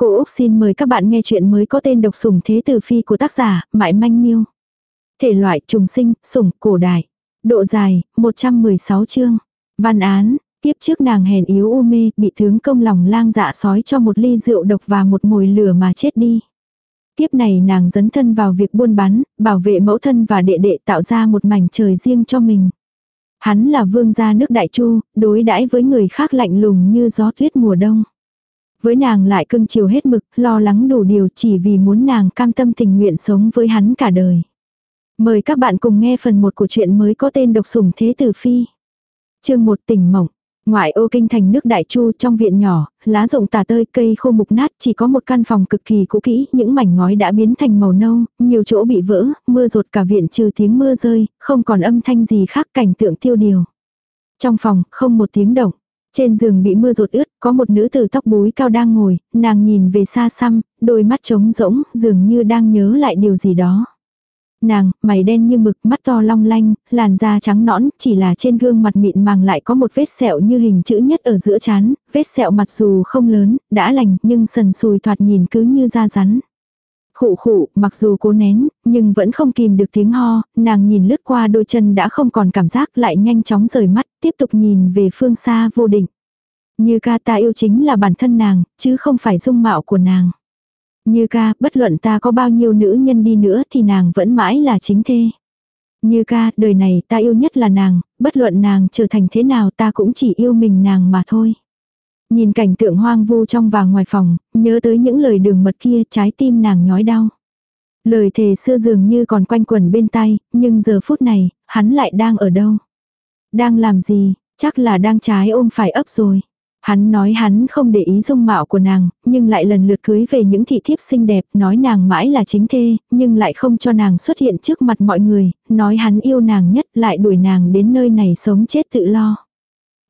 Cô Úc xin mời các bạn nghe chuyện mới có tên độc sủng thế tử phi của tác giả Mại Manh Miêu. Thể loại trùng sinh, sủng, cổ đại. Độ dài, 116 chương. Văn án, tiếp trước nàng hèn yếu u mê, bị tướng công lòng lang dạ sói cho một ly rượu độc và một mồi lửa mà chết đi. Tiếp này nàng dấn thân vào việc buôn bán, bảo vệ mẫu thân và đệ đệ tạo ra một mảnh trời riêng cho mình. Hắn là vương gia nước đại chu, đối đãi với người khác lạnh lùng như gió tuyết mùa đông. Với nàng lại cưng chiều hết mực, lo lắng đủ điều chỉ vì muốn nàng cam tâm tình nguyện sống với hắn cả đời. Mời các bạn cùng nghe phần 1 của chuyện mới có tên độc sủng thế tử phi. chương 1 tỉnh mộng. Ngoại ô kinh thành nước đại chu trong viện nhỏ, lá rụng tà tơi cây khô mục nát chỉ có một căn phòng cực kỳ cũ kỹ, những mảnh ngói đã biến thành màu nâu, nhiều chỗ bị vỡ, mưa rột cả viện trừ tiếng mưa rơi, không còn âm thanh gì khác cảnh tượng tiêu điều. Trong phòng, không một tiếng động. Trên giường bị mưa rột ướt, có một nữ tử tóc búi cao đang ngồi, nàng nhìn về xa xăm, đôi mắt trống rỗng, dường như đang nhớ lại điều gì đó. Nàng, mày đen như mực, mắt to long lanh, làn da trắng nõn, chỉ là trên gương mặt mịn màng lại có một vết sẹo như hình chữ nhất ở giữa trán, vết sẹo mặt dù không lớn, đã lành, nhưng sần sùi thoạt nhìn cứ như da rắn. Khụ khụ, mặc dù cố nén, nhưng vẫn không kìm được tiếng ho, nàng nhìn lướt qua đôi chân đã không còn cảm giác lại nhanh chóng rời mắt, tiếp tục nhìn về phương xa vô định. Như ca ta yêu chính là bản thân nàng, chứ không phải dung mạo của nàng. Như ca, bất luận ta có bao nhiêu nữ nhân đi nữa thì nàng vẫn mãi là chính thê. Như ca, đời này ta yêu nhất là nàng, bất luận nàng trở thành thế nào ta cũng chỉ yêu mình nàng mà thôi. Nhìn cảnh tượng hoang vu trong và ngoài phòng, nhớ tới những lời đường mật kia trái tim nàng nhói đau. Lời thề xưa dường như còn quanh quẩn bên tay, nhưng giờ phút này, hắn lại đang ở đâu? Đang làm gì? Chắc là đang trái ôm phải ấp rồi. Hắn nói hắn không để ý dung mạo của nàng, nhưng lại lần lượt cưới về những thị thiếp xinh đẹp, nói nàng mãi là chính thê, nhưng lại không cho nàng xuất hiện trước mặt mọi người, nói hắn yêu nàng nhất lại đuổi nàng đến nơi này sống chết tự lo.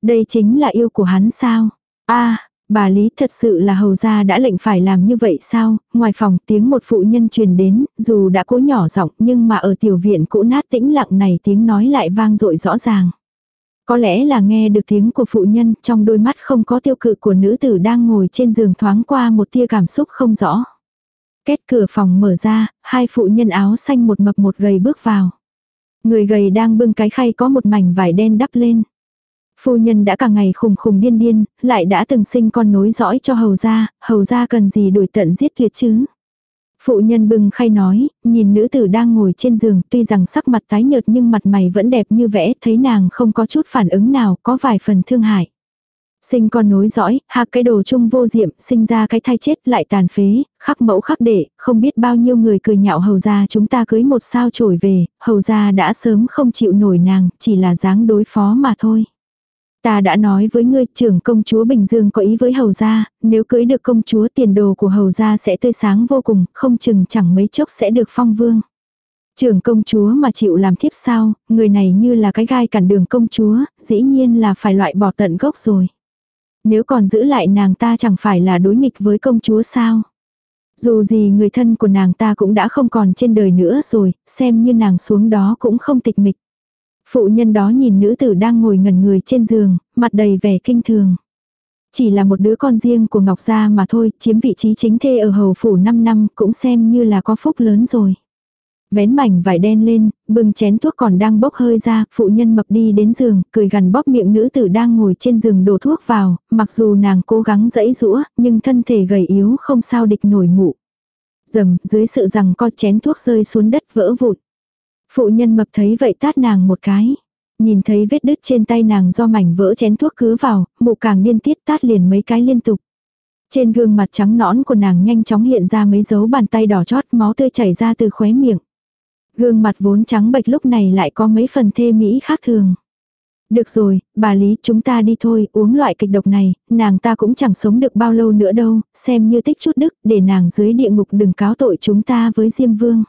Đây chính là yêu của hắn sao? A bà Lý thật sự là hầu gia đã lệnh phải làm như vậy sao? Ngoài phòng tiếng một phụ nhân truyền đến, dù đã cố nhỏ giọng nhưng mà ở tiểu viện cũ nát tĩnh lặng này tiếng nói lại vang dội rõ ràng. Có lẽ là nghe được tiếng của phụ nhân, trong đôi mắt không có tiêu cự của nữ tử đang ngồi trên giường thoáng qua một tia cảm xúc không rõ. Kết cửa phòng mở ra, hai phụ nhân áo xanh một mập một gầy bước vào. Người gầy đang bưng cái khay có một mảnh vải đen đắp lên. Phu nhân đã cả ngày khùng khùng điên điên, lại đã từng sinh con nối dõi cho hầu gia, hầu gia cần gì đuổi tận giết tuyệt chứ. Phụ nhân bưng khay nói, nhìn nữ tử đang ngồi trên giường, tuy rằng sắc mặt tái nhợt nhưng mặt mày vẫn đẹp như vẽ, thấy nàng không có chút phản ứng nào, có vài phần thương hại. Sinh con nối dõi, hạc cái đồ chung vô diệm, sinh ra cái thai chết lại tàn phế, khắc mẫu khắc đệ, không biết bao nhiêu người cười nhạo hầu gia chúng ta cưới một sao trổi về, hầu gia đã sớm không chịu nổi nàng, chỉ là dáng đối phó mà thôi. Ta đã nói với ngươi trưởng công chúa Bình Dương có ý với hầu gia, nếu cưới được công chúa tiền đồ của hầu gia sẽ tươi sáng vô cùng, không chừng chẳng mấy chốc sẽ được phong vương. Trưởng công chúa mà chịu làm thiếp sao, người này như là cái gai cản đường công chúa, dĩ nhiên là phải loại bỏ tận gốc rồi. Nếu còn giữ lại nàng ta chẳng phải là đối nghịch với công chúa sao. Dù gì người thân của nàng ta cũng đã không còn trên đời nữa rồi, xem như nàng xuống đó cũng không tịch mịch. Phụ nhân đó nhìn nữ tử đang ngồi ngẩn người trên giường, mặt đầy vẻ kinh thường. Chỉ là một đứa con riêng của Ngọc Gia mà thôi, chiếm vị trí chính thê ở hầu phủ 5 năm cũng xem như là có phúc lớn rồi. Vén mảnh vải đen lên, bưng chén thuốc còn đang bốc hơi ra, phụ nhân mập đi đến giường, cười gần bóp miệng nữ tử đang ngồi trên giường đổ thuốc vào, mặc dù nàng cố gắng dẫy rũa, nhưng thân thể gầy yếu không sao địch nổi mụ. Dầm, dưới sự rằng co chén thuốc rơi xuống đất vỡ vụn. Phụ nhân mập thấy vậy tát nàng một cái. Nhìn thấy vết đứt trên tay nàng do mảnh vỡ chén thuốc cứ vào, mụ càng điên tiết tát liền mấy cái liên tục. Trên gương mặt trắng nõn của nàng nhanh chóng hiện ra mấy dấu bàn tay đỏ chót máu tươi chảy ra từ khóe miệng. Gương mặt vốn trắng bệch lúc này lại có mấy phần thê mỹ khác thường. Được rồi, bà Lý chúng ta đi thôi, uống loại kịch độc này, nàng ta cũng chẳng sống được bao lâu nữa đâu, xem như tích chút đức, để nàng dưới địa ngục đừng cáo tội chúng ta với Diêm Vương.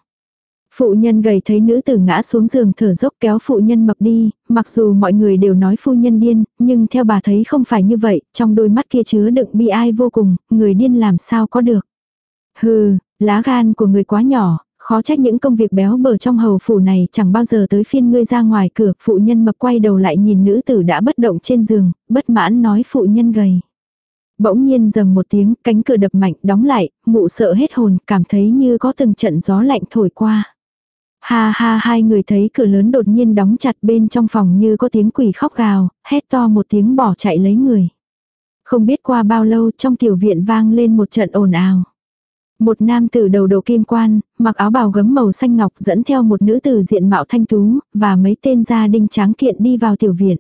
Phụ nhân gầy thấy nữ tử ngã xuống giường thở dốc kéo phụ nhân mập đi, mặc dù mọi người đều nói phu nhân điên, nhưng theo bà thấy không phải như vậy, trong đôi mắt kia chứa đựng bi ai vô cùng, người điên làm sao có được. Hừ, lá gan của người quá nhỏ, khó trách những công việc béo bở trong hầu phủ này chẳng bao giờ tới phiên ngươi ra ngoài cửa, phụ nhân mập quay đầu lại nhìn nữ tử đã bất động trên giường, bất mãn nói phụ nhân gầy. Bỗng nhiên dầm một tiếng, cánh cửa đập mạnh, đóng lại, mụ sợ hết hồn, cảm thấy như có từng trận gió lạnh thổi qua. Ha ha hai người thấy cửa lớn đột nhiên đóng chặt bên trong phòng như có tiếng quỷ khóc gào, hét to một tiếng bỏ chạy lấy người. Không biết qua bao lâu trong tiểu viện vang lên một trận ồn ào. Một nam tử đầu đầu kim quan, mặc áo bào gấm màu xanh ngọc dẫn theo một nữ tử diện mạo thanh tú, và mấy tên gia đình tráng kiện đi vào tiểu viện.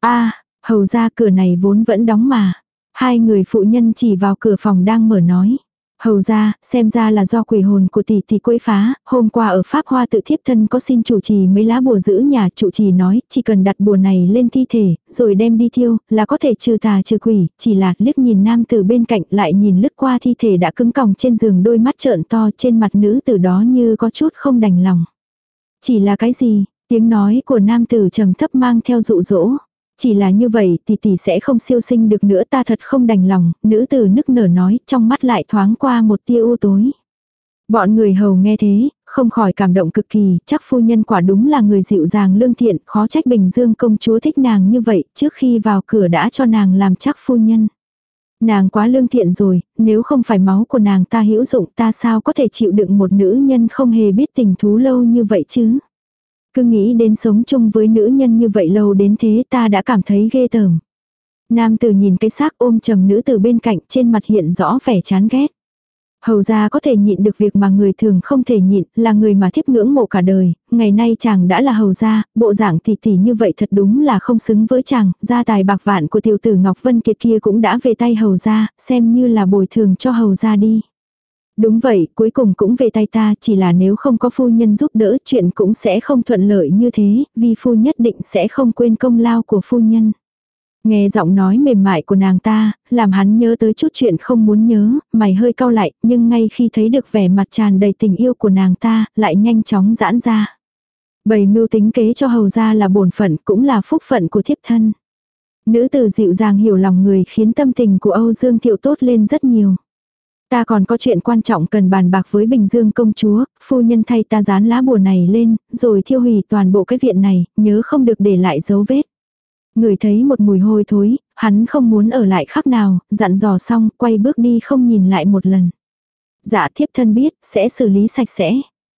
a hầu ra cửa này vốn vẫn đóng mà. Hai người phụ nhân chỉ vào cửa phòng đang mở nói. Hầu ra, xem ra là do quỷ hồn của tỷ tỷ quấy phá, hôm qua ở Pháp Hoa tự thiếp thân có xin chủ trì mấy lá bùa giữ nhà, chủ trì nói, chỉ cần đặt bùa này lên thi thể, rồi đem đi thiêu, là có thể trừ tà trừ quỷ, chỉ là liếc nhìn nam từ bên cạnh lại nhìn lướt qua thi thể đã cứng còng trên giường đôi mắt trợn to trên mặt nữ từ đó như có chút không đành lòng. Chỉ là cái gì, tiếng nói của nam tử trầm thấp mang theo dụ dỗ. Chỉ là như vậy thì tỷ sẽ không siêu sinh được nữa ta thật không đành lòng, nữ tử nức nở nói, trong mắt lại thoáng qua một tia u tối. Bọn người hầu nghe thế, không khỏi cảm động cực kỳ, chắc phu nhân quả đúng là người dịu dàng lương thiện, khó trách Bình Dương công chúa thích nàng như vậy, trước khi vào cửa đã cho nàng làm chắc phu nhân. Nàng quá lương thiện rồi, nếu không phải máu của nàng ta hữu dụng ta sao có thể chịu đựng một nữ nhân không hề biết tình thú lâu như vậy chứ. Cứ nghĩ đến sống chung với nữ nhân như vậy lâu đến thế ta đã cảm thấy ghê tởm. Nam tử nhìn cái xác ôm trầm nữ tử bên cạnh trên mặt hiện rõ vẻ chán ghét. Hầu ra có thể nhịn được việc mà người thường không thể nhịn, là người mà thiếp ngưỡng mộ cả đời, ngày nay chàng đã là hầu gia, bộ dạng tỷ tỷ như vậy thật đúng là không xứng với chàng, gia tài bạc vạn của tiểu tử Ngọc Vân Kiệt kia cũng đã về tay hầu gia, xem như là bồi thường cho hầu gia đi. Đúng vậy, cuối cùng cũng về tay ta, chỉ là nếu không có phu nhân giúp đỡ chuyện cũng sẽ không thuận lợi như thế, vì phu nhất định sẽ không quên công lao của phu nhân. Nghe giọng nói mềm mại của nàng ta, làm hắn nhớ tới chút chuyện không muốn nhớ, mày hơi cau lại, nhưng ngay khi thấy được vẻ mặt tràn đầy tình yêu của nàng ta, lại nhanh chóng giãn ra. Bầy mưu tính kế cho hầu ra là bổn phận cũng là phúc phận của thiếp thân. Nữ tử dịu dàng hiểu lòng người khiến tâm tình của Âu Dương Thiệu tốt lên rất nhiều. Ta còn có chuyện quan trọng cần bàn bạc với Bình Dương công chúa, phu nhân thay ta dán lá bùa này lên, rồi thiêu hủy toàn bộ cái viện này, nhớ không được để lại dấu vết. Người thấy một mùi hôi thối, hắn không muốn ở lại khắc nào, dặn dò xong, quay bước đi không nhìn lại một lần. Dạ thiếp thân biết, sẽ xử lý sạch sẽ.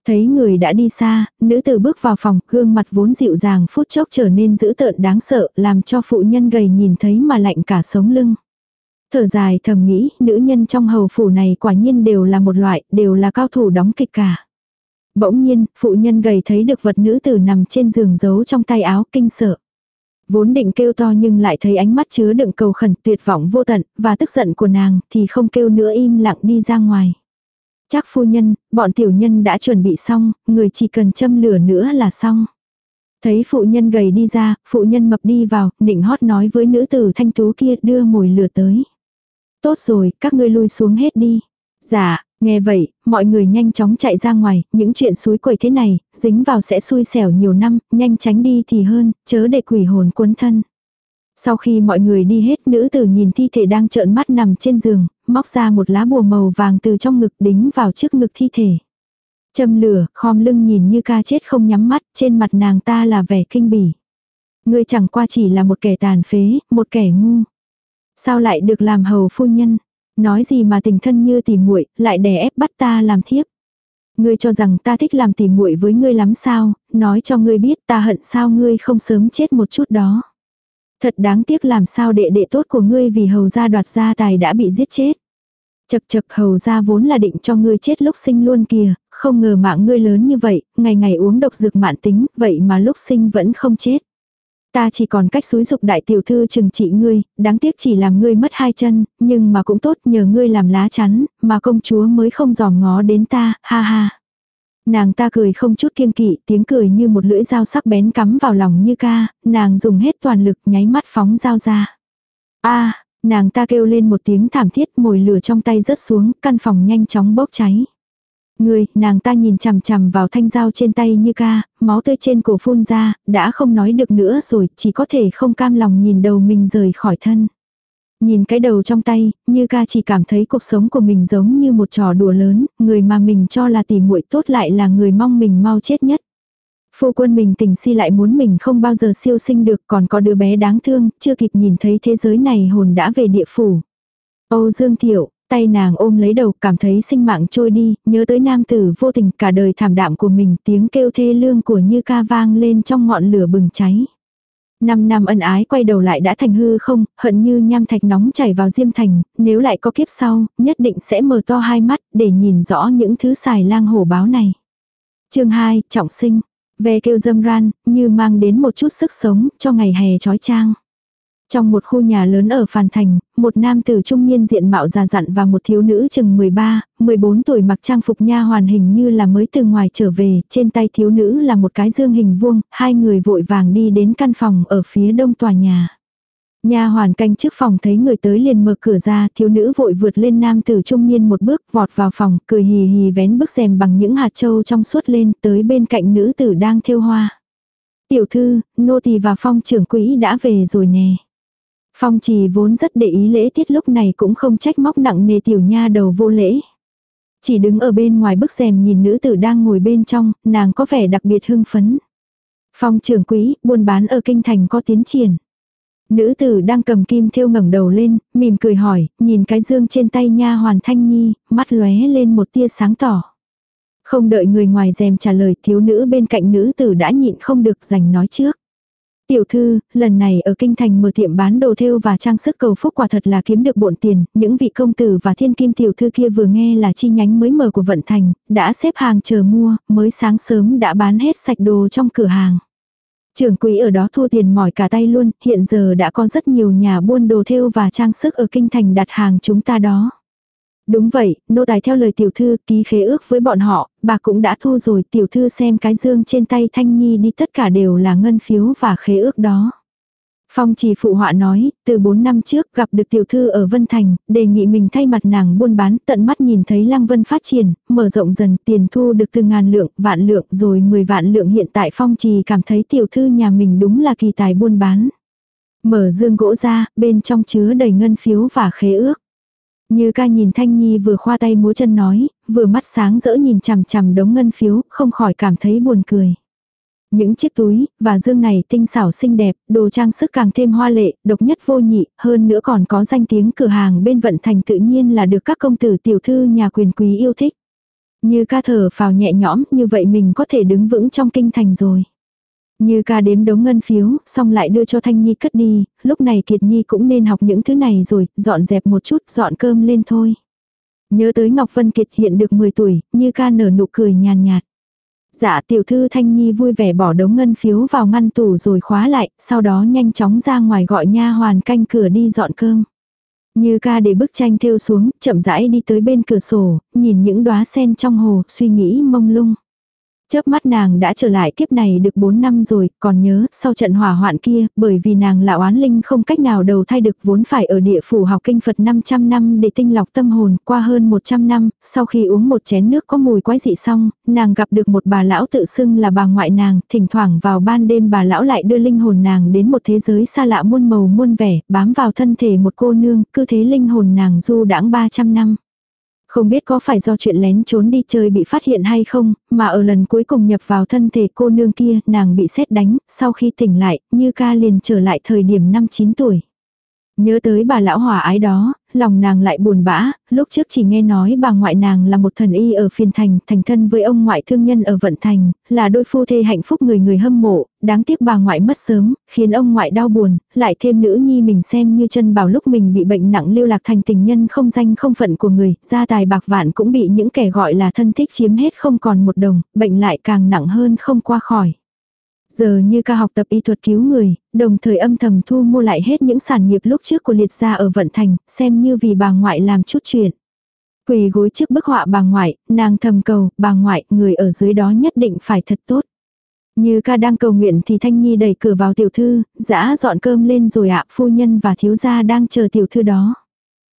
Thấy người đã đi xa, nữ tử bước vào phòng, gương mặt vốn dịu dàng phút chốc trở nên dữ tợn đáng sợ, làm cho phụ nhân gầy nhìn thấy mà lạnh cả sống lưng. Thở dài thầm nghĩ, nữ nhân trong hầu phủ này quả nhiên đều là một loại, đều là cao thủ đóng kịch cả. Bỗng nhiên, phụ nhân gầy thấy được vật nữ tử nằm trên giường giấu trong tay áo kinh sợ. Vốn định kêu to nhưng lại thấy ánh mắt chứa đựng cầu khẩn tuyệt vọng vô tận, và tức giận của nàng, thì không kêu nữa im lặng đi ra ngoài. Chắc phu nhân, bọn tiểu nhân đã chuẩn bị xong, người chỉ cần châm lửa nữa là xong. Thấy phụ nhân gầy đi ra, phụ nhân mập đi vào, nịnh hót nói với nữ tử thanh tú kia đưa mồi lửa tới. Tốt rồi, các ngươi lui xuống hết đi. Dạ, nghe vậy, mọi người nhanh chóng chạy ra ngoài, những chuyện suối quẩy thế này, dính vào sẽ xui xẻo nhiều năm, nhanh tránh đi thì hơn, chớ để quỷ hồn cuốn thân. Sau khi mọi người đi hết, nữ tử nhìn thi thể đang trợn mắt nằm trên giường, móc ra một lá bùa màu vàng từ trong ngực đính vào trước ngực thi thể. Châm lửa, khom lưng nhìn như ca chết không nhắm mắt, trên mặt nàng ta là vẻ kinh bỉ. Ngươi chẳng qua chỉ là một kẻ tàn phế, một kẻ ngu. Sao lại được làm hầu phu nhân? Nói gì mà tình thân như tỉ muội lại đè ép bắt ta làm thiếp. Ngươi cho rằng ta thích làm tỉ muội với ngươi lắm sao, nói cho ngươi biết ta hận sao ngươi không sớm chết một chút đó. Thật đáng tiếc làm sao đệ đệ tốt của ngươi vì hầu gia đoạt gia tài đã bị giết chết. Chật chật hầu gia vốn là định cho ngươi chết lúc sinh luôn kìa, không ngờ mạng ngươi lớn như vậy, ngày ngày uống độc dược mạn tính, vậy mà lúc sinh vẫn không chết. Ta chỉ còn cách xúi dục đại tiểu thư trừng trị ngươi, đáng tiếc chỉ làm ngươi mất hai chân, nhưng mà cũng tốt nhờ ngươi làm lá chắn, mà công chúa mới không giòm ngó đến ta, ha ha. Nàng ta cười không chút kiêng kỵ, tiếng cười như một lưỡi dao sắc bén cắm vào lòng như ca, nàng dùng hết toàn lực nháy mắt phóng dao ra. a nàng ta kêu lên một tiếng thảm thiết mồi lửa trong tay rớt xuống, căn phòng nhanh chóng bốc cháy. Người, nàng ta nhìn chằm chằm vào thanh dao trên tay như ca, máu tươi trên cổ phun ra, đã không nói được nữa rồi, chỉ có thể không cam lòng nhìn đầu mình rời khỏi thân. Nhìn cái đầu trong tay, như ca chỉ cảm thấy cuộc sống của mình giống như một trò đùa lớn, người mà mình cho là tỉ muội tốt lại là người mong mình mau chết nhất. Phu quân mình tình si lại muốn mình không bao giờ siêu sinh được còn có đứa bé đáng thương, chưa kịp nhìn thấy thế giới này hồn đã về địa phủ. Âu Dương Thiệu, tay nàng ôm lấy đầu cảm thấy sinh mạng trôi đi, nhớ tới nam tử vô tình cả đời thảm đạm của mình tiếng kêu thê lương của như ca vang lên trong ngọn lửa bừng cháy. Năm năm ân ái quay đầu lại đã thành hư không, hận như nham thạch nóng chảy vào diêm thành, nếu lại có kiếp sau, nhất định sẽ mở to hai mắt để nhìn rõ những thứ xài lang hổ báo này. chương 2, trọng sinh. Ve kêu dâm ran, như mang đến một chút sức sống cho ngày hè trói trang. Trong một khu nhà lớn ở Phàn Thành, một nam tử trung niên diện mạo già dặn và một thiếu nữ chừng 13, 14 tuổi mặc trang phục nha hoàn hình như là mới từ ngoài trở về, trên tay thiếu nữ là một cái dương hình vuông, hai người vội vàng đi đến căn phòng ở phía đông tòa nhà. Nha hoàn canh trước phòng thấy người tới liền mở cửa ra, thiếu nữ vội vượt lên nam tử trung niên một bước vọt vào phòng, cười hì hì vén bức rèm bằng những hạt châu trong suốt lên tới bên cạnh nữ tử đang thêu hoa. Tiểu thư, nô tỳ và phong trưởng quỹ đã về rồi nè. Phong trì vốn rất để ý lễ tiết lúc này cũng không trách móc nặng nề tiểu nha đầu vô lễ. Chỉ đứng ở bên ngoài bức rèm nhìn nữ tử đang ngồi bên trong, nàng có vẻ đặc biệt hưng phấn. Phong trưởng quý, buôn bán ở kinh thành có tiến triển. Nữ tử đang cầm kim thêu ngẩng đầu lên, mỉm cười hỏi, nhìn cái dương trên tay nha hoàn thanh nhi, mắt lóe lên một tia sáng tỏ. Không đợi người ngoài rèm trả lời thiếu nữ bên cạnh nữ tử đã nhịn không được giành nói trước. Tiểu thư, lần này ở kinh thành mở tiệm bán đồ thêu và trang sức cầu phúc quả thật là kiếm được bộn tiền, những vị công tử và thiên kim tiểu thư kia vừa nghe là chi nhánh mới mở của vận thành, đã xếp hàng chờ mua, mới sáng sớm đã bán hết sạch đồ trong cửa hàng. Trưởng quỹ ở đó thu tiền mỏi cả tay luôn, hiện giờ đã có rất nhiều nhà buôn đồ thêu và trang sức ở kinh thành đặt hàng chúng ta đó. Đúng vậy, nô tài theo lời tiểu thư ký khế ước với bọn họ, bà cũng đã thu rồi tiểu thư xem cái dương trên tay Thanh Nhi đi tất cả đều là ngân phiếu và khế ước đó. Phong chỉ phụ họa nói, từ 4 năm trước gặp được tiểu thư ở Vân Thành, đề nghị mình thay mặt nàng buôn bán, tận mắt nhìn thấy Lăng Vân phát triển, mở rộng dần tiền thu được từ ngàn lượng, vạn lượng rồi 10 vạn lượng hiện tại Phong trì cảm thấy tiểu thư nhà mình đúng là kỳ tài buôn bán. Mở dương gỗ ra, bên trong chứa đầy ngân phiếu và khế ước. Như ca nhìn Thanh Nhi vừa khoa tay múa chân nói, vừa mắt sáng rỡ nhìn chằm chằm đống ngân phiếu, không khỏi cảm thấy buồn cười. Những chiếc túi, và dương này tinh xảo xinh đẹp, đồ trang sức càng thêm hoa lệ, độc nhất vô nhị, hơn nữa còn có danh tiếng cửa hàng bên vận thành tự nhiên là được các công tử tiểu thư nhà quyền quý yêu thích. Như ca thở phào nhẹ nhõm, như vậy mình có thể đứng vững trong kinh thành rồi. Như ca đếm đống ngân phiếu, xong lại đưa cho Thanh Nhi cất đi, lúc này Kiệt Nhi cũng nên học những thứ này rồi, dọn dẹp một chút, dọn cơm lên thôi. Nhớ tới Ngọc Vân Kiệt hiện được 10 tuổi, Như ca nở nụ cười nhàn nhạt. Dạ tiểu thư Thanh Nhi vui vẻ bỏ đống ngân phiếu vào ngăn tủ rồi khóa lại, sau đó nhanh chóng ra ngoài gọi nha hoàn canh cửa đi dọn cơm. Như ca để bức tranh thêu xuống, chậm rãi đi tới bên cửa sổ, nhìn những đóa sen trong hồ, suy nghĩ mông lung. Chớp mắt nàng đã trở lại kiếp này được 4 năm rồi, còn nhớ, sau trận hỏa hoạn kia, bởi vì nàng là oán linh không cách nào đầu thai được vốn phải ở địa phủ học kinh Phật 500 năm để tinh lọc tâm hồn, qua hơn 100 năm, sau khi uống một chén nước có mùi quái dị xong, nàng gặp được một bà lão tự xưng là bà ngoại nàng, thỉnh thoảng vào ban đêm bà lão lại đưa linh hồn nàng đến một thế giới xa lạ muôn màu muôn vẻ, bám vào thân thể một cô nương, cứ thế linh hồn nàng du đãng 300 năm. Không biết có phải do chuyện lén trốn đi chơi bị phát hiện hay không, mà ở lần cuối cùng nhập vào thân thể cô nương kia, nàng bị xét đánh, sau khi tỉnh lại, như ca liền trở lại thời điểm năm 9 tuổi. Nhớ tới bà lão hòa ái đó, lòng nàng lại buồn bã, lúc trước chỉ nghe nói bà ngoại nàng là một thần y ở phiên thành, thành thân với ông ngoại thương nhân ở vận thành, là đôi phu thê hạnh phúc người người hâm mộ, đáng tiếc bà ngoại mất sớm, khiến ông ngoại đau buồn, lại thêm nữ nhi mình xem như chân bảo lúc mình bị bệnh nặng lưu lạc thành tình nhân không danh không phận của người, gia tài bạc vạn cũng bị những kẻ gọi là thân thích chiếm hết không còn một đồng, bệnh lại càng nặng hơn không qua khỏi. Giờ như ca học tập y thuật cứu người, đồng thời âm thầm thu mua lại hết những sản nghiệp lúc trước của liệt gia ở Vận Thành, xem như vì bà ngoại làm chút chuyện. Quỳ gối trước bức họa bà ngoại, nàng thầm cầu, bà ngoại, người ở dưới đó nhất định phải thật tốt. Như ca đang cầu nguyện thì Thanh Nhi đẩy cửa vào tiểu thư, dã dọn cơm lên rồi ạ, phu nhân và thiếu gia đang chờ tiểu thư đó.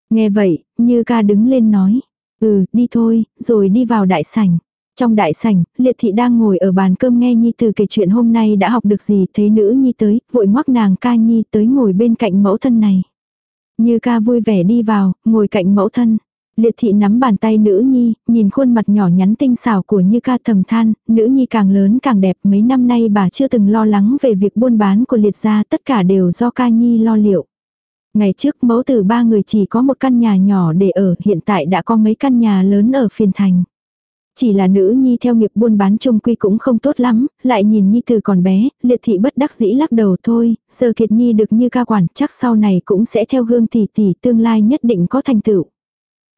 Nghe vậy, như ca đứng lên nói, ừ, đi thôi, rồi đi vào đại sảnh. Trong đại sảnh, liệt thị đang ngồi ở bàn cơm nghe Nhi từ kể chuyện hôm nay đã học được gì, thấy nữ Nhi tới, vội ngoắc nàng ca Nhi tới ngồi bên cạnh mẫu thân này. Như ca vui vẻ đi vào, ngồi cạnh mẫu thân. Liệt thị nắm bàn tay nữ nhi, nhìn khuôn mặt nhỏ nhắn tinh xảo của như ca thầm than, nữ nhi càng lớn càng đẹp mấy năm nay bà chưa từng lo lắng về việc buôn bán của liệt gia tất cả đều do ca nhi lo liệu. Ngày trước mẫu tử ba người chỉ có một căn nhà nhỏ để ở, hiện tại đã có mấy căn nhà lớn ở phiền thành. Chỉ là nữ nhi theo nghiệp buôn bán trông quy cũng không tốt lắm, lại nhìn nhi từ còn bé, liệt thị bất đắc dĩ lắc đầu thôi, giờ kiệt nhi được như ca quản chắc sau này cũng sẽ theo gương tỷ tỷ tương lai nhất định có thành tựu.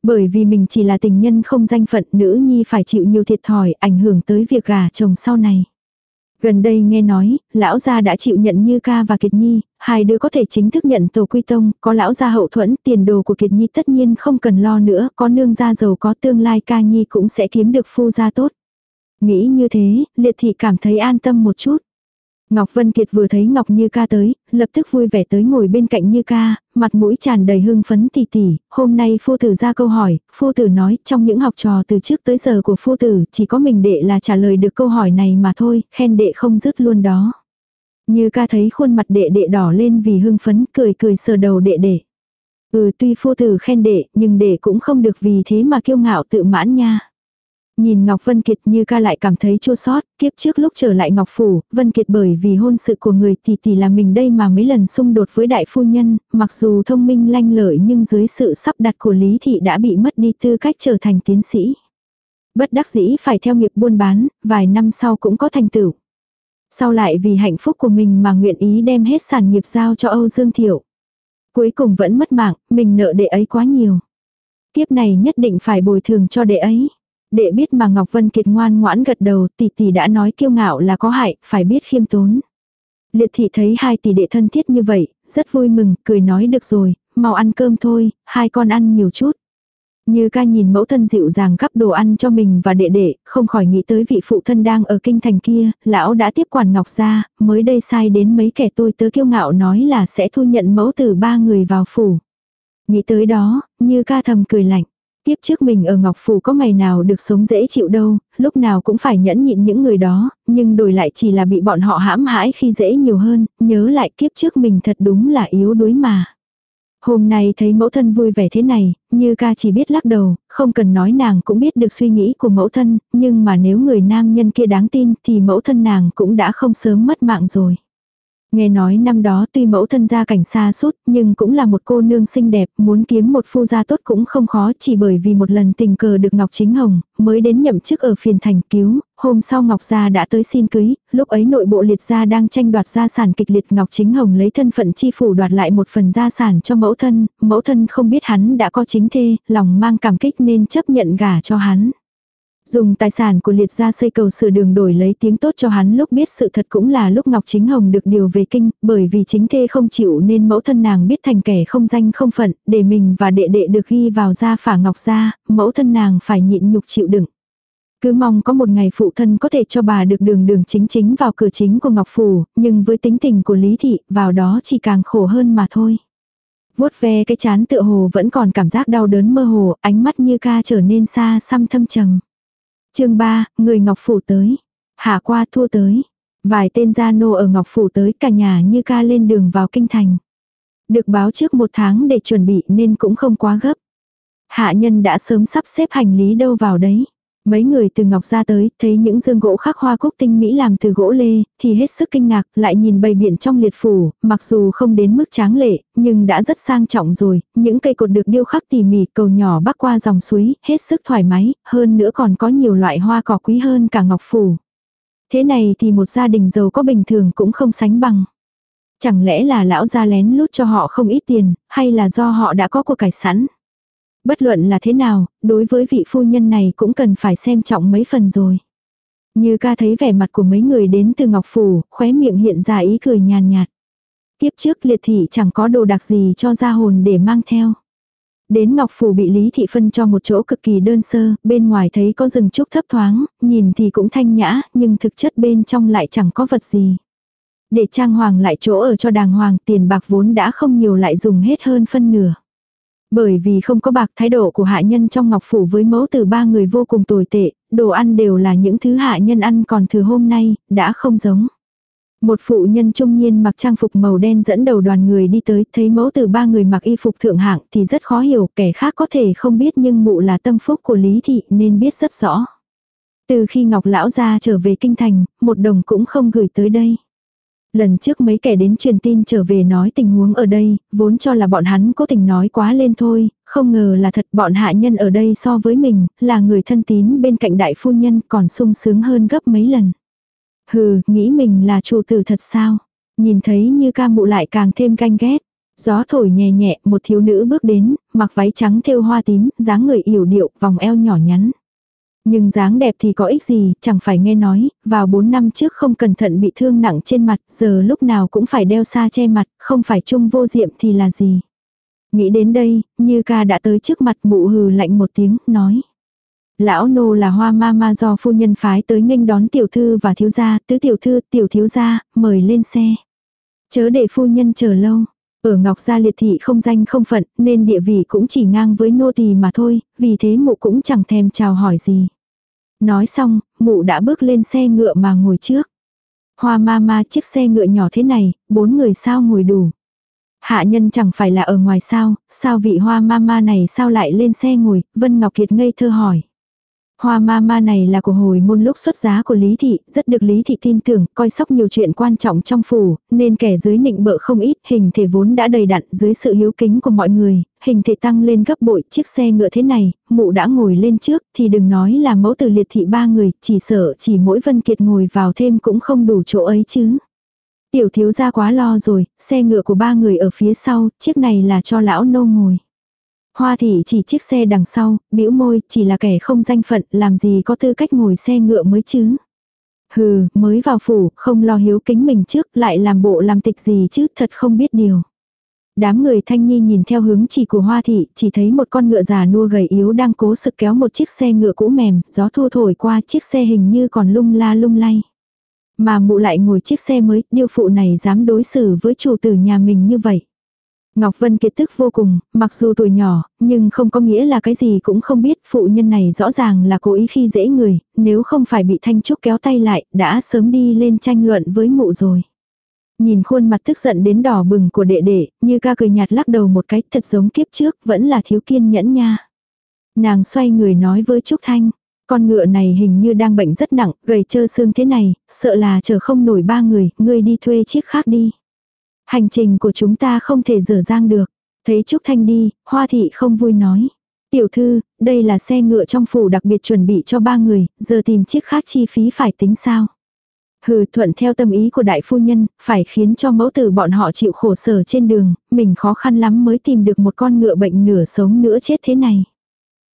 Bởi vì mình chỉ là tình nhân không danh phận nữ nhi phải chịu nhiều thiệt thòi ảnh hưởng tới việc gả chồng sau này. Gần đây nghe nói, lão gia đã chịu nhận Như ca và Kiệt Nhi, hai đứa có thể chính thức nhận tổ quy tông, có lão gia hậu thuẫn, tiền đồ của Kiệt Nhi tất nhiên không cần lo nữa, có nương gia giàu có tương lai ca Nhi cũng sẽ kiếm được phu gia tốt. Nghĩ như thế, liệt thị cảm thấy an tâm một chút. Ngọc Vân Kiệt vừa thấy Ngọc Như ca tới, lập tức vui vẻ tới ngồi bên cạnh Như ca, mặt mũi tràn đầy hưng phấn tỉ tỉ, hôm nay phu tử ra câu hỏi, phu tử nói trong những học trò từ trước tới giờ của phu tử chỉ có mình đệ là trả lời được câu hỏi này mà thôi, khen đệ không dứt luôn đó. Như ca thấy khuôn mặt đệ đệ đỏ lên vì hưng phấn, cười cười sờ đầu đệ đệ. Ừ tuy phu tử khen đệ, nhưng đệ cũng không được vì thế mà kiêu ngạo tự mãn nha. Nhìn Ngọc Vân Kiệt như ca lại cảm thấy chua sót, kiếp trước lúc trở lại Ngọc Phủ, Vân Kiệt bởi vì hôn sự của người tỷ tỷ là mình đây mà mấy lần xung đột với đại phu nhân, mặc dù thông minh lanh lợi nhưng dưới sự sắp đặt của Lý Thị đã bị mất đi tư cách trở thành tiến sĩ. Bất đắc dĩ phải theo nghiệp buôn bán, vài năm sau cũng có thành tựu. Sau lại vì hạnh phúc của mình mà nguyện ý đem hết sản nghiệp giao cho Âu Dương Thiệu. Cuối cùng vẫn mất mạng, mình nợ đệ ấy quá nhiều. Kiếp này nhất định phải bồi thường cho đệ ấy. Đệ biết mà Ngọc Vân Kiệt ngoan ngoãn gật đầu, tỷ tỷ đã nói kiêu ngạo là có hại, phải biết khiêm tốn. Liệt thị thấy hai tỷ đệ thân thiết như vậy, rất vui mừng, cười nói được rồi, mau ăn cơm thôi, hai con ăn nhiều chút. Như ca nhìn mẫu thân dịu dàng gắp đồ ăn cho mình và đệ đệ, không khỏi nghĩ tới vị phụ thân đang ở kinh thành kia, lão đã tiếp quản ngọc ra, mới đây sai đến mấy kẻ tôi tớ kiêu ngạo nói là sẽ thu nhận mẫu từ ba người vào phủ. Nghĩ tới đó, như ca thầm cười lạnh. Tiếp trước mình ở Ngọc Phủ có ngày nào được sống dễ chịu đâu, lúc nào cũng phải nhẫn nhịn những người đó, nhưng đổi lại chỉ là bị bọn họ hãm hãi khi dễ nhiều hơn, nhớ lại kiếp trước mình thật đúng là yếu đuối mà. Hôm nay thấy mẫu thân vui vẻ thế này, như ca chỉ biết lắc đầu, không cần nói nàng cũng biết được suy nghĩ của mẫu thân, nhưng mà nếu người nam nhân kia đáng tin thì mẫu thân nàng cũng đã không sớm mất mạng rồi. Nghe nói năm đó tuy mẫu thân gia cảnh xa sút nhưng cũng là một cô nương xinh đẹp, muốn kiếm một phu gia tốt cũng không khó chỉ bởi vì một lần tình cờ được Ngọc Chính Hồng, mới đến nhậm chức ở phiền thành cứu, hôm sau Ngọc Gia đã tới xin cưới, lúc ấy nội bộ liệt gia đang tranh đoạt gia sản kịch liệt Ngọc Chính Hồng lấy thân phận chi phủ đoạt lại một phần gia sản cho mẫu thân, mẫu thân không biết hắn đã có chính thê, lòng mang cảm kích nên chấp nhận gả cho hắn. Dùng tài sản của liệt gia xây cầu sửa đường đổi lấy tiếng tốt cho hắn lúc biết sự thật cũng là lúc Ngọc Chính Hồng được điều về kinh, bởi vì chính thê không chịu nên mẫu thân nàng biết thành kẻ không danh không phận, để mình và đệ đệ được ghi vào gia phả Ngọc gia, mẫu thân nàng phải nhịn nhục chịu đựng. Cứ mong có một ngày phụ thân có thể cho bà được đường đường chính chính vào cửa chính của Ngọc Phủ, nhưng với tính tình của Lý Thị, vào đó chỉ càng khổ hơn mà thôi. vuốt ve cái chán tựa hồ vẫn còn cảm giác đau đớn mơ hồ, ánh mắt như ca trở nên xa xăm thâm trầm chương 3, người Ngọc Phủ tới. Hạ qua thua tới. Vài tên gia nô ở Ngọc Phủ tới cả nhà như ca lên đường vào kinh thành. Được báo trước một tháng để chuẩn bị nên cũng không quá gấp. Hạ nhân đã sớm sắp xếp hành lý đâu vào đấy. Mấy người từ Ngọc ra tới, thấy những dương gỗ khắc hoa cúc tinh mỹ làm từ gỗ lê, thì hết sức kinh ngạc, lại nhìn bầy biển trong liệt phủ, mặc dù không đến mức tráng lệ, nhưng đã rất sang trọng rồi, những cây cột được điêu khắc tỉ mỉ, cầu nhỏ bắc qua dòng suối, hết sức thoải mái, hơn nữa còn có nhiều loại hoa cỏ quý hơn cả Ngọc Phủ. Thế này thì một gia đình giàu có bình thường cũng không sánh bằng. Chẳng lẽ là lão gia lén lút cho họ không ít tiền, hay là do họ đã có của cải sẵn bất luận là thế nào, đối với vị phu nhân này cũng cần phải xem trọng mấy phần rồi. Như ca thấy vẻ mặt của mấy người đến từ Ngọc Phủ, khóe miệng hiện ra ý cười nhàn nhạt. Tiếp trước liệt thị chẳng có đồ đặc gì cho ra hồn để mang theo. Đến Ngọc Phủ bị Lý Thị phân cho một chỗ cực kỳ đơn sơ, bên ngoài thấy có rừng trúc thấp thoáng, nhìn thì cũng thanh nhã, nhưng thực chất bên trong lại chẳng có vật gì. Để trang hoàng lại chỗ ở cho đàng hoàng tiền bạc vốn đã không nhiều lại dùng hết hơn phân nửa. Bởi vì không có bạc thái độ của hạ nhân trong ngọc phủ với mẫu từ ba người vô cùng tồi tệ, đồ ăn đều là những thứ hạ nhân ăn còn thừa hôm nay, đã không giống. Một phụ nhân trung niên mặc trang phục màu đen dẫn đầu đoàn người đi tới, thấy mẫu từ ba người mặc y phục thượng hạng thì rất khó hiểu, kẻ khác có thể không biết nhưng mụ là tâm phúc của Lý Thị nên biết rất rõ. Từ khi Ngọc Lão ra trở về kinh thành, một đồng cũng không gửi tới đây. Lần trước mấy kẻ đến truyền tin trở về nói tình huống ở đây, vốn cho là bọn hắn cố tình nói quá lên thôi, không ngờ là thật bọn hạ nhân ở đây so với mình, là người thân tín bên cạnh đại phu nhân còn sung sướng hơn gấp mấy lần. Hừ, nghĩ mình là chủ tử thật sao? Nhìn thấy như ca mụ lại càng thêm canh ghét. Gió thổi nhẹ nhẹ, một thiếu nữ bước đến, mặc váy trắng thêu hoa tím, dáng người yểu điệu, vòng eo nhỏ nhắn. Nhưng dáng đẹp thì có ích gì, chẳng phải nghe nói, vào 4 năm trước không cẩn thận bị thương nặng trên mặt, giờ lúc nào cũng phải đeo xa che mặt, không phải chung vô diệm thì là gì. Nghĩ đến đây, như ca đã tới trước mặt mụ hừ lạnh một tiếng, nói. Lão nô là hoa ma ma do phu nhân phái tới nghênh đón tiểu thư và thiếu gia, tứ tiểu thư, tiểu thiếu gia, mời lên xe. Chớ để phu nhân chờ lâu. Ở Ngọc Gia liệt thị không danh không phận, nên địa vị cũng chỉ ngang với nô tỳ mà thôi, vì thế mụ cũng chẳng thèm chào hỏi gì. Nói xong, mụ đã bước lên xe ngựa mà ngồi trước. Hoa ma ma chiếc xe ngựa nhỏ thế này, bốn người sao ngồi đủ. Hạ nhân chẳng phải là ở ngoài sao, sao vị hoa ma ma này sao lại lên xe ngồi, Vân Ngọc Kiệt ngây thơ hỏi. Hoa ma ma này là của hồi môn lúc xuất giá của Lý Thị, rất được Lý Thị tin tưởng, coi sóc nhiều chuyện quan trọng trong phủ, nên kẻ dưới nịnh bợ không ít, hình thể vốn đã đầy đặn dưới sự hiếu kính của mọi người, hình thể tăng lên gấp bội, chiếc xe ngựa thế này, mụ đã ngồi lên trước, thì đừng nói là mẫu từ liệt thị ba người, chỉ sợ chỉ mỗi Vân Kiệt ngồi vào thêm cũng không đủ chỗ ấy chứ. Tiểu thiếu gia quá lo rồi, xe ngựa của ba người ở phía sau, chiếc này là cho lão nô ngồi. Hoa thị chỉ chiếc xe đằng sau, bĩu môi, chỉ là kẻ không danh phận, làm gì có tư cách ngồi xe ngựa mới chứ. Hừ, mới vào phủ, không lo hiếu kính mình trước, lại làm bộ làm tịch gì chứ, thật không biết điều. Đám người thanh nhi nhìn theo hướng chỉ của hoa thị, chỉ thấy một con ngựa già nua gầy yếu đang cố sực kéo một chiếc xe ngựa cũ mềm, gió thua thổi qua chiếc xe hình như còn lung la lung lay. Mà mụ lại ngồi chiếc xe mới, điêu phụ này dám đối xử với chủ tử nhà mình như vậy. Ngọc Vân kiệt tức vô cùng, mặc dù tuổi nhỏ, nhưng không có nghĩa là cái gì cũng không biết, phụ nhân này rõ ràng là cố ý khi dễ người, nếu không phải bị Thanh Trúc kéo tay lại, đã sớm đi lên tranh luận với mụ rồi. Nhìn khuôn mặt tức giận đến đỏ bừng của đệ đệ, như ca cười nhạt lắc đầu một cái thật giống kiếp trước, vẫn là thiếu kiên nhẫn nha. Nàng xoay người nói với Trúc Thanh, con ngựa này hình như đang bệnh rất nặng, gầy trơ xương thế này, sợ là chờ không nổi ba người, ngươi đi thuê chiếc khác đi. Hành trình của chúng ta không thể dở dang được. Thấy Trúc Thanh đi, Hoa Thị không vui nói. Tiểu thư, đây là xe ngựa trong phủ đặc biệt chuẩn bị cho ba người, giờ tìm chiếc khác chi phí phải tính sao. Hừ thuận theo tâm ý của đại phu nhân, phải khiến cho mẫu tử bọn họ chịu khổ sở trên đường, mình khó khăn lắm mới tìm được một con ngựa bệnh nửa sống nửa chết thế này.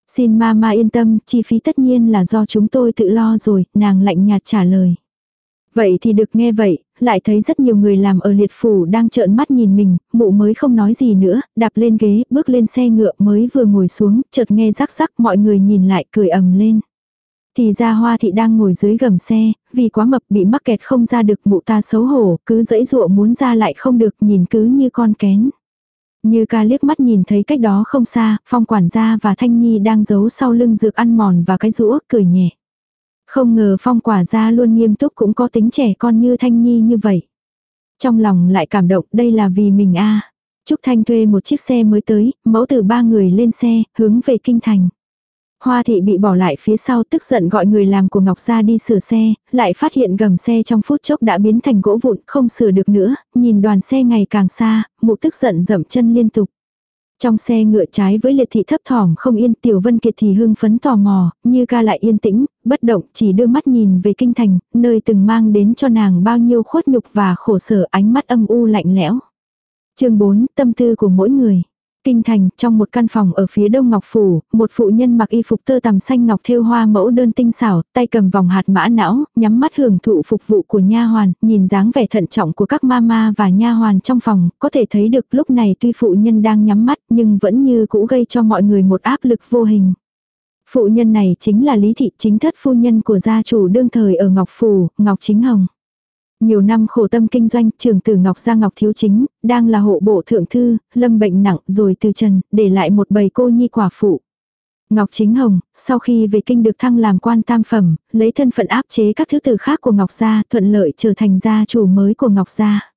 Xin ma ma yên tâm, chi phí tất nhiên là do chúng tôi tự lo rồi, nàng lạnh nhạt trả lời. Vậy thì được nghe vậy, lại thấy rất nhiều người làm ở liệt phủ đang trợn mắt nhìn mình, mụ mới không nói gì nữa, đạp lên ghế, bước lên xe ngựa mới vừa ngồi xuống, chợt nghe rắc rắc mọi người nhìn lại cười ầm lên. Thì ra hoa thị đang ngồi dưới gầm xe, vì quá mập bị mắc kẹt không ra được mụ ta xấu hổ, cứ dẫy dụa muốn ra lại không được nhìn cứ như con kén. Như ca liếc mắt nhìn thấy cách đó không xa, phong quản gia và thanh nhi đang giấu sau lưng dược ăn mòn và cái rũa, cười nhẹ. Không ngờ phong quả ra luôn nghiêm túc cũng có tính trẻ con như Thanh Nhi như vậy. Trong lòng lại cảm động đây là vì mình a Trúc Thanh thuê một chiếc xe mới tới, mẫu từ ba người lên xe, hướng về kinh thành. Hoa thị bị bỏ lại phía sau tức giận gọi người làm của Ngọc Gia đi sửa xe, lại phát hiện gầm xe trong phút chốc đã biến thành gỗ vụn, không sửa được nữa, nhìn đoàn xe ngày càng xa, mụ tức giận dậm chân liên tục. Trong xe ngựa trái với liệt thị thấp thỏm không yên tiểu vân kiệt thì hưng phấn tò mò, như ca lại yên tĩnh, bất động chỉ đưa mắt nhìn về kinh thành, nơi từng mang đến cho nàng bao nhiêu khuất nhục và khổ sở ánh mắt âm u lạnh lẽo. chương 4, tâm tư của mỗi người. Kinh thành, trong một căn phòng ở phía đông ngọc phủ, một phụ nhân mặc y phục tơ tằm xanh ngọc thêu hoa mẫu đơn tinh xảo, tay cầm vòng hạt mã não, nhắm mắt hưởng thụ phục vụ của nha hoàn, nhìn dáng vẻ thận trọng của các mama và nha hoàn trong phòng, có thể thấy được lúc này tuy phụ nhân đang nhắm mắt nhưng vẫn như cũ gây cho mọi người một áp lực vô hình. Phụ nhân này chính là Lý Thị chính thất phu nhân của gia chủ đương thời ở Ngọc Phủ, Ngọc Chính Hồng. Nhiều năm khổ tâm kinh doanh, trưởng tử Ngọc Gia Ngọc Thiếu Chính, đang là hộ bộ thượng thư, lâm bệnh nặng rồi từ trần, để lại một bầy cô nhi quả phụ. Ngọc Chính Hồng, sau khi về kinh được thăng làm quan tam phẩm, lấy thân phận áp chế các thứ tử khác của Ngọc Gia, thuận lợi trở thành gia chủ mới của Ngọc Gia.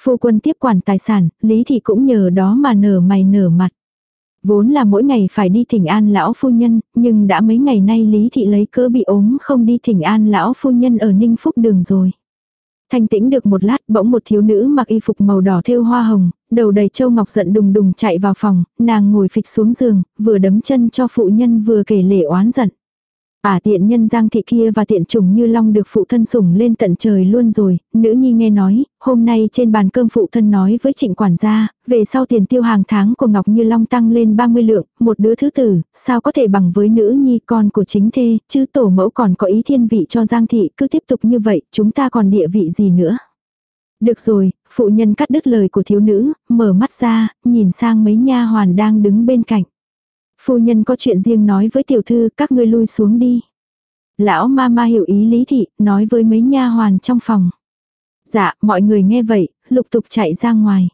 Phu quân tiếp quản tài sản, Lý Thị cũng nhờ đó mà nở mày nở mặt. Vốn là mỗi ngày phải đi thỉnh an lão phu nhân, nhưng đã mấy ngày nay Lý Thị lấy cớ bị ốm không đi thỉnh an lão phu nhân ở Ninh Phúc đường rồi. Thanh tĩnh được một lát bỗng một thiếu nữ mặc y phục màu đỏ thêu hoa hồng, đầu đầy châu ngọc giận đùng đùng chạy vào phòng, nàng ngồi phịch xuống giường, vừa đấm chân cho phụ nhân vừa kể lể oán giận. À tiện nhân giang thị kia và tiện trùng như long được phụ thân sủng lên tận trời luôn rồi, nữ nhi nghe nói, hôm nay trên bàn cơm phụ thân nói với trịnh quản gia, về sau tiền tiêu hàng tháng của Ngọc Như Long tăng lên 30 lượng, một đứa thứ tử, sao có thể bằng với nữ nhi con của chính thê, chứ tổ mẫu còn có ý thiên vị cho giang thị, cứ tiếp tục như vậy, chúng ta còn địa vị gì nữa. Được rồi, phụ nhân cắt đứt lời của thiếu nữ, mở mắt ra, nhìn sang mấy nha hoàn đang đứng bên cạnh. Phu nhân có chuyện riêng nói với tiểu thư, các ngươi lui xuống đi. Lão ma ma hiểu ý lý thị, nói với mấy nha hoàn trong phòng. Dạ, mọi người nghe vậy, lục tục chạy ra ngoài.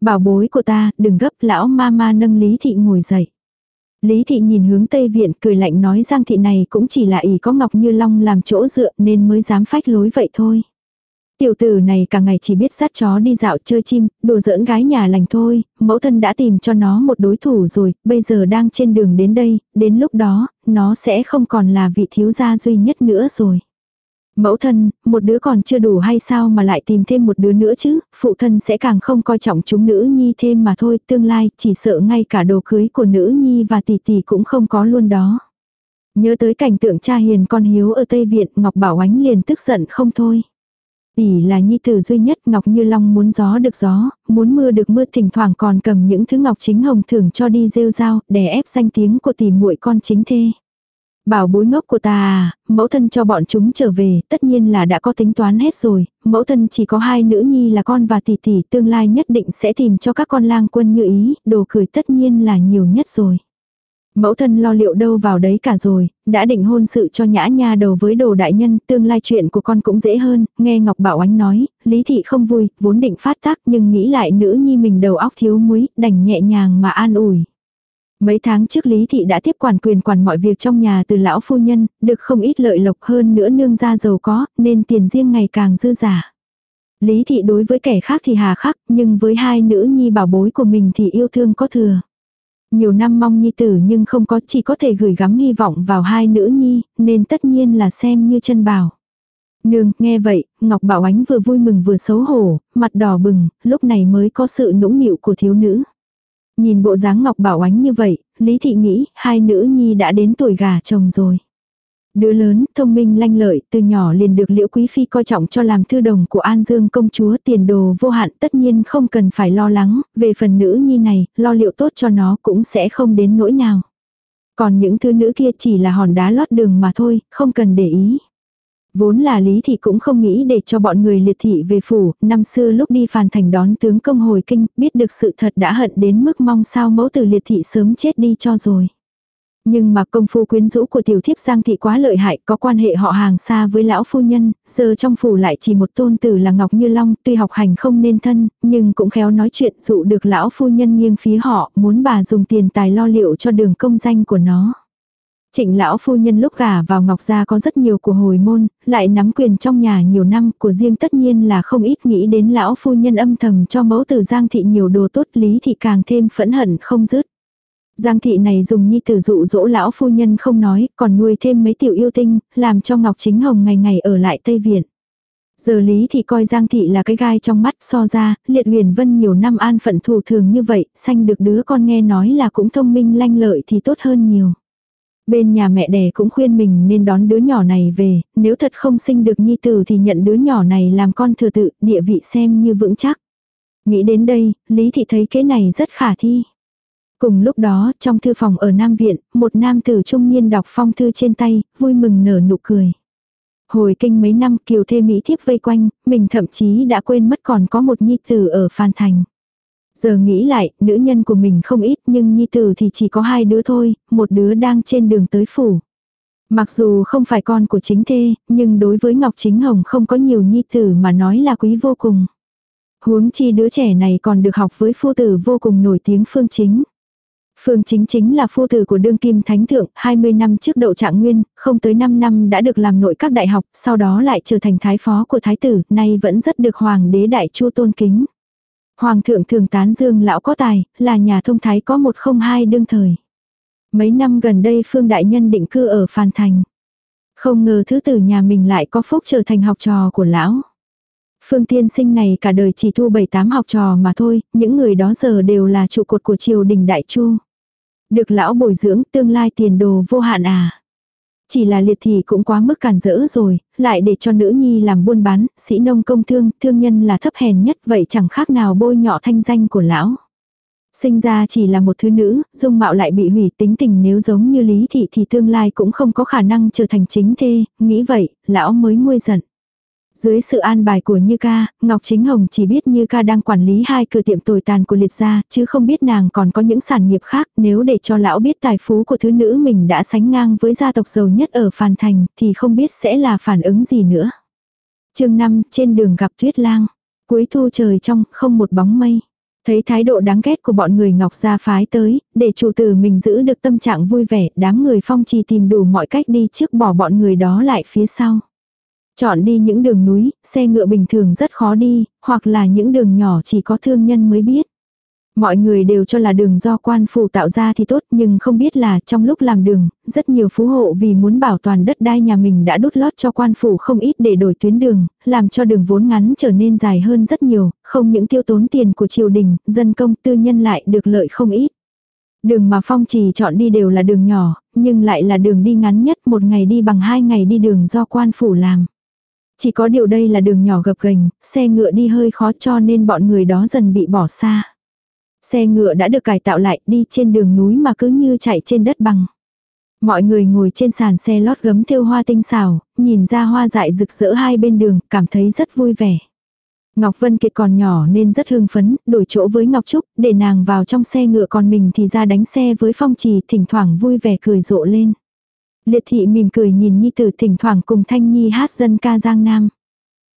Bảo bối của ta, đừng gấp, lão ma ma nâng lý thị ngồi dậy. Lý thị nhìn hướng Tây Viện cười lạnh nói Giang thị này cũng chỉ là ỷ có Ngọc Như Long làm chỗ dựa nên mới dám phách lối vậy thôi. Tiểu tử này cả ngày chỉ biết sát chó đi dạo chơi chim, đùa giỡn gái nhà lành thôi, mẫu thân đã tìm cho nó một đối thủ rồi, bây giờ đang trên đường đến đây, đến lúc đó, nó sẽ không còn là vị thiếu gia duy nhất nữa rồi. Mẫu thân, một đứa còn chưa đủ hay sao mà lại tìm thêm một đứa nữa chứ, phụ thân sẽ càng không coi trọng chúng nữ nhi thêm mà thôi, tương lai chỉ sợ ngay cả đồ cưới của nữ nhi và tỷ tỷ cũng không có luôn đó. Nhớ tới cảnh tượng cha hiền con hiếu ở Tây Viện, Ngọc Bảo Ánh liền tức giận không thôi ỉ là nhi tử duy nhất Ngọc Như Long muốn gió được gió, muốn mưa được mưa thỉnh thoảng còn cầm những thứ ngọc chính hồng thưởng cho đi rêu rao, đè ép danh tiếng của tỷ muội con chính thê. Bảo bối ngốc của ta à, mẫu thân cho bọn chúng trở về, tất nhiên là đã có tính toán hết rồi, mẫu thân chỉ có hai nữ nhi là con và tỷ tỷ tương lai nhất định sẽ tìm cho các con lang quân như ý, đồ cười tất nhiên là nhiều nhất rồi. Mẫu thân lo liệu đâu vào đấy cả rồi, đã định hôn sự cho nhã nha đầu với đồ đại nhân, tương lai chuyện của con cũng dễ hơn, nghe Ngọc Bảo Ánh nói, Lý Thị không vui, vốn định phát tác nhưng nghĩ lại nữ nhi mình đầu óc thiếu muối, đành nhẹ nhàng mà an ủi. Mấy tháng trước Lý Thị đã tiếp quản quyền quản mọi việc trong nhà từ lão phu nhân, được không ít lợi lộc hơn nữa nương ra giàu có, nên tiền riêng ngày càng dư giả. Lý Thị đối với kẻ khác thì hà khắc, nhưng với hai nữ nhi bảo bối của mình thì yêu thương có thừa. Nhiều năm mong nhi tử nhưng không có chỉ có thể gửi gắm hy vọng vào hai nữ nhi, nên tất nhiên là xem như chân bảo. Nương, nghe vậy, Ngọc Bảo Ánh vừa vui mừng vừa xấu hổ, mặt đỏ bừng, lúc này mới có sự nũng nịu của thiếu nữ. Nhìn bộ dáng Ngọc Bảo Ánh như vậy, Lý Thị nghĩ hai nữ nhi đã đến tuổi gà chồng rồi. Đứa lớn, thông minh lanh lợi, từ nhỏ liền được Liễu Quý Phi coi trọng cho làm thư đồng của An Dương công chúa tiền đồ vô hạn tất nhiên không cần phải lo lắng, về phần nữ nhi này, lo liệu tốt cho nó cũng sẽ không đến nỗi nào. Còn những thứ nữ kia chỉ là hòn đá lót đường mà thôi, không cần để ý. Vốn là Lý thì cũng không nghĩ để cho bọn người liệt thị về phủ, năm xưa lúc đi phàn thành đón tướng công hồi kinh, biết được sự thật đã hận đến mức mong sao mẫu tử liệt thị sớm chết đi cho rồi. Nhưng mà công phu quyến rũ của tiểu thiếp Giang Thị quá lợi hại, có quan hệ họ hàng xa với lão phu nhân, giờ trong phủ lại chỉ một tôn tử là Ngọc Như Long, tuy học hành không nên thân, nhưng cũng khéo nói chuyện dụ được lão phu nhân nghiêng phía họ, muốn bà dùng tiền tài lo liệu cho đường công danh của nó. Trịnh lão phu nhân lúc gả vào Ngọc Gia có rất nhiều của hồi môn, lại nắm quyền trong nhà nhiều năm, của riêng tất nhiên là không ít nghĩ đến lão phu nhân âm thầm cho mẫu tử Giang Thị nhiều đồ tốt lý thì càng thêm phẫn hận không dứt. Giang thị này dùng nhi tử dụ dỗ lão phu nhân không nói, còn nuôi thêm mấy tiểu yêu tinh, làm cho Ngọc Chính Hồng ngày ngày ở lại Tây Viện. Giờ Lý thì coi Giang thị là cái gai trong mắt so ra, liệt huyền vân nhiều năm an phận thủ thường như vậy, sanh được đứa con nghe nói là cũng thông minh lanh lợi thì tốt hơn nhiều. Bên nhà mẹ đẻ cũng khuyên mình nên đón đứa nhỏ này về, nếu thật không sinh được nhi tử thì nhận đứa nhỏ này làm con thừa tự, địa vị xem như vững chắc. Nghĩ đến đây, Lý thị thấy cái này rất khả thi. Cùng lúc đó, trong thư phòng ở Nam Viện, một nam tử trung niên đọc phong thư trên tay, vui mừng nở nụ cười. Hồi kinh mấy năm kiều thê Mỹ thiếp vây quanh, mình thậm chí đã quên mất còn có một nhi tử ở Phan Thành. Giờ nghĩ lại, nữ nhân của mình không ít nhưng nhi tử thì chỉ có hai đứa thôi, một đứa đang trên đường tới phủ. Mặc dù không phải con của chính thê, nhưng đối với Ngọc Chính Hồng không có nhiều nhi tử mà nói là quý vô cùng. Huống chi đứa trẻ này còn được học với phu tử vô cùng nổi tiếng phương chính. Phương Chính chính là phu tử của đương kim thánh thượng, 20 năm trước đậu trạng nguyên, không tới 5 năm đã được làm nội các đại học, sau đó lại trở thành thái phó của thái tử, nay vẫn rất được hoàng đế đại chu tôn kính. Hoàng thượng thường tán dương lão có tài, là nhà thông thái có một không hai đương thời. Mấy năm gần đây Phương Đại Nhân định cư ở Phan Thành. Không ngờ thứ tử nhà mình lại có phúc trở thành học trò của lão. Phương tiên sinh này cả đời chỉ thu 7-8 học trò mà thôi, những người đó giờ đều là trụ cột của triều đình đại chu. Được lão bồi dưỡng tương lai tiền đồ vô hạn à. Chỉ là liệt thì cũng quá mức cản rỡ rồi, lại để cho nữ nhi làm buôn bán, sĩ nông công thương, thương nhân là thấp hèn nhất vậy chẳng khác nào bôi nhọ thanh danh của lão. Sinh ra chỉ là một thứ nữ, dung mạo lại bị hủy tính tình nếu giống như lý thị thì tương lai cũng không có khả năng trở thành chính thê, nghĩ vậy, lão mới nguôi giận. Dưới sự an bài của Như ca, Ngọc Chính Hồng chỉ biết Như ca đang quản lý hai cửa tiệm tồi tàn của liệt gia, chứ không biết nàng còn có những sản nghiệp khác. Nếu để cho lão biết tài phú của thứ nữ mình đã sánh ngang với gia tộc giàu nhất ở Phàn Thành, thì không biết sẽ là phản ứng gì nữa. chương 5, trên đường gặp tuyết lang. Cuối thu trời trong, không một bóng mây. Thấy thái độ đáng ghét của bọn người Ngọc Gia phái tới, để chủ tử mình giữ được tâm trạng vui vẻ, đám người phong trì tìm đủ mọi cách đi trước bỏ bọn người đó lại phía sau. Chọn đi những đường núi, xe ngựa bình thường rất khó đi, hoặc là những đường nhỏ chỉ có thương nhân mới biết. Mọi người đều cho là đường do quan phủ tạo ra thì tốt nhưng không biết là trong lúc làm đường, rất nhiều phú hộ vì muốn bảo toàn đất đai nhà mình đã đút lót cho quan phủ không ít để đổi tuyến đường, làm cho đường vốn ngắn trở nên dài hơn rất nhiều, không những tiêu tốn tiền của triều đình, dân công tư nhân lại được lợi không ít. Đường mà Phong chỉ chọn đi đều là đường nhỏ, nhưng lại là đường đi ngắn nhất một ngày đi bằng hai ngày đi đường do quan phủ làm. Chỉ có điều đây là đường nhỏ gập ghềnh, xe ngựa đi hơi khó cho nên bọn người đó dần bị bỏ xa. Xe ngựa đã được cải tạo lại đi trên đường núi mà cứ như chạy trên đất bằng. Mọi người ngồi trên sàn xe lót gấm thêu hoa tinh xảo, nhìn ra hoa dại rực rỡ hai bên đường, cảm thấy rất vui vẻ. Ngọc Vân Kiệt còn nhỏ nên rất hưng phấn, đổi chỗ với Ngọc Trúc, để nàng vào trong xe ngựa còn mình thì ra đánh xe với Phong Trì thỉnh thoảng vui vẻ cười rộ lên. Liệt thị mỉm cười nhìn Nhi tử thỉnh thoảng cùng Thanh Nhi hát dân ca Giang Nam.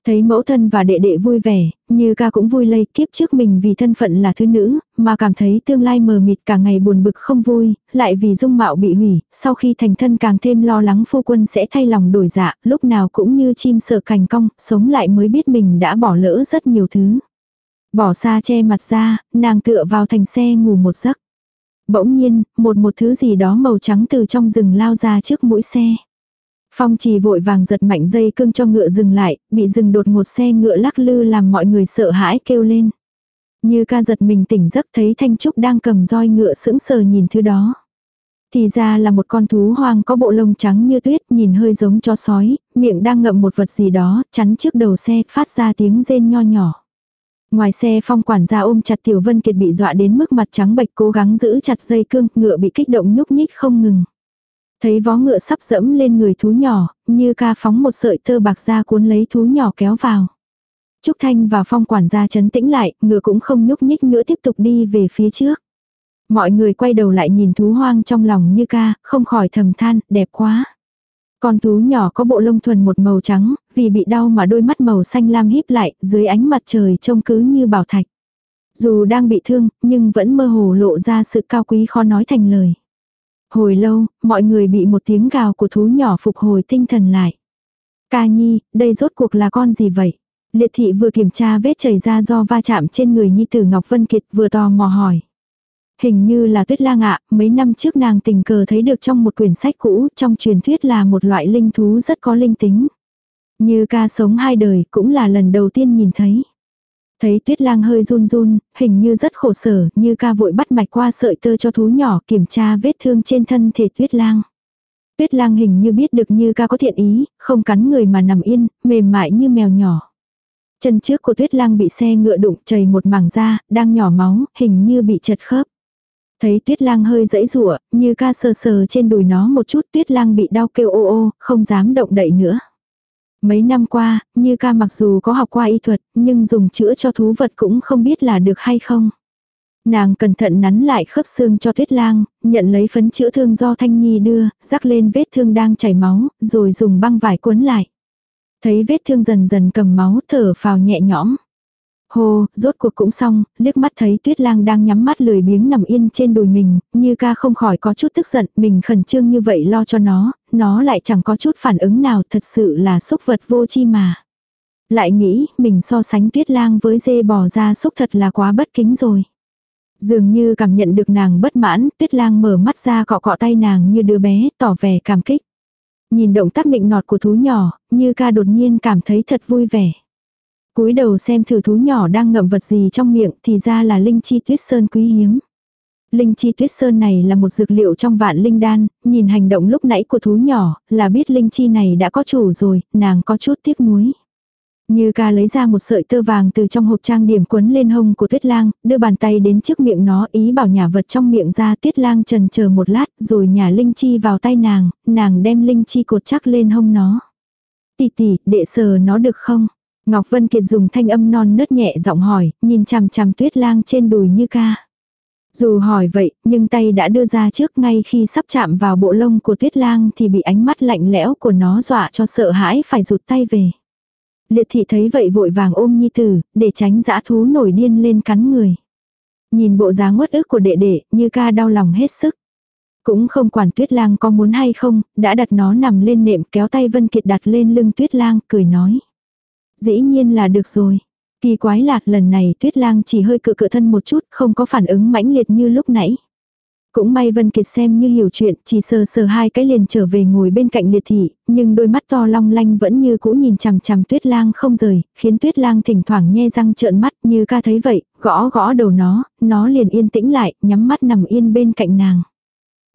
Thấy mẫu thân và đệ đệ vui vẻ, như ca cũng vui lây kiếp trước mình vì thân phận là thứ nữ, mà cảm thấy tương lai mờ mịt cả ngày buồn bực không vui, lại vì dung mạo bị hủy, sau khi thành thân càng thêm lo lắng phu quân sẽ thay lòng đổi dạ, lúc nào cũng như chim sợ cành cong, sống lại mới biết mình đã bỏ lỡ rất nhiều thứ. Bỏ xa che mặt ra, nàng tựa vào thành xe ngủ một giấc. Bỗng nhiên, một một thứ gì đó màu trắng từ trong rừng lao ra trước mũi xe. Phong trì vội vàng giật mạnh dây cương cho ngựa dừng lại, bị dừng đột ngột xe ngựa lắc lư làm mọi người sợ hãi kêu lên. Như ca giật mình tỉnh giấc thấy Thanh Trúc đang cầm roi ngựa sững sờ nhìn thứ đó. Thì ra là một con thú hoang có bộ lông trắng như tuyết nhìn hơi giống chó sói, miệng đang ngậm một vật gì đó, chắn trước đầu xe phát ra tiếng rên nho nhỏ. Ngoài xe phong quản gia ôm chặt Tiểu Vân Kiệt bị dọa đến mức mặt trắng bệch cố gắng giữ chặt dây cương, ngựa bị kích động nhúc nhích không ngừng. Thấy vó ngựa sắp dẫm lên người thú nhỏ, như ca phóng một sợi tơ bạc ra cuốn lấy thú nhỏ kéo vào. Trúc Thanh và phong quản gia chấn tĩnh lại, ngựa cũng không nhúc nhích nữa tiếp tục đi về phía trước. Mọi người quay đầu lại nhìn thú hoang trong lòng như ca, không khỏi thầm than, đẹp quá. Con thú nhỏ có bộ lông thuần một màu trắng, vì bị đau mà đôi mắt màu xanh lam híp lại, dưới ánh mặt trời trông cứ như bảo thạch. Dù đang bị thương, nhưng vẫn mơ hồ lộ ra sự cao quý khó nói thành lời. Hồi lâu, mọi người bị một tiếng gào của thú nhỏ phục hồi tinh thần lại. Ca nhi, đây rốt cuộc là con gì vậy? Liệt thị vừa kiểm tra vết chảy ra do va chạm trên người nhi tử Ngọc Vân Kiệt vừa tò mò hỏi. Hình như là tuyết lang ạ, mấy năm trước nàng tình cờ thấy được trong một quyển sách cũ, trong truyền thuyết là một loại linh thú rất có linh tính. Như ca sống hai đời cũng là lần đầu tiên nhìn thấy. Thấy tuyết lang hơi run run, hình như rất khổ sở, như ca vội bắt mạch qua sợi tơ cho thú nhỏ kiểm tra vết thương trên thân thể tuyết lang. Tuyết lang hình như biết được như ca có thiện ý, không cắn người mà nằm yên, mềm mại như mèo nhỏ. Chân trước của tuyết lang bị xe ngựa đụng chảy một mảng da, đang nhỏ máu, hình như bị chật khớp. Thấy tuyết lang hơi dãy rủa như ca sờ sờ trên đùi nó một chút tuyết lang bị đau kêu ô ô, không dám động đậy nữa. Mấy năm qua, như ca mặc dù có học qua y thuật, nhưng dùng chữa cho thú vật cũng không biết là được hay không. Nàng cẩn thận nắn lại khớp xương cho tuyết lang, nhận lấy phấn chữa thương do Thanh Nhi đưa, rắc lên vết thương đang chảy máu, rồi dùng băng vải cuốn lại. Thấy vết thương dần dần cầm máu thở phào nhẹ nhõm. Hồ, rốt cuộc cũng xong, liếc mắt thấy tuyết lang đang nhắm mắt lười biếng nằm yên trên đùi mình, như ca không khỏi có chút tức giận, mình khẩn trương như vậy lo cho nó, nó lại chẳng có chút phản ứng nào thật sự là xúc vật vô chi mà. Lại nghĩ, mình so sánh tuyết lang với dê bò ra xúc thật là quá bất kính rồi. Dường như cảm nhận được nàng bất mãn, tuyết lang mở mắt ra cọ cọ tay nàng như đứa bé, tỏ vẻ cảm kích. Nhìn động tác nịnh nọt của thú nhỏ, như ca đột nhiên cảm thấy thật vui vẻ cúi đầu xem thử thú nhỏ đang ngậm vật gì trong miệng thì ra là linh chi tuyết sơn quý hiếm. Linh chi tuyết sơn này là một dược liệu trong vạn linh đan, nhìn hành động lúc nãy của thú nhỏ, là biết linh chi này đã có chủ rồi, nàng có chút tiếc nuối. Như ca lấy ra một sợi tơ vàng từ trong hộp trang điểm quấn lên hông của tuyết lang, đưa bàn tay đến trước miệng nó ý bảo nhả vật trong miệng ra tuyết lang trần chờ một lát rồi nhả linh chi vào tay nàng, nàng đem linh chi cột chắc lên hông nó. tì tì đệ sờ nó được không? Ngọc Vân Kiệt dùng thanh âm non nớt nhẹ giọng hỏi, nhìn chằm chằm tuyết lang trên đùi như ca. Dù hỏi vậy, nhưng tay đã đưa ra trước ngay khi sắp chạm vào bộ lông của tuyết lang thì bị ánh mắt lạnh lẽo của nó dọa cho sợ hãi phải rụt tay về. Liệt thị thấy vậy vội vàng ôm nhi tử, để tránh dã thú nổi điên lên cắn người. Nhìn bộ dáng uất ức của đệ đệ, như ca đau lòng hết sức. Cũng không quản tuyết lang có muốn hay không, đã đặt nó nằm lên nệm kéo tay Vân Kiệt đặt lên lưng tuyết lang, cười nói. Dĩ nhiên là được rồi. Kỳ quái lạc lần này tuyết lang chỉ hơi cự cự thân một chút, không có phản ứng mãnh liệt như lúc nãy. Cũng may Vân Kiệt xem như hiểu chuyện, chỉ sờ sờ hai cái liền trở về ngồi bên cạnh liệt thị, nhưng đôi mắt to long lanh vẫn như cũ nhìn chằm chằm tuyết lang không rời, khiến tuyết lang thỉnh thoảng nhe răng trợn mắt như ca thấy vậy, gõ gõ đầu nó, nó liền yên tĩnh lại, nhắm mắt nằm yên bên cạnh nàng.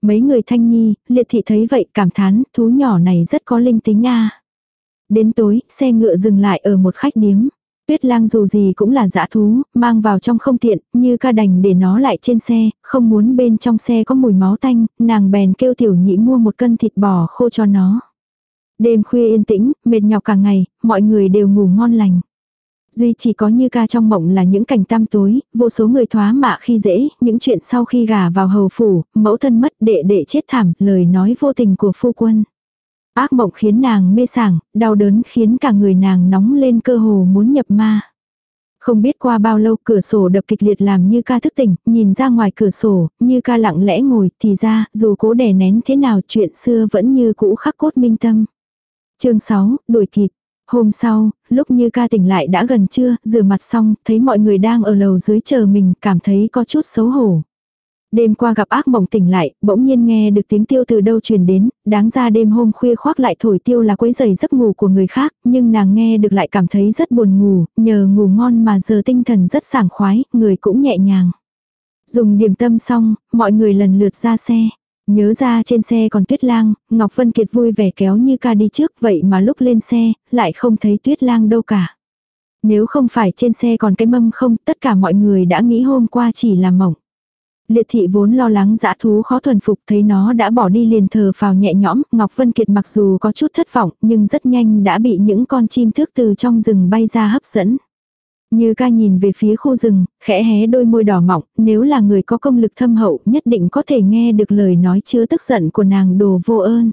Mấy người thanh nhi, liệt thị thấy vậy cảm thán, thú nhỏ này rất có linh tính a Đến tối, xe ngựa dừng lại ở một khách điếm. Tuyết lang dù gì cũng là dã thú, mang vào trong không tiện, như ca đành để nó lại trên xe, không muốn bên trong xe có mùi máu tanh, nàng bèn kêu tiểu nhị mua một cân thịt bò khô cho nó. Đêm khuya yên tĩnh, mệt nhọc cả ngày, mọi người đều ngủ ngon lành. Duy chỉ có như ca trong mộng là những cảnh tam tối, vô số người thoá mạ khi dễ, những chuyện sau khi gả vào hầu phủ, mẫu thân mất đệ đệ chết thảm, lời nói vô tình của phu quân. Ác mộng khiến nàng mê sảng, đau đớn khiến cả người nàng nóng lên cơ hồ muốn nhập ma. Không biết qua bao lâu cửa sổ đập kịch liệt làm như ca thức tỉnh, nhìn ra ngoài cửa sổ, như ca lặng lẽ ngồi, thì ra, dù cố đè nén thế nào chuyện xưa vẫn như cũ khắc cốt minh tâm. chương 6, đuổi kịp. Hôm sau, lúc như ca tỉnh lại đã gần trưa, rửa mặt xong, thấy mọi người đang ở lầu dưới chờ mình, cảm thấy có chút xấu hổ. Đêm qua gặp ác mộng tỉnh lại, bỗng nhiên nghe được tiếng tiêu từ đâu truyền đến, đáng ra đêm hôm khuya khoác lại thổi tiêu là quấy giày giấc ngủ của người khác, nhưng nàng nghe được lại cảm thấy rất buồn ngủ, nhờ ngủ ngon mà giờ tinh thần rất sảng khoái, người cũng nhẹ nhàng. Dùng điểm tâm xong, mọi người lần lượt ra xe. Nhớ ra trên xe còn tuyết lang, Ngọc Vân Kiệt vui vẻ kéo như ca đi trước vậy mà lúc lên xe, lại không thấy tuyết lang đâu cả. Nếu không phải trên xe còn cái mâm không, tất cả mọi người đã nghĩ hôm qua chỉ là mộng. Liệt thị vốn lo lắng dã thú khó thuần phục thấy nó đã bỏ đi liền thờ vào nhẹ nhõm, Ngọc Vân Kiệt mặc dù có chút thất vọng nhưng rất nhanh đã bị những con chim thước từ trong rừng bay ra hấp dẫn. Như ca nhìn về phía khu rừng, khẽ hé đôi môi đỏ mọng, nếu là người có công lực thâm hậu nhất định có thể nghe được lời nói chứa tức giận của nàng đồ vô ơn.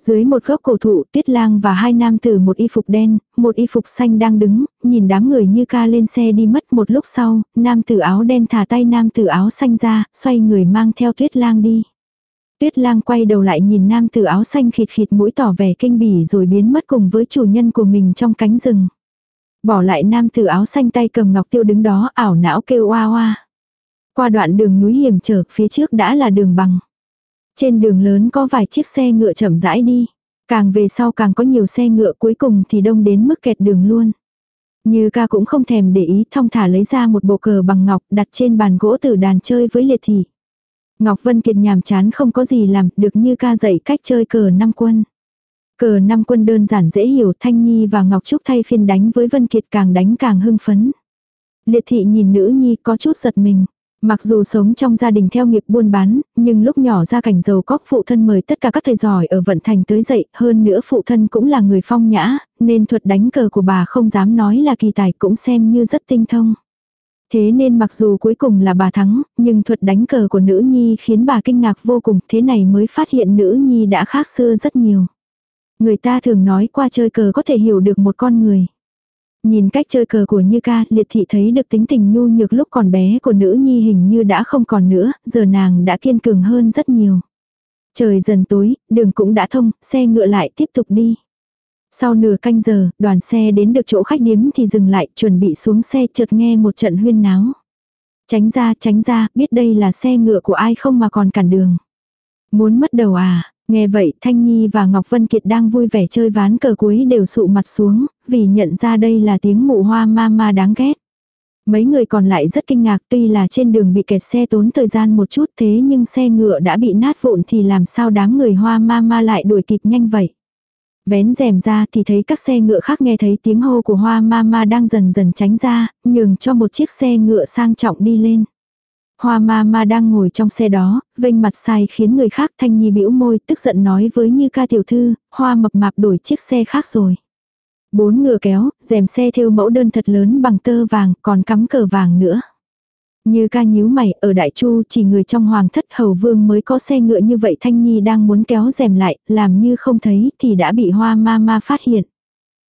Dưới một gốc cổ thụ, Tuyết Lang và hai nam tử một y phục đen, một y phục xanh đang đứng, nhìn đám người như ca lên xe đi mất một lúc sau, nam tử áo đen thả tay nam tử áo xanh ra, xoay người mang theo Tuyết Lang đi. Tuyết Lang quay đầu lại nhìn nam tử áo xanh khịt khịt mũi tỏ vẻ kinh bỉ rồi biến mất cùng với chủ nhân của mình trong cánh rừng. Bỏ lại nam tử áo xanh tay cầm ngọc tiêu đứng đó ảo não kêu oa oa. Qua đoạn đường núi hiểm trở phía trước đã là đường bằng. Trên đường lớn có vài chiếc xe ngựa chậm rãi đi. Càng về sau càng có nhiều xe ngựa cuối cùng thì đông đến mức kẹt đường luôn. Như ca cũng không thèm để ý, thong thả lấy ra một bộ cờ bằng ngọc đặt trên bàn gỗ từ đàn chơi với liệt thị. Ngọc Vân Kiệt nhàm chán không có gì làm, được như ca dạy cách chơi cờ năm quân. Cờ năm quân đơn giản dễ hiểu, Thanh Nhi và Ngọc Trúc thay phiên đánh với Vân Kiệt càng đánh càng hưng phấn. Liệt thị nhìn nữ nhi có chút giật mình. Mặc dù sống trong gia đình theo nghiệp buôn bán, nhưng lúc nhỏ ra cảnh giàu có phụ thân mời tất cả các thầy giỏi ở vận thành tới dậy, hơn nữa phụ thân cũng là người phong nhã, nên thuật đánh cờ của bà không dám nói là kỳ tài cũng xem như rất tinh thông. Thế nên mặc dù cuối cùng là bà thắng, nhưng thuật đánh cờ của nữ nhi khiến bà kinh ngạc vô cùng, thế này mới phát hiện nữ nhi đã khác xưa rất nhiều. Người ta thường nói qua chơi cờ có thể hiểu được một con người. Nhìn cách chơi cờ của Như ca, liệt thị thấy được tính tình nhu nhược lúc còn bé của nữ nhi hình như đã không còn nữa, giờ nàng đã kiên cường hơn rất nhiều. Trời dần tối, đường cũng đã thông, xe ngựa lại tiếp tục đi. Sau nửa canh giờ, đoàn xe đến được chỗ khách điếm thì dừng lại, chuẩn bị xuống xe chợt nghe một trận huyên náo. Tránh ra, tránh ra, biết đây là xe ngựa của ai không mà còn cản đường. Muốn mất đầu à, Nghe vậy Thanh Nhi và Ngọc Vân Kiệt đang vui vẻ chơi ván cờ cuối đều sụ mặt xuống, vì nhận ra đây là tiếng mụ hoa ma ma đáng ghét. Mấy người còn lại rất kinh ngạc tuy là trên đường bị kẹt xe tốn thời gian một chút thế nhưng xe ngựa đã bị nát vụn thì làm sao đám người hoa ma ma lại đuổi kịp nhanh vậy. Vén rèm ra thì thấy các xe ngựa khác nghe thấy tiếng hô của hoa ma ma đang dần dần tránh ra, nhường cho một chiếc xe ngựa sang trọng đi lên. Hoa ma ma đang ngồi trong xe đó, vênh mặt sai khiến người khác thanh nhi bĩu môi tức giận nói với như ca tiểu thư, hoa mập mạp đổi chiếc xe khác rồi. Bốn ngựa kéo, rèm xe thêu mẫu đơn thật lớn bằng tơ vàng, còn cắm cờ vàng nữa. Như ca nhíu mày, ở Đại Chu chỉ người trong hoàng thất hầu vương mới có xe ngựa như vậy Thanh Nhi đang muốn kéo rèm lại, làm như không thấy thì đã bị hoa ma ma phát hiện.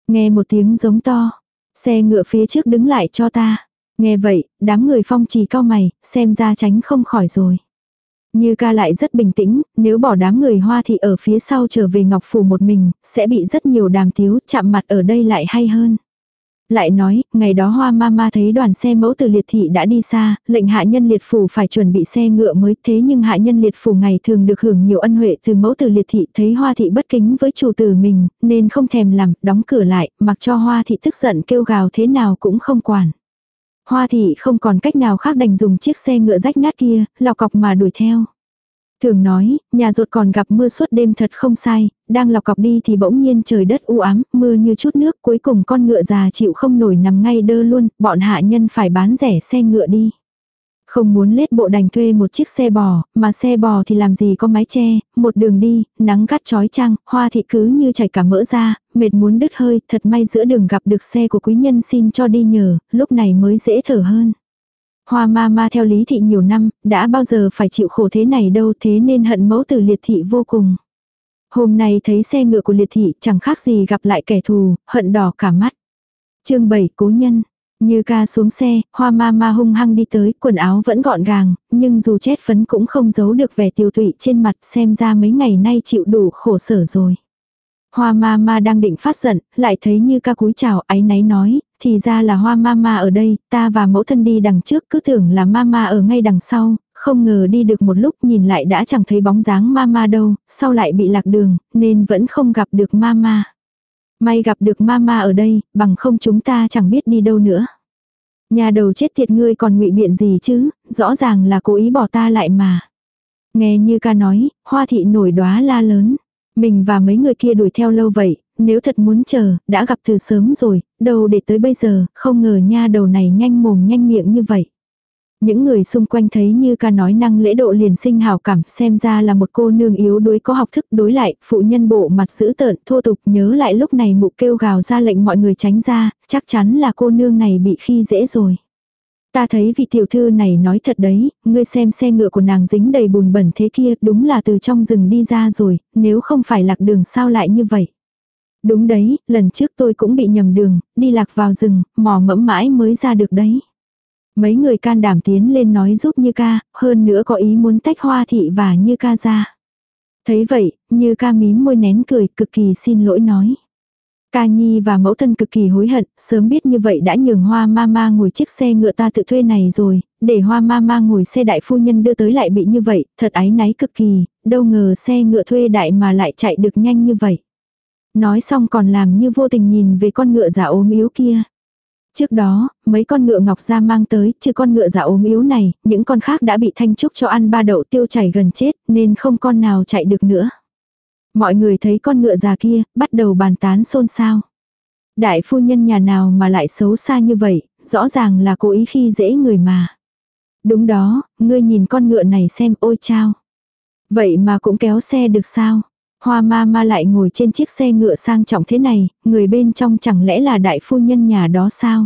Nghe một tiếng giống to, xe ngựa phía trước đứng lại cho ta. Nghe vậy, đám người phong trì cao mày, xem ra tránh không khỏi rồi. Như ca lại rất bình tĩnh, nếu bỏ đám người hoa thì ở phía sau trở về Ngọc Phủ một mình, sẽ bị rất nhiều đàm tiếu, chạm mặt ở đây lại hay hơn. Lại nói, ngày đó hoa ma ma thấy đoàn xe mẫu từ liệt thị đã đi xa, lệnh hạ nhân liệt phủ phải chuẩn bị xe ngựa mới thế nhưng hạ nhân liệt phủ ngày thường được hưởng nhiều ân huệ từ mẫu từ liệt thị thấy hoa thị bất kính với chủ tử mình, nên không thèm làm, đóng cửa lại, mặc cho hoa thị tức giận kêu gào thế nào cũng không quản. Hoa thị không còn cách nào khác đành dùng chiếc xe ngựa rách nát kia, lọc cọc mà đuổi theo. Thường nói, nhà ruột còn gặp mưa suốt đêm thật không sai, đang lọc cọc đi thì bỗng nhiên trời đất u ám, mưa như chút nước, cuối cùng con ngựa già chịu không nổi nằm ngay đơ luôn, bọn hạ nhân phải bán rẻ xe ngựa đi. Không muốn lết bộ đành thuê một chiếc xe bò, mà xe bò thì làm gì có mái che, một đường đi, nắng gắt chói chang, hoa thị cứ như chảy cả mỡ ra, mệt muốn đứt hơi, thật may giữa đường gặp được xe của quý nhân xin cho đi nhờ, lúc này mới dễ thở hơn. Hoa ma ma theo lý thị nhiều năm, đã bao giờ phải chịu khổ thế này đâu thế nên hận mẫu từ liệt thị vô cùng. Hôm nay thấy xe ngựa của liệt thị chẳng khác gì gặp lại kẻ thù, hận đỏ cả mắt. chương 7 Cố Nhân như ca xuống xe, hoa ma ma hung hăng đi tới, quần áo vẫn gọn gàng, nhưng dù chết phấn cũng không giấu được vẻ tiêu tụy trên mặt xem ra mấy ngày nay chịu đủ khổ sở rồi. Hoa ma ma đang định phát giận, lại thấy như ca cúi chào áy náy nói, thì ra là hoa ma ma ở đây, ta và mẫu thân đi đằng trước cứ tưởng là ma ma ở ngay đằng sau, không ngờ đi được một lúc nhìn lại đã chẳng thấy bóng dáng ma ma đâu, sau lại bị lạc đường, nên vẫn không gặp được ma ma. May gặp được mama ở đây, bằng không chúng ta chẳng biết đi đâu nữa. Nhà đầu chết tiệt ngươi còn ngụy biện gì chứ, rõ ràng là cố ý bỏ ta lại mà. Nghe như ca nói, hoa thị nổi đóa la lớn. Mình và mấy người kia đuổi theo lâu vậy, nếu thật muốn chờ, đã gặp từ sớm rồi, đâu để tới bây giờ, không ngờ nha đầu này nhanh mồm nhanh miệng như vậy. Những người xung quanh thấy như ca nói năng lễ độ liền sinh hào cảm xem ra là một cô nương yếu đuối có học thức đối lại, phụ nhân bộ mặt dữ tợn thô tục nhớ lại lúc này mụ kêu gào ra lệnh mọi người tránh ra, chắc chắn là cô nương này bị khi dễ rồi. Ta thấy vị tiểu thư này nói thật đấy, ngươi xem xe ngựa của nàng dính đầy bùn bẩn thế kia, đúng là từ trong rừng đi ra rồi, nếu không phải lạc đường sao lại như vậy. Đúng đấy, lần trước tôi cũng bị nhầm đường, đi lạc vào rừng, mò mẫm mãi mới ra được đấy. Mấy người can đảm tiến lên nói giúp Như ca, hơn nữa có ý muốn tách hoa thị và Như ca ra. Thấy vậy, Như ca mím môi nén cười, cực kỳ xin lỗi nói. Ca Nhi và mẫu thân cực kỳ hối hận, sớm biết như vậy đã nhường hoa mama ngồi chiếc xe ngựa ta tự thuê này rồi, để hoa mama ngồi xe đại phu nhân đưa tới lại bị như vậy, thật ái náy cực kỳ, đâu ngờ xe ngựa thuê đại mà lại chạy được nhanh như vậy. Nói xong còn làm như vô tình nhìn về con ngựa giả ốm yếu kia. Trước đó, mấy con ngựa ngọc ra mang tới, chứ con ngựa giả ốm yếu này, những con khác đã bị thanh trúc cho ăn ba đậu tiêu chảy gần chết, nên không con nào chạy được nữa. Mọi người thấy con ngựa già kia, bắt đầu bàn tán xôn xao. Đại phu nhân nhà nào mà lại xấu xa như vậy, rõ ràng là cố ý khi dễ người mà. Đúng đó, ngươi nhìn con ngựa này xem ôi chao. Vậy mà cũng kéo xe được sao? Hoa ma ma lại ngồi trên chiếc xe ngựa sang trọng thế này, người bên trong chẳng lẽ là đại phu nhân nhà đó sao?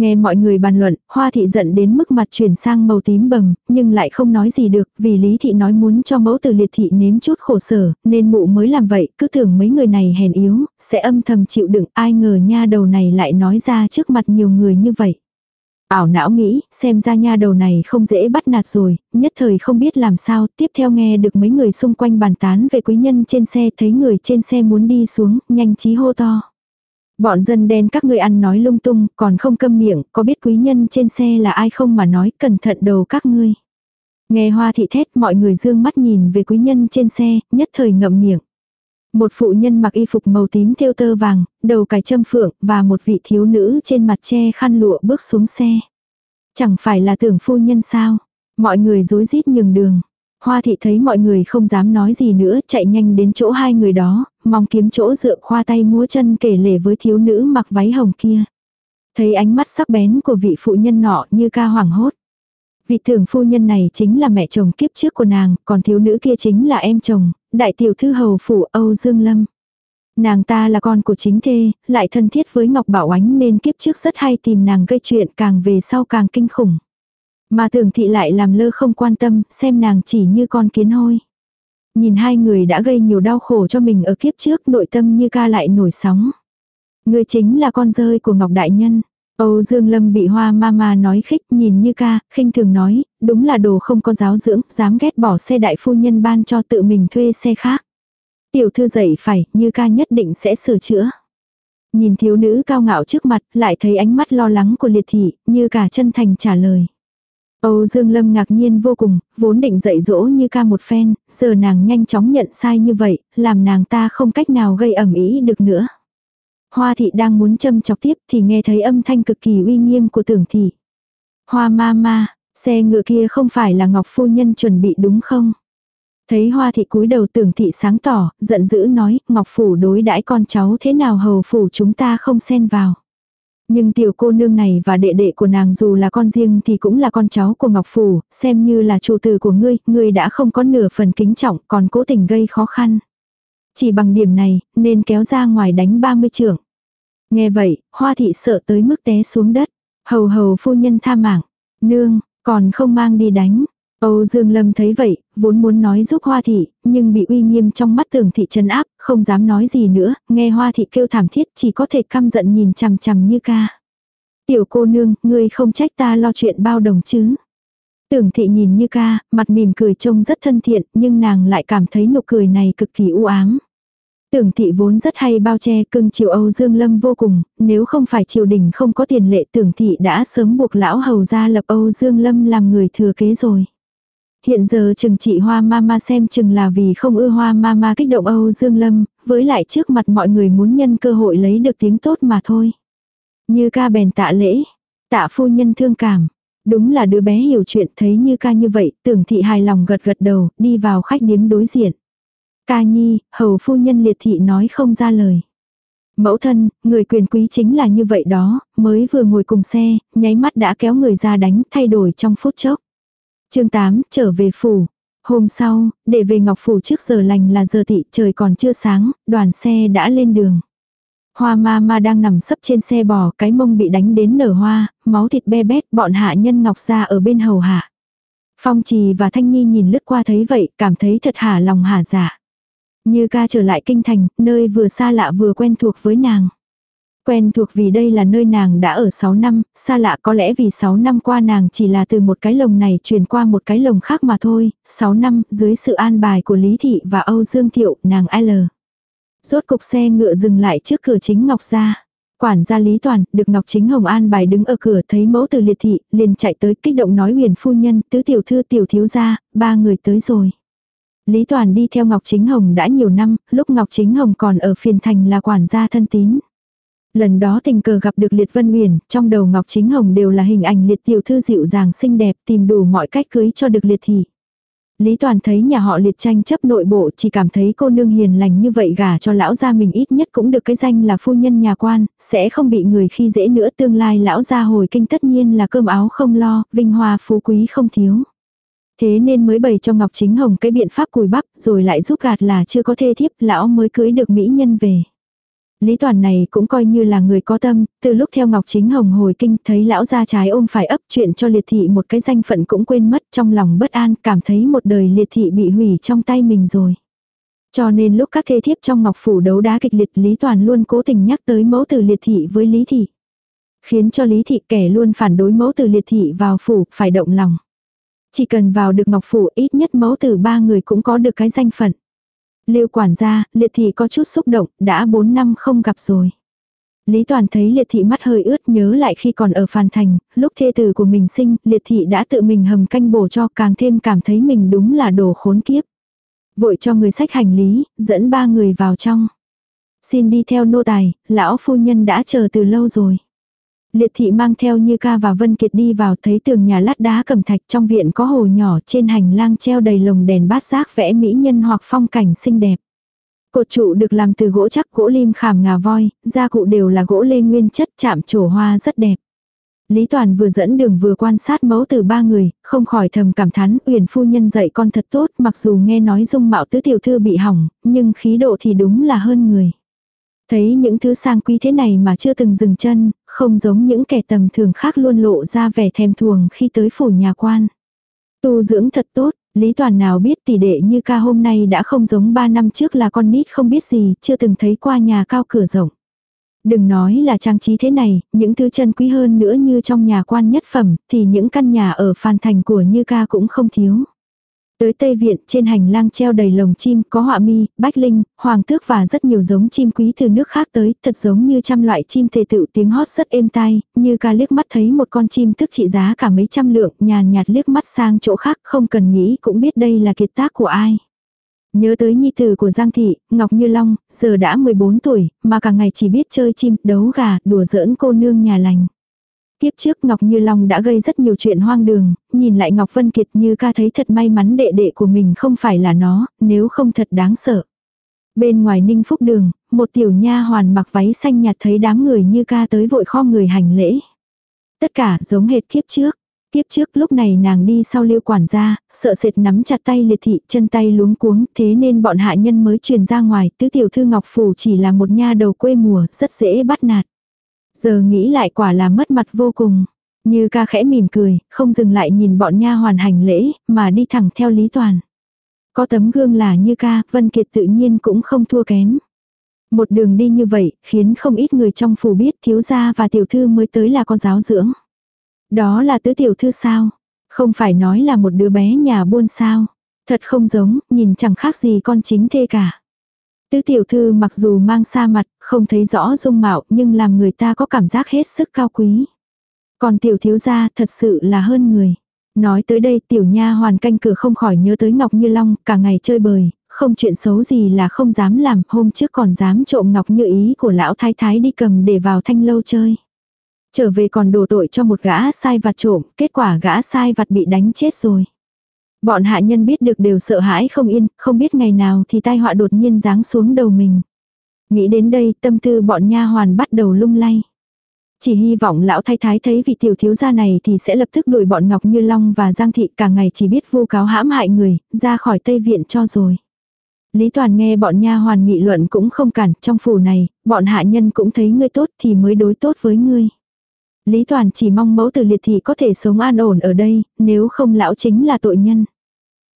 Nghe mọi người bàn luận, hoa thị giận đến mức mặt chuyển sang màu tím bầm, nhưng lại không nói gì được, vì lý thị nói muốn cho mẫu từ liệt thị nếm chút khổ sở, nên mụ mới làm vậy, cứ tưởng mấy người này hèn yếu, sẽ âm thầm chịu đựng, ai ngờ nha đầu này lại nói ra trước mặt nhiều người như vậy. Ảo não nghĩ, xem ra nha đầu này không dễ bắt nạt rồi, nhất thời không biết làm sao, tiếp theo nghe được mấy người xung quanh bàn tán về quý nhân trên xe, thấy người trên xe muốn đi xuống, nhanh trí hô to. Bọn dân đen các ngươi ăn nói lung tung, còn không câm miệng, có biết quý nhân trên xe là ai không mà nói cẩn thận đầu các ngươi. Nghe hoa thị thét mọi người dương mắt nhìn về quý nhân trên xe, nhất thời ngậm miệng. Một phụ nhân mặc y phục màu tím thêu tơ vàng, đầu cài châm phượng và một vị thiếu nữ trên mặt che khăn lụa bước xuống xe. Chẳng phải là tưởng phu nhân sao? Mọi người rối rít nhường đường. Hoa thị thấy mọi người không dám nói gì nữa, chạy nhanh đến chỗ hai người đó, mong kiếm chỗ dựa khoa tay múa chân kể lể với thiếu nữ mặc váy hồng kia. Thấy ánh mắt sắc bén của vị phụ nhân nọ như ca hoảng hốt. Vị tưởng phu nhân này chính là mẹ chồng kiếp trước của nàng, còn thiếu nữ kia chính là em chồng, đại tiểu thư hầu phủ Âu Dương Lâm. Nàng ta là con của chính thê, lại thân thiết với Ngọc Bảo Ánh nên kiếp trước rất hay tìm nàng gây chuyện càng về sau càng kinh khủng. Mà tưởng thị lại làm lơ không quan tâm, xem nàng chỉ như con kiến hôi. Nhìn hai người đã gây nhiều đau khổ cho mình ở kiếp trước nội tâm như ca lại nổi sóng. Người chính là con rơi của Ngọc Đại Nhân. Âu Dương Lâm bị hoa mama nói khích nhìn như ca, khinh thường nói, đúng là đồ không có giáo dưỡng, dám ghét bỏ xe đại phu nhân ban cho tự mình thuê xe khác. Tiểu thư dậy phải, như ca nhất định sẽ sửa chữa. Nhìn thiếu nữ cao ngạo trước mặt, lại thấy ánh mắt lo lắng của liệt thị, như cả chân thành trả lời. Âu Dương Lâm ngạc nhiên vô cùng, vốn định dạy dỗ như ca một phen, giờ nàng nhanh chóng nhận sai như vậy, làm nàng ta không cách nào gây ẩm ý được nữa. Hoa thị đang muốn châm chọc tiếp thì nghe thấy âm thanh cực kỳ uy nghiêm của tưởng thị. Hoa ma ma, xe ngựa kia không phải là Ngọc Phu Nhân chuẩn bị đúng không? Thấy hoa thị cúi đầu tưởng thị sáng tỏ, giận dữ nói, Ngọc Phủ đối đãi con cháu thế nào hầu phủ chúng ta không xen vào. Nhưng tiểu cô nương này và đệ đệ của nàng dù là con riêng thì cũng là con cháu của Ngọc Phủ, xem như là chủ tử của ngươi, ngươi đã không có nửa phần kính trọng còn cố tình gây khó khăn. Chỉ bằng điểm này, nên kéo ra ngoài đánh 30 trưởng. Nghe vậy, hoa thị sợ tới mức té xuống đất. Hầu hầu phu nhân tha mạng. Nương, còn không mang đi đánh. Âu Dương Lâm thấy vậy, vốn muốn nói giúp Hoa Thị, nhưng bị uy nghiêm trong mắt tưởng thị trấn áp, không dám nói gì nữa, nghe Hoa Thị kêu thảm thiết chỉ có thể căm giận nhìn chằm chằm như ca. Tiểu cô nương, ngươi không trách ta lo chuyện bao đồng chứ. Tưởng thị nhìn như ca, mặt mỉm cười trông rất thân thiện, nhưng nàng lại cảm thấy nụ cười này cực kỳ u ám. Tưởng thị vốn rất hay bao che cưng chiều Âu Dương Lâm vô cùng, nếu không phải triều đình không có tiền lệ tưởng thị đã sớm buộc lão hầu ra lập Âu Dương Lâm làm người thừa kế rồi. Hiện giờ chừng chị hoa mama xem chừng là vì không ưa hoa mama kích động Âu Dương Lâm, với lại trước mặt mọi người muốn nhân cơ hội lấy được tiếng tốt mà thôi. Như ca bèn tạ lễ, tạ phu nhân thương cảm. Đúng là đứa bé hiểu chuyện thấy như ca như vậy, tưởng thị hài lòng gật gật đầu, đi vào khách điếm đối diện. Ca nhi, hầu phu nhân liệt thị nói không ra lời. Mẫu thân, người quyền quý chính là như vậy đó, mới vừa ngồi cùng xe, nháy mắt đã kéo người ra đánh, thay đổi trong phút chốc chương 8, trở về phủ. Hôm sau, để về Ngọc Phủ trước giờ lành là giờ thị trời còn chưa sáng, đoàn xe đã lên đường. Hoa ma ma đang nằm sấp trên xe bò, cái mông bị đánh đến nở hoa, máu thịt be bét, bọn hạ nhân ngọc ra ở bên hầu hạ. Phong trì và Thanh Nhi nhìn lướt qua thấy vậy, cảm thấy thật hả lòng hả giả dạ. Như ca trở lại kinh thành, nơi vừa xa lạ vừa quen thuộc với nàng. Quen thuộc vì đây là nơi nàng đã ở 6 năm, xa lạ có lẽ vì 6 năm qua nàng chỉ là từ một cái lồng này chuyển qua một cái lồng khác mà thôi, 6 năm dưới sự an bài của Lý Thị và Âu Dương Thiệu, nàng L. Rốt cục xe ngựa dừng lại trước cửa chính Ngọc Gia. Quản gia Lý Toàn, được Ngọc Chính Hồng an bài đứng ở cửa thấy mẫu từ liệt thị, liền chạy tới kích động nói huyền phu nhân, tứ tiểu thư tiểu thiếu gia, ba người tới rồi. Lý Toàn đi theo Ngọc Chính Hồng đã nhiều năm, lúc Ngọc Chính Hồng còn ở phiền thành là quản gia thân tín. Lần đó tình cờ gặp được Liệt Vân Uyển, trong đầu Ngọc Chính Hồng đều là hình ảnh Liệt tiểu thư dịu dàng xinh đẹp, tìm đủ mọi cách cưới cho được Liệt thị. Lý Toàn thấy nhà họ Liệt tranh chấp nội bộ, chỉ cảm thấy cô nương hiền lành như vậy gả cho lão gia mình ít nhất cũng được cái danh là phu nhân nhà quan, sẽ không bị người khi dễ nữa tương lai lão gia hồi kinh tất nhiên là cơm áo không lo, vinh hoa phú quý không thiếu. Thế nên mới bày cho Ngọc Chính Hồng cái biện pháp cùi bắp, rồi lại giúp gạt là chưa có thê thiếp, lão mới cưới được mỹ nhân về. Lý Toàn này cũng coi như là người có tâm, từ lúc theo Ngọc Chính Hồng hồi kinh thấy lão ra trái ôm phải ấp chuyện cho liệt thị một cái danh phận cũng quên mất trong lòng bất an, cảm thấy một đời liệt thị bị hủy trong tay mình rồi. Cho nên lúc các thê thiếp trong Ngọc Phủ đấu đá kịch liệt Lý Toàn luôn cố tình nhắc tới mẫu từ liệt thị với Lý Thị. Khiến cho Lý Thị kẻ luôn phản đối mẫu từ liệt thị vào phủ, phải động lòng. Chỉ cần vào được Ngọc Phủ ít nhất mẫu từ ba người cũng có được cái danh phận. Lưu quản gia, liệt thị có chút xúc động, đã 4 năm không gặp rồi. Lý Toàn thấy liệt thị mắt hơi ướt nhớ lại khi còn ở Phan Thành, lúc thê tử của mình sinh, liệt thị đã tự mình hầm canh bổ cho càng thêm cảm thấy mình đúng là đồ khốn kiếp. Vội cho người sách hành lý, dẫn ba người vào trong. Xin đi theo nô tài, lão phu nhân đã chờ từ lâu rồi. Liệt thị mang theo như ca và Vân Kiệt đi vào thấy tường nhà lát đá cẩm thạch trong viện có hồ nhỏ trên hành lang treo đầy lồng đèn bát giác vẽ mỹ nhân hoặc phong cảnh xinh đẹp. Cột trụ được làm từ gỗ chắc gỗ lim khảm ngà voi, gia cụ đều là gỗ lê nguyên chất chạm trổ hoa rất đẹp. Lý Toàn vừa dẫn đường vừa quan sát mẫu từ ba người, không khỏi thầm cảm thán uyển phu nhân dạy con thật tốt mặc dù nghe nói dung mạo tứ tiểu thư bị hỏng, nhưng khí độ thì đúng là hơn người. Thấy những thứ sang quý thế này mà chưa từng dừng chân, không giống những kẻ tầm thường khác luôn lộ ra vẻ thèm thuồng khi tới phủ nhà quan. Tu dưỡng thật tốt, Lý Toàn nào biết tỷ đệ như ca hôm nay đã không giống ba năm trước là con nít không biết gì, chưa từng thấy qua nhà cao cửa rộng. Đừng nói là trang trí thế này, những thứ chân quý hơn nữa như trong nhà quan nhất phẩm, thì những căn nhà ở phan thành của Như ca cũng không thiếu. Tới Tây Viện, trên hành lang treo đầy lồng chim, có họa mi, bách linh, hoàng tước và rất nhiều giống chim quý từ nước khác tới, thật giống như trăm loại chim tề tự tiếng hót rất êm tai, như ca liếc mắt thấy một con chim tức trị giá cả mấy trăm lượng, nhàn nhạt liếc mắt sang chỗ khác, không cần nghĩ cũng biết đây là kiệt tác của ai. Nhớ tới nhi tử của Giang Thị, Ngọc Như Long, giờ đã 14 tuổi, mà cả ngày chỉ biết chơi chim, đấu gà, đùa giỡn cô nương nhà lành. Tiếp trước Ngọc Như Long đã gây rất nhiều chuyện hoang đường, nhìn lại Ngọc Vân Kiệt như ca thấy thật may mắn đệ đệ của mình không phải là nó, nếu không thật đáng sợ. Bên ngoài ninh phúc đường, một tiểu nha hoàn mặc váy xanh nhạt thấy đám người như ca tới vội kho người hành lễ. Tất cả giống hệt kiếp trước. Tiếp trước lúc này nàng đi sau liêu quản gia, sợ sệt nắm chặt tay liệt thị chân tay luống cuống thế nên bọn hạ nhân mới truyền ra ngoài tứ tiểu thư ngọc phủ chỉ là một nha đầu quê mùa rất dễ bắt nạt. Giờ nghĩ lại quả là mất mặt vô cùng. Như ca khẽ mỉm cười, không dừng lại nhìn bọn nha hoàn hành lễ, mà đi thẳng theo Lý Toàn. Có tấm gương là như ca, Vân Kiệt tự nhiên cũng không thua kém. Một đường đi như vậy, khiến không ít người trong phủ biết thiếu gia và tiểu thư mới tới là con giáo dưỡng. Đó là tứ tiểu thư sao? Không phải nói là một đứa bé nhà buôn sao? Thật không giống, nhìn chẳng khác gì con chính thê cả. Tứ tiểu thư mặc dù mang xa mặt, không thấy rõ dung mạo nhưng làm người ta có cảm giác hết sức cao quý. Còn tiểu thiếu gia thật sự là hơn người. Nói tới đây tiểu nha hoàn canh cửa không khỏi nhớ tới Ngọc Như Long, cả ngày chơi bời, không chuyện xấu gì là không dám làm, hôm trước còn dám trộm Ngọc Như ý của lão thái thái đi cầm để vào thanh lâu chơi. Trở về còn đổ tội cho một gã sai vặt trộm, kết quả gã sai vặt bị đánh chết rồi. Bọn hạ nhân biết được đều sợ hãi không yên, không biết ngày nào thì tai họa đột nhiên giáng xuống đầu mình. Nghĩ đến đây tâm tư bọn nha hoàn bắt đầu lung lay. Chỉ hy vọng lão thái thái thấy vị tiểu thiếu gia này thì sẽ lập tức đuổi bọn Ngọc Như Long và Giang Thị cả ngày chỉ biết vu cáo hãm hại người, ra khỏi Tây Viện cho rồi. Lý Toàn nghe bọn nha hoàn nghị luận cũng không cản, trong phủ này, bọn hạ nhân cũng thấy ngươi tốt thì mới đối tốt với ngươi. Lý Toàn chỉ mong mẫu từ liệt thị có thể sống an ổn ở đây, nếu không lão chính là tội nhân.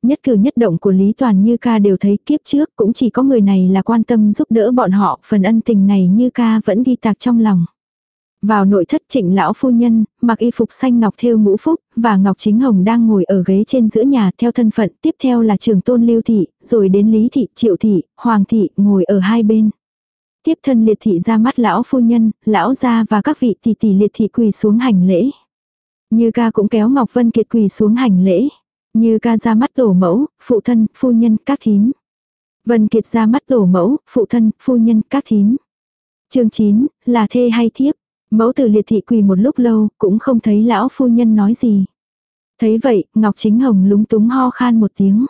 Nhất cử nhất động của Lý Toàn như ca đều thấy kiếp trước cũng chỉ có người này là quan tâm giúp đỡ bọn họ, phần ân tình này như ca vẫn ghi tạc trong lòng. Vào nội thất trịnh lão phu nhân, mặc y phục xanh ngọc thêu ngũ phúc, và ngọc chính hồng đang ngồi ở ghế trên giữa nhà theo thân phận, tiếp theo là trường tôn lưu thị, rồi đến lý thị, triệu thị, hoàng thị, ngồi ở hai bên. Tiếp thân liệt thị ra mắt lão phu nhân, lão gia và các vị tỷ tỷ liệt thị quỳ xuống hành lễ. Như ca cũng kéo Ngọc Vân Kiệt quỳ xuống hành lễ. Như ca ra mắt tổ mẫu, phụ thân, phu nhân, các thím. Vân Kiệt ra mắt tổ mẫu, phụ thân, phu nhân, các thím. chương 9, là thê hay thiếp. Mẫu từ liệt thị quỳ một lúc lâu, cũng không thấy lão phu nhân nói gì. Thấy vậy, Ngọc Chính Hồng lúng túng ho khan một tiếng.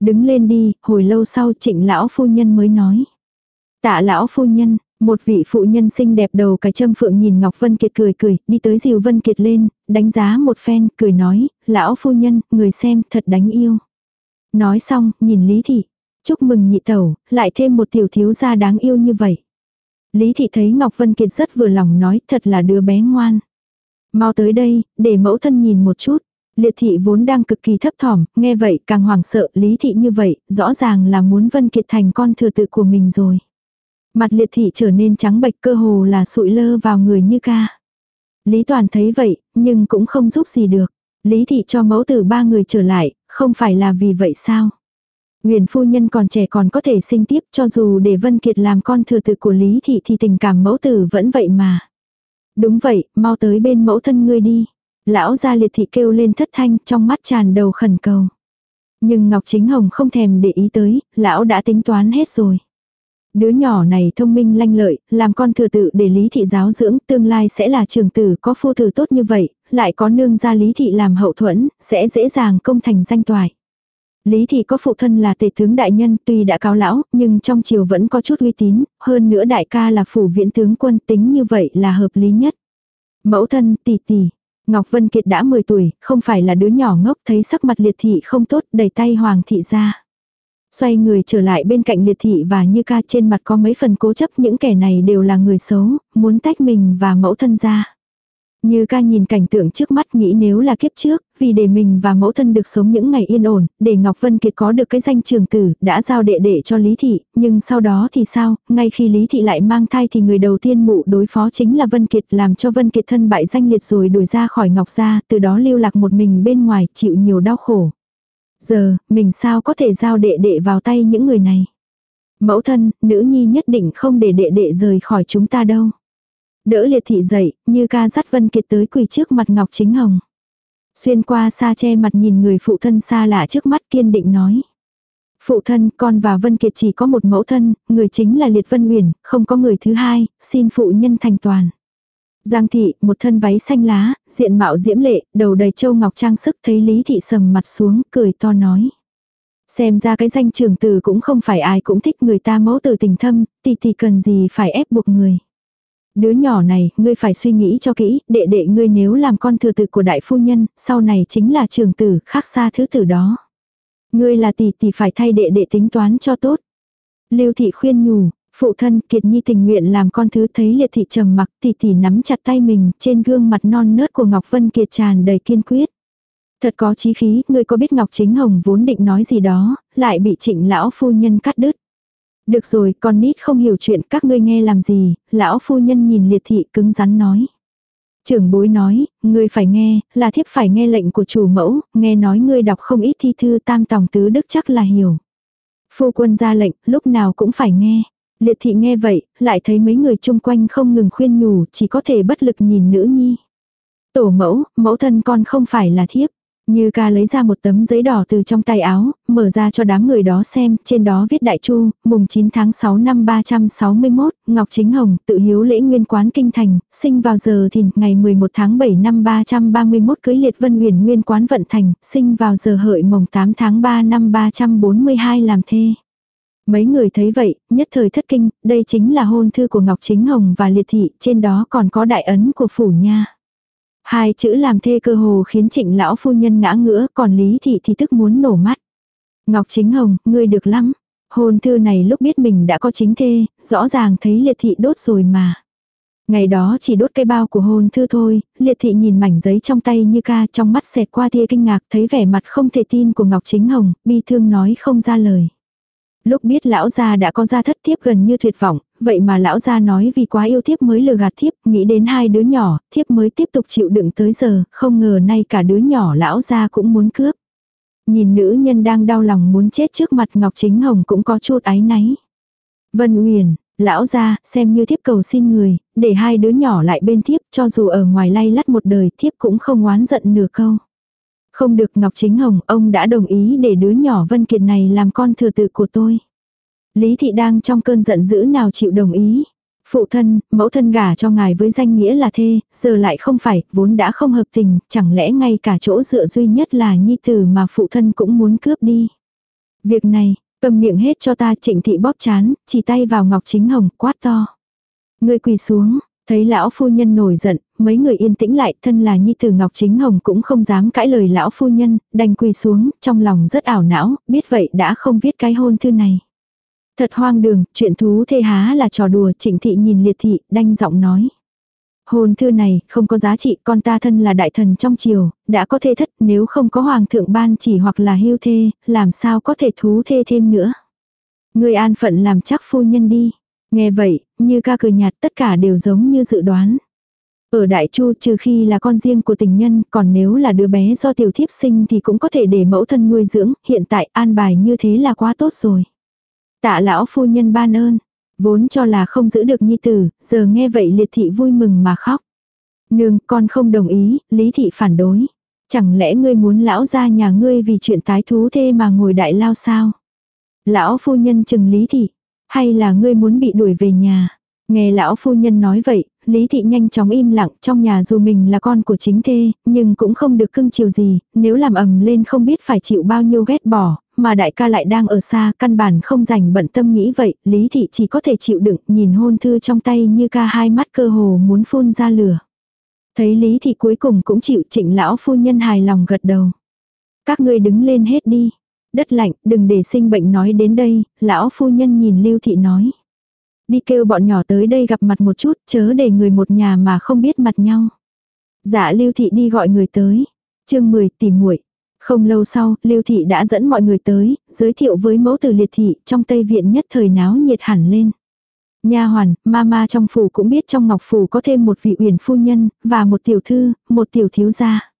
Đứng lên đi, hồi lâu sau trịnh lão phu nhân mới nói. Tạ lão phu nhân, một vị phụ nhân xinh đẹp đầu cái châm phượng nhìn Ngọc Vân Kiệt cười cười, đi tới dìu Vân Kiệt lên, đánh giá một phen, cười nói, lão phu nhân, người xem, thật đáng yêu. Nói xong, nhìn Lý Thị, chúc mừng nhị tẩu, lại thêm một tiểu thiếu gia đáng yêu như vậy. Lý Thị thấy Ngọc Vân Kiệt rất vừa lòng nói, thật là đứa bé ngoan. Mau tới đây, để mẫu thân nhìn một chút. Liệt thị vốn đang cực kỳ thấp thỏm, nghe vậy càng hoảng sợ, lý thị như vậy, rõ ràng là muốn Vân Kiệt thành con thừa tự của mình rồi. Mặt liệt thị trở nên trắng bệch cơ hồ là sụi lơ vào người như ca. Lý Toàn thấy vậy, nhưng cũng không giúp gì được. Lý thị cho mẫu tử ba người trở lại, không phải là vì vậy sao? Huyền phu nhân còn trẻ còn có thể sinh tiếp cho dù để Vân Kiệt làm con thừa tự của Lý Thị thì tình cảm mẫu tử vẫn vậy mà. Đúng vậy, mau tới bên mẫu thân ngươi đi. Lão gia liệt thị kêu lên thất thanh trong mắt tràn đầu khẩn cầu. Nhưng Ngọc Chính Hồng không thèm để ý tới, lão đã tính toán hết rồi. Đứa nhỏ này thông minh lanh lợi, làm con thừa tự để lý thị giáo dưỡng, tương lai sẽ là trường tử có phu tử tốt như vậy, lại có nương gia lý thị làm hậu thuẫn, sẽ dễ dàng công thành danh toại. Lý thị có phụ thân là tề tướng đại nhân tuy đã cáo lão, nhưng trong triều vẫn có chút uy tín, hơn nữa đại ca là phủ viễn tướng quân tính như vậy là hợp lý nhất. Mẫu thân tỷ tỷ, Ngọc Vân Kiệt đã 10 tuổi, không phải là đứa nhỏ ngốc thấy sắc mặt liệt thị không tốt đẩy tay hoàng thị ra. Xoay người trở lại bên cạnh liệt thị và như ca trên mặt có mấy phần cố chấp những kẻ này đều là người xấu, muốn tách mình và mẫu thân ra. Như ca nhìn cảnh tượng trước mắt nghĩ nếu là kiếp trước, vì để mình và mẫu thân được sống những ngày yên ổn, để Ngọc Vân Kiệt có được cái danh trường tử, đã giao đệ đệ cho Lý Thị, nhưng sau đó thì sao, ngay khi Lý Thị lại mang thai thì người đầu tiên mụ đối phó chính là Vân Kiệt làm cho Vân Kiệt thân bại danh liệt rồi đuổi ra khỏi Ngọc gia, từ đó lưu lạc một mình bên ngoài, chịu nhiều đau khổ. Giờ, mình sao có thể giao đệ đệ vào tay những người này? Mẫu thân, nữ nhi nhất định không để đệ đệ rời khỏi chúng ta đâu. Đỡ liệt thị dậy, như ca dắt Vân Kiệt tới quỳ trước mặt Ngọc Chính Hồng. Xuyên qua xa che mặt nhìn người phụ thân xa lạ trước mắt kiên định nói. Phụ thân, con và Vân Kiệt chỉ có một mẫu thân, người chính là Liệt Vân Uyển, không có người thứ hai, xin phụ nhân thành toàn. Giang thị, một thân váy xanh lá, diện mạo diễm lệ, đầu đầy châu ngọc trang sức thấy Lý thị sầm mặt xuống, cười to nói. Xem ra cái danh trưởng tử cũng không phải ai cũng thích người ta mẫu từ tình thâm, tỷ tỷ cần gì phải ép buộc người. Đứa nhỏ này, ngươi phải suy nghĩ cho kỹ, đệ đệ ngươi nếu làm con thừa tử của đại phu nhân, sau này chính là trường tử, khác xa thứ tử đó. Ngươi là tỷ tỷ phải thay đệ đệ tính toán cho tốt. Lưu thị khuyên nhủ, phụ thân kiệt nhi tình nguyện làm con thứ thấy liệt thị trầm mặc tỷ tỷ nắm chặt tay mình, trên gương mặt non nớt của Ngọc Vân Kiệt tràn đầy kiên quyết. Thật có chí khí, ngươi có biết Ngọc Chính Hồng vốn định nói gì đó, lại bị trịnh lão phu nhân cắt đứt. Được rồi, con nít không hiểu chuyện các ngươi nghe làm gì, lão phu nhân nhìn liệt thị cứng rắn nói. Trưởng bối nói, ngươi phải nghe, là thiếp phải nghe lệnh của chủ mẫu, nghe nói ngươi đọc không ít thi thư tam tòng tứ đức chắc là hiểu. Phu quân ra lệnh, lúc nào cũng phải nghe. Liệt thị nghe vậy, lại thấy mấy người chung quanh không ngừng khuyên nhủ, chỉ có thể bất lực nhìn nữ nhi. Tổ mẫu, mẫu thân con không phải là thiếp. Như ca lấy ra một tấm giấy đỏ từ trong tay áo, mở ra cho đám người đó xem, trên đó viết đại chu, mùng 9 tháng 6 năm 361, Ngọc Chính Hồng, tự hiếu lễ nguyên quán kinh thành, sinh vào giờ thìn, ngày 11 tháng 7 năm 331 cưới liệt vân huyền nguyên quán vận thành, sinh vào giờ hợi mồng 8 tháng 3 năm 342 làm thê. Mấy người thấy vậy, nhất thời thất kinh, đây chính là hôn thư của Ngọc Chính Hồng và liệt thị, trên đó còn có đại ấn của phủ nha. Hai chữ làm thê cơ hồ khiến trịnh lão phu nhân ngã ngửa, còn lý thị thì tức muốn nổ mắt. Ngọc Chính Hồng, ngươi được lắm. Hôn thư này lúc biết mình đã có chính thê, rõ ràng thấy liệt thị đốt rồi mà. Ngày đó chỉ đốt cái bao của hôn thư thôi, liệt thị nhìn mảnh giấy trong tay như ca trong mắt xẹt qua tia kinh ngạc thấy vẻ mặt không thể tin của Ngọc Chính Hồng, bi thương nói không ra lời. Lúc biết lão gia đã có gia thất thiếp gần như tuyệt vọng, vậy mà lão gia nói vì quá yêu thiếp mới lừa gạt thiếp, nghĩ đến hai đứa nhỏ, thiếp mới tiếp tục chịu đựng tới giờ, không ngờ nay cả đứa nhỏ lão gia cũng muốn cướp. Nhìn nữ nhân đang đau lòng muốn chết trước mặt Ngọc Chính Hồng cũng có chút áy náy. Vân Uyển, lão gia, xem như thiếp cầu xin người, để hai đứa nhỏ lại bên thiếp, cho dù ở ngoài lay lắt một đời thiếp cũng không oán giận nửa câu. Không được Ngọc Chính Hồng, ông đã đồng ý để đứa nhỏ Vân Kiệt này làm con thừa tự của tôi. Lý Thị đang trong cơn giận dữ nào chịu đồng ý. Phụ thân, mẫu thân gả cho ngài với danh nghĩa là thê, giờ lại không phải, vốn đã không hợp tình, chẳng lẽ ngay cả chỗ dựa duy nhất là nhi tử mà phụ thân cũng muốn cướp đi. Việc này, cầm miệng hết cho ta trịnh thị bóp chán, chỉ tay vào Ngọc Chính Hồng, quát to. Người quỳ xuống, thấy lão phu nhân nổi giận, mấy người yên tĩnh lại, thân là nhi tử Ngọc Chính Hồng cũng không dám cãi lời lão phu nhân, đành quỳ xuống, trong lòng rất ảo não, biết vậy đã không viết cái hôn thư này. Thật hoang đường, chuyện thú thê há là trò đùa, trịnh thị nhìn liệt thị, đanh giọng nói. Hôn thư này, không có giá trị, con ta thân là đại thần trong triều, đã có thê thất, nếu không có hoàng thượng ban chỉ hoặc là hưu thê, làm sao có thể thú thê thêm nữa. Người an phận làm chắc phu nhân đi. Nghe vậy, như ca cười nhạt tất cả đều giống như dự đoán. Ở Đại Chu trừ khi là con riêng của tình nhân, còn nếu là đứa bé do tiểu thiếp sinh thì cũng có thể để mẫu thân nuôi dưỡng, hiện tại an bài như thế là quá tốt rồi. Tạ lão phu nhân ban ơn, vốn cho là không giữ được nhi tử, giờ nghe vậy liệt thị vui mừng mà khóc. Nương, con không đồng ý, lý thị phản đối. Chẳng lẽ ngươi muốn lão ra nhà ngươi vì chuyện tái thú thê mà ngồi đại lao sao? Lão phu nhân chừng lý thị, hay là ngươi muốn bị đuổi về nhà? Nghe lão phu nhân nói vậy, Lý thị nhanh chóng im lặng, trong nhà dù mình là con của chính thê, nhưng cũng không được cưng chiều gì, nếu làm ầm lên không biết phải chịu bao nhiêu ghét bỏ, mà đại ca lại đang ở xa, căn bản không rảnh bận tâm nghĩ vậy, Lý thị chỉ có thể chịu đựng, nhìn hôn thư trong tay như ca hai mắt cơ hồ muốn phun ra lửa. Thấy Lý thị cuối cùng cũng chịu trịnh lão phu nhân hài lòng gật đầu. Các ngươi đứng lên hết đi. Đất lạnh, đừng để sinh bệnh nói đến đây, lão phu nhân nhìn Lưu thị nói. Đi kêu bọn nhỏ tới đây gặp mặt một chút, chớ để người một nhà mà không biết mặt nhau. Dạ Lưu thị đi gọi người tới. Chương 10 tìm muội. Không lâu sau, Lưu thị đã dẫn mọi người tới, giới thiệu với mẫu tử liệt thị, trong Tây viện nhất thời náo nhiệt hẳn lên. Nha hoàn, mama trong phủ cũng biết trong ngọc phủ có thêm một vị uyển phu nhân, và một tiểu thư, một tiểu thiếu gia.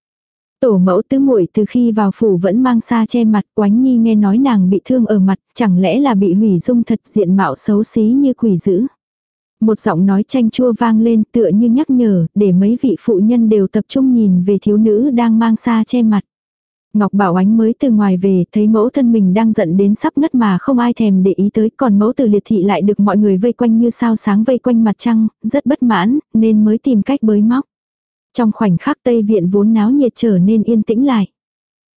Tổ mẫu tứ muội từ khi vào phủ vẫn mang xa che mặt, oánh nhi nghe nói nàng bị thương ở mặt, chẳng lẽ là bị hủy dung thật diện mạo xấu xí như quỷ dữ. Một giọng nói chanh chua vang lên tựa như nhắc nhở, để mấy vị phụ nhân đều tập trung nhìn về thiếu nữ đang mang xa che mặt. Ngọc Bảo Ánh mới từ ngoài về, thấy mẫu thân mình đang giận đến sắp ngất mà không ai thèm để ý tới, còn mẫu từ liệt thị lại được mọi người vây quanh như sao sáng vây quanh mặt trăng, rất bất mãn, nên mới tìm cách bới móc. Trong khoảnh khắc Tây Viện vốn náo nhiệt trở nên yên tĩnh lại.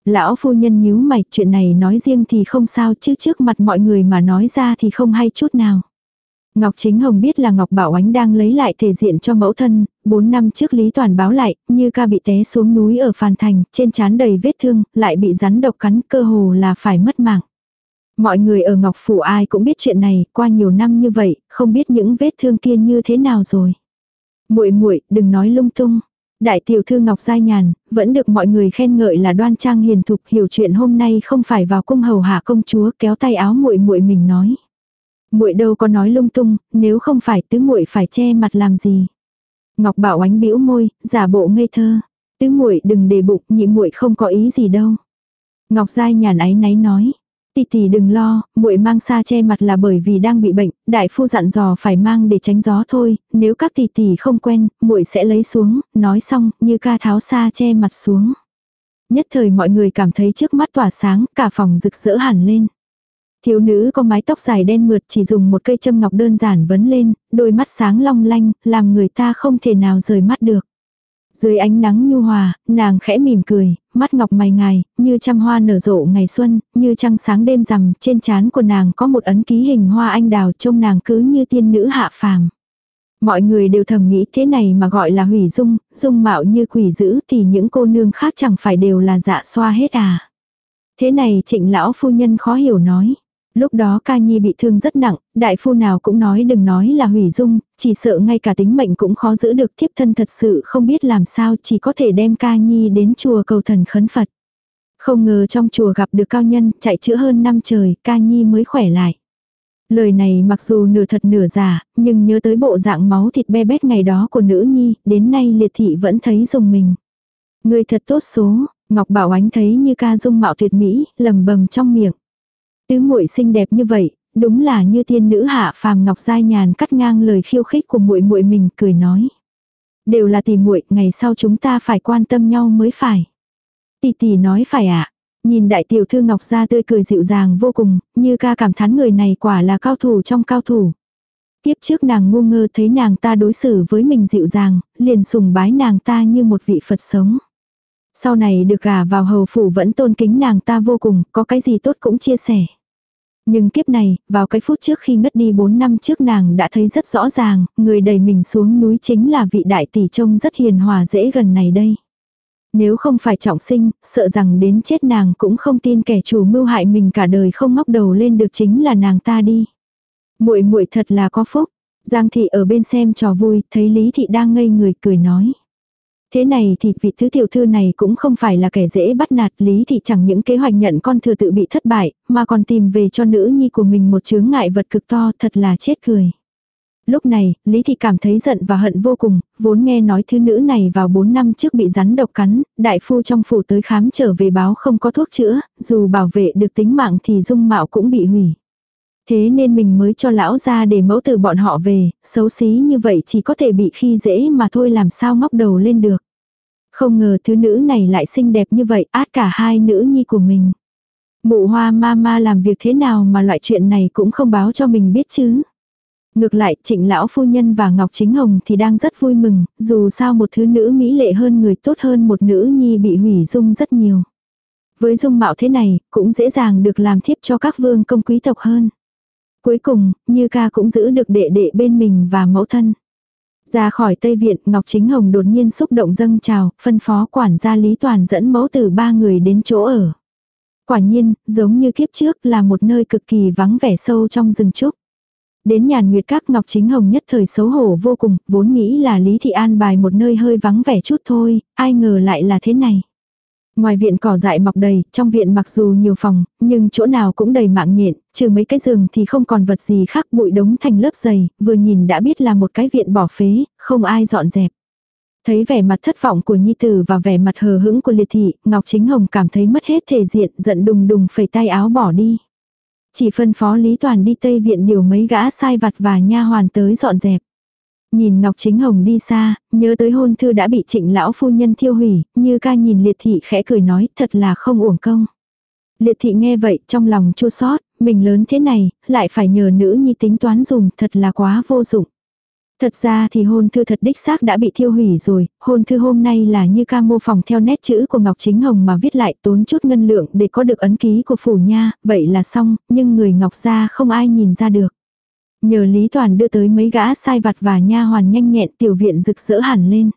Lão phu nhân nhíu mày, chuyện này nói riêng thì không sao chứ trước mặt mọi người mà nói ra thì không hay chút nào. Ngọc Chính Hồng biết là Ngọc Bảo Ánh đang lấy lại thể diện cho mẫu thân, 4 năm trước Lý Toàn báo lại, như ca bị té xuống núi ở Phàn Thành, trên trán đầy vết thương, lại bị rắn độc cắn cơ hồ là phải mất mạng. Mọi người ở Ngọc Phủ ai cũng biết chuyện này, qua nhiều năm như vậy, không biết những vết thương kia như thế nào rồi. muội muội đừng nói lung tung. Đại tiểu thư Ngọc Giai Nhàn, vẫn được mọi người khen ngợi là đoan trang hiền thục hiểu chuyện hôm nay không phải vào cung hầu hạ công chúa kéo tay áo muội muội mình nói. muội đâu có nói lung tung, nếu không phải tứ muội phải che mặt làm gì. Ngọc Bảo ánh bĩu môi, giả bộ ngây thơ. Tứ muội đừng để bụng, nhị muội không có ý gì đâu. Ngọc Giai nhàn áy náy nói. Tỷ tỷ đừng lo, muội mang xa che mặt là bởi vì đang bị bệnh, đại phu dặn dò phải mang để tránh gió thôi, nếu các tỷ tỷ không quen, muội sẽ lấy xuống, nói xong, như ca tháo xa che mặt xuống. Nhất thời mọi người cảm thấy trước mắt tỏa sáng, cả phòng rực rỡ hẳn lên. Thiếu nữ có mái tóc dài đen mượt chỉ dùng một cây châm ngọc đơn giản vấn lên, đôi mắt sáng long lanh, làm người ta không thể nào rời mắt được. Dưới ánh nắng nhu hòa, nàng khẽ mỉm cười, mắt ngọc mày ngài, như trăm hoa nở rộ ngày xuân, như trăng sáng đêm rằm, trên trán của nàng có một ấn ký hình hoa anh đào trông nàng cứ như tiên nữ hạ phàm. Mọi người đều thầm nghĩ thế này mà gọi là hủy dung, dung mạo như quỷ dữ thì những cô nương khác chẳng phải đều là dạ xoa hết à. Thế này trịnh lão phu nhân khó hiểu nói. Lúc đó ca nhi bị thương rất nặng, đại phu nào cũng nói đừng nói là hủy dung, chỉ sợ ngay cả tính mệnh cũng khó giữ được thiếp thân thật sự không biết làm sao chỉ có thể đem ca nhi đến chùa cầu thần khấn Phật. Không ngờ trong chùa gặp được cao nhân, chạy chữa hơn năm trời, ca nhi mới khỏe lại. Lời này mặc dù nửa thật nửa giả, nhưng nhớ tới bộ dạng máu thịt be bét ngày đó của nữ nhi, đến nay liệt thị vẫn thấy dùng mình. Người thật tốt số, Ngọc Bảo Ánh thấy như ca dung mạo tuyệt mỹ, lầm bầm trong miệng. Tứ muội xinh đẹp như vậy, đúng là như tiên nữ hạ phàm ngọc giai nhàn cắt ngang lời khiêu khích của muội muội mình, cười nói. Đều là tỷ muội, ngày sau chúng ta phải quan tâm nhau mới phải. Tỷ tỷ nói phải ạ. À? Nhìn đại tiểu thư ngọc gia tươi cười dịu dàng vô cùng, như ca cảm thán người này quả là cao thủ trong cao thủ. Tiếp trước nàng ngu ngơ thấy nàng ta đối xử với mình dịu dàng, liền sùng bái nàng ta như một vị Phật sống. Sau này được gả vào hầu phủ vẫn tôn kính nàng ta vô cùng, có cái gì tốt cũng chia sẻ. Nhưng kiếp này, vào cái phút trước khi ngất đi 4 năm trước nàng đã thấy rất rõ ràng, người đẩy mình xuống núi chính là vị đại tỷ trông rất hiền hòa dễ gần này đây. Nếu không phải trọng sinh, sợ rằng đến chết nàng cũng không tin kẻ chủ mưu hại mình cả đời không ngóc đầu lên được chính là nàng ta đi. Muội muội thật là có phúc. Giang thị ở bên xem trò vui, thấy Lý thị đang ngây người cười nói. Thế này thì vị thứ tiểu thư này cũng không phải là kẻ dễ bắt nạt lý thì chẳng những kế hoạch nhận con thừa tự bị thất bại, mà còn tìm về cho nữ nhi của mình một chướng ngại vật cực to thật là chết cười. Lúc này, Lý Thị cảm thấy giận và hận vô cùng, vốn nghe nói thứ nữ này vào 4 năm trước bị rắn độc cắn, đại phu trong phủ tới khám trở về báo không có thuốc chữa, dù bảo vệ được tính mạng thì dung mạo cũng bị hủy. Thế nên mình mới cho lão ra để mẫu từ bọn họ về, xấu xí như vậy chỉ có thể bị khi dễ mà thôi làm sao ngóc đầu lên được. Không ngờ thứ nữ này lại xinh đẹp như vậy, át cả hai nữ nhi của mình. Mụ hoa ma ma làm việc thế nào mà loại chuyện này cũng không báo cho mình biết chứ. Ngược lại, trịnh lão phu nhân và Ngọc Chính Hồng thì đang rất vui mừng, dù sao một thứ nữ mỹ lệ hơn người tốt hơn một nữ nhi bị hủy dung rất nhiều. Với dung mạo thế này, cũng dễ dàng được làm thiếp cho các vương công quý tộc hơn. Cuối cùng, Như ca cũng giữ được đệ đệ bên mình và mẫu thân. Ra khỏi Tây Viện, Ngọc Chính Hồng đột nhiên xúc động dâng trào, phân phó quản gia Lý Toàn dẫn mẫu tử ba người đến chỗ ở. Quả nhiên, giống như kiếp trước là một nơi cực kỳ vắng vẻ sâu trong rừng trúc. Đến nhàn nguyệt các Ngọc Chính Hồng nhất thời xấu hổ vô cùng, vốn nghĩ là Lý Thị An bài một nơi hơi vắng vẻ chút thôi, ai ngờ lại là thế này. Ngoài viện cỏ dại mọc đầy, trong viện mặc dù nhiều phòng, nhưng chỗ nào cũng đầy mạng nhện, trừ mấy cái giường thì không còn vật gì khác bụi đống thành lớp dày, vừa nhìn đã biết là một cái viện bỏ phế, không ai dọn dẹp. Thấy vẻ mặt thất vọng của Nhi Tử và vẻ mặt hờ hững của liệt thị, Ngọc Chính Hồng cảm thấy mất hết thể diện, giận đùng đùng phẩy tay áo bỏ đi. Chỉ phân phó Lý Toàn đi Tây Viện điều mấy gã sai vặt và nha hoàn tới dọn dẹp. Nhìn Ngọc Chính Hồng đi xa, nhớ tới hôn thư đã bị trịnh lão phu nhân thiêu hủy, như ca nhìn liệt thị khẽ cười nói thật là không uổng công. Liệt thị nghe vậy trong lòng chua xót mình lớn thế này, lại phải nhờ nữ nhi tính toán dùng, thật là quá vô dụng. Thật ra thì hôn thư thật đích xác đã bị thiêu hủy rồi, hôn thư hôm nay là như ca mô phỏng theo nét chữ của Ngọc Chính Hồng mà viết lại tốn chút ngân lượng để có được ấn ký của phủ nha, vậy là xong, nhưng người Ngọc gia không ai nhìn ra được. Nhờ Lý Toàn đưa tới mấy gã sai vặt và nha hoàn nhanh nhẹn tiểu viện rực rỡ hẳn lên.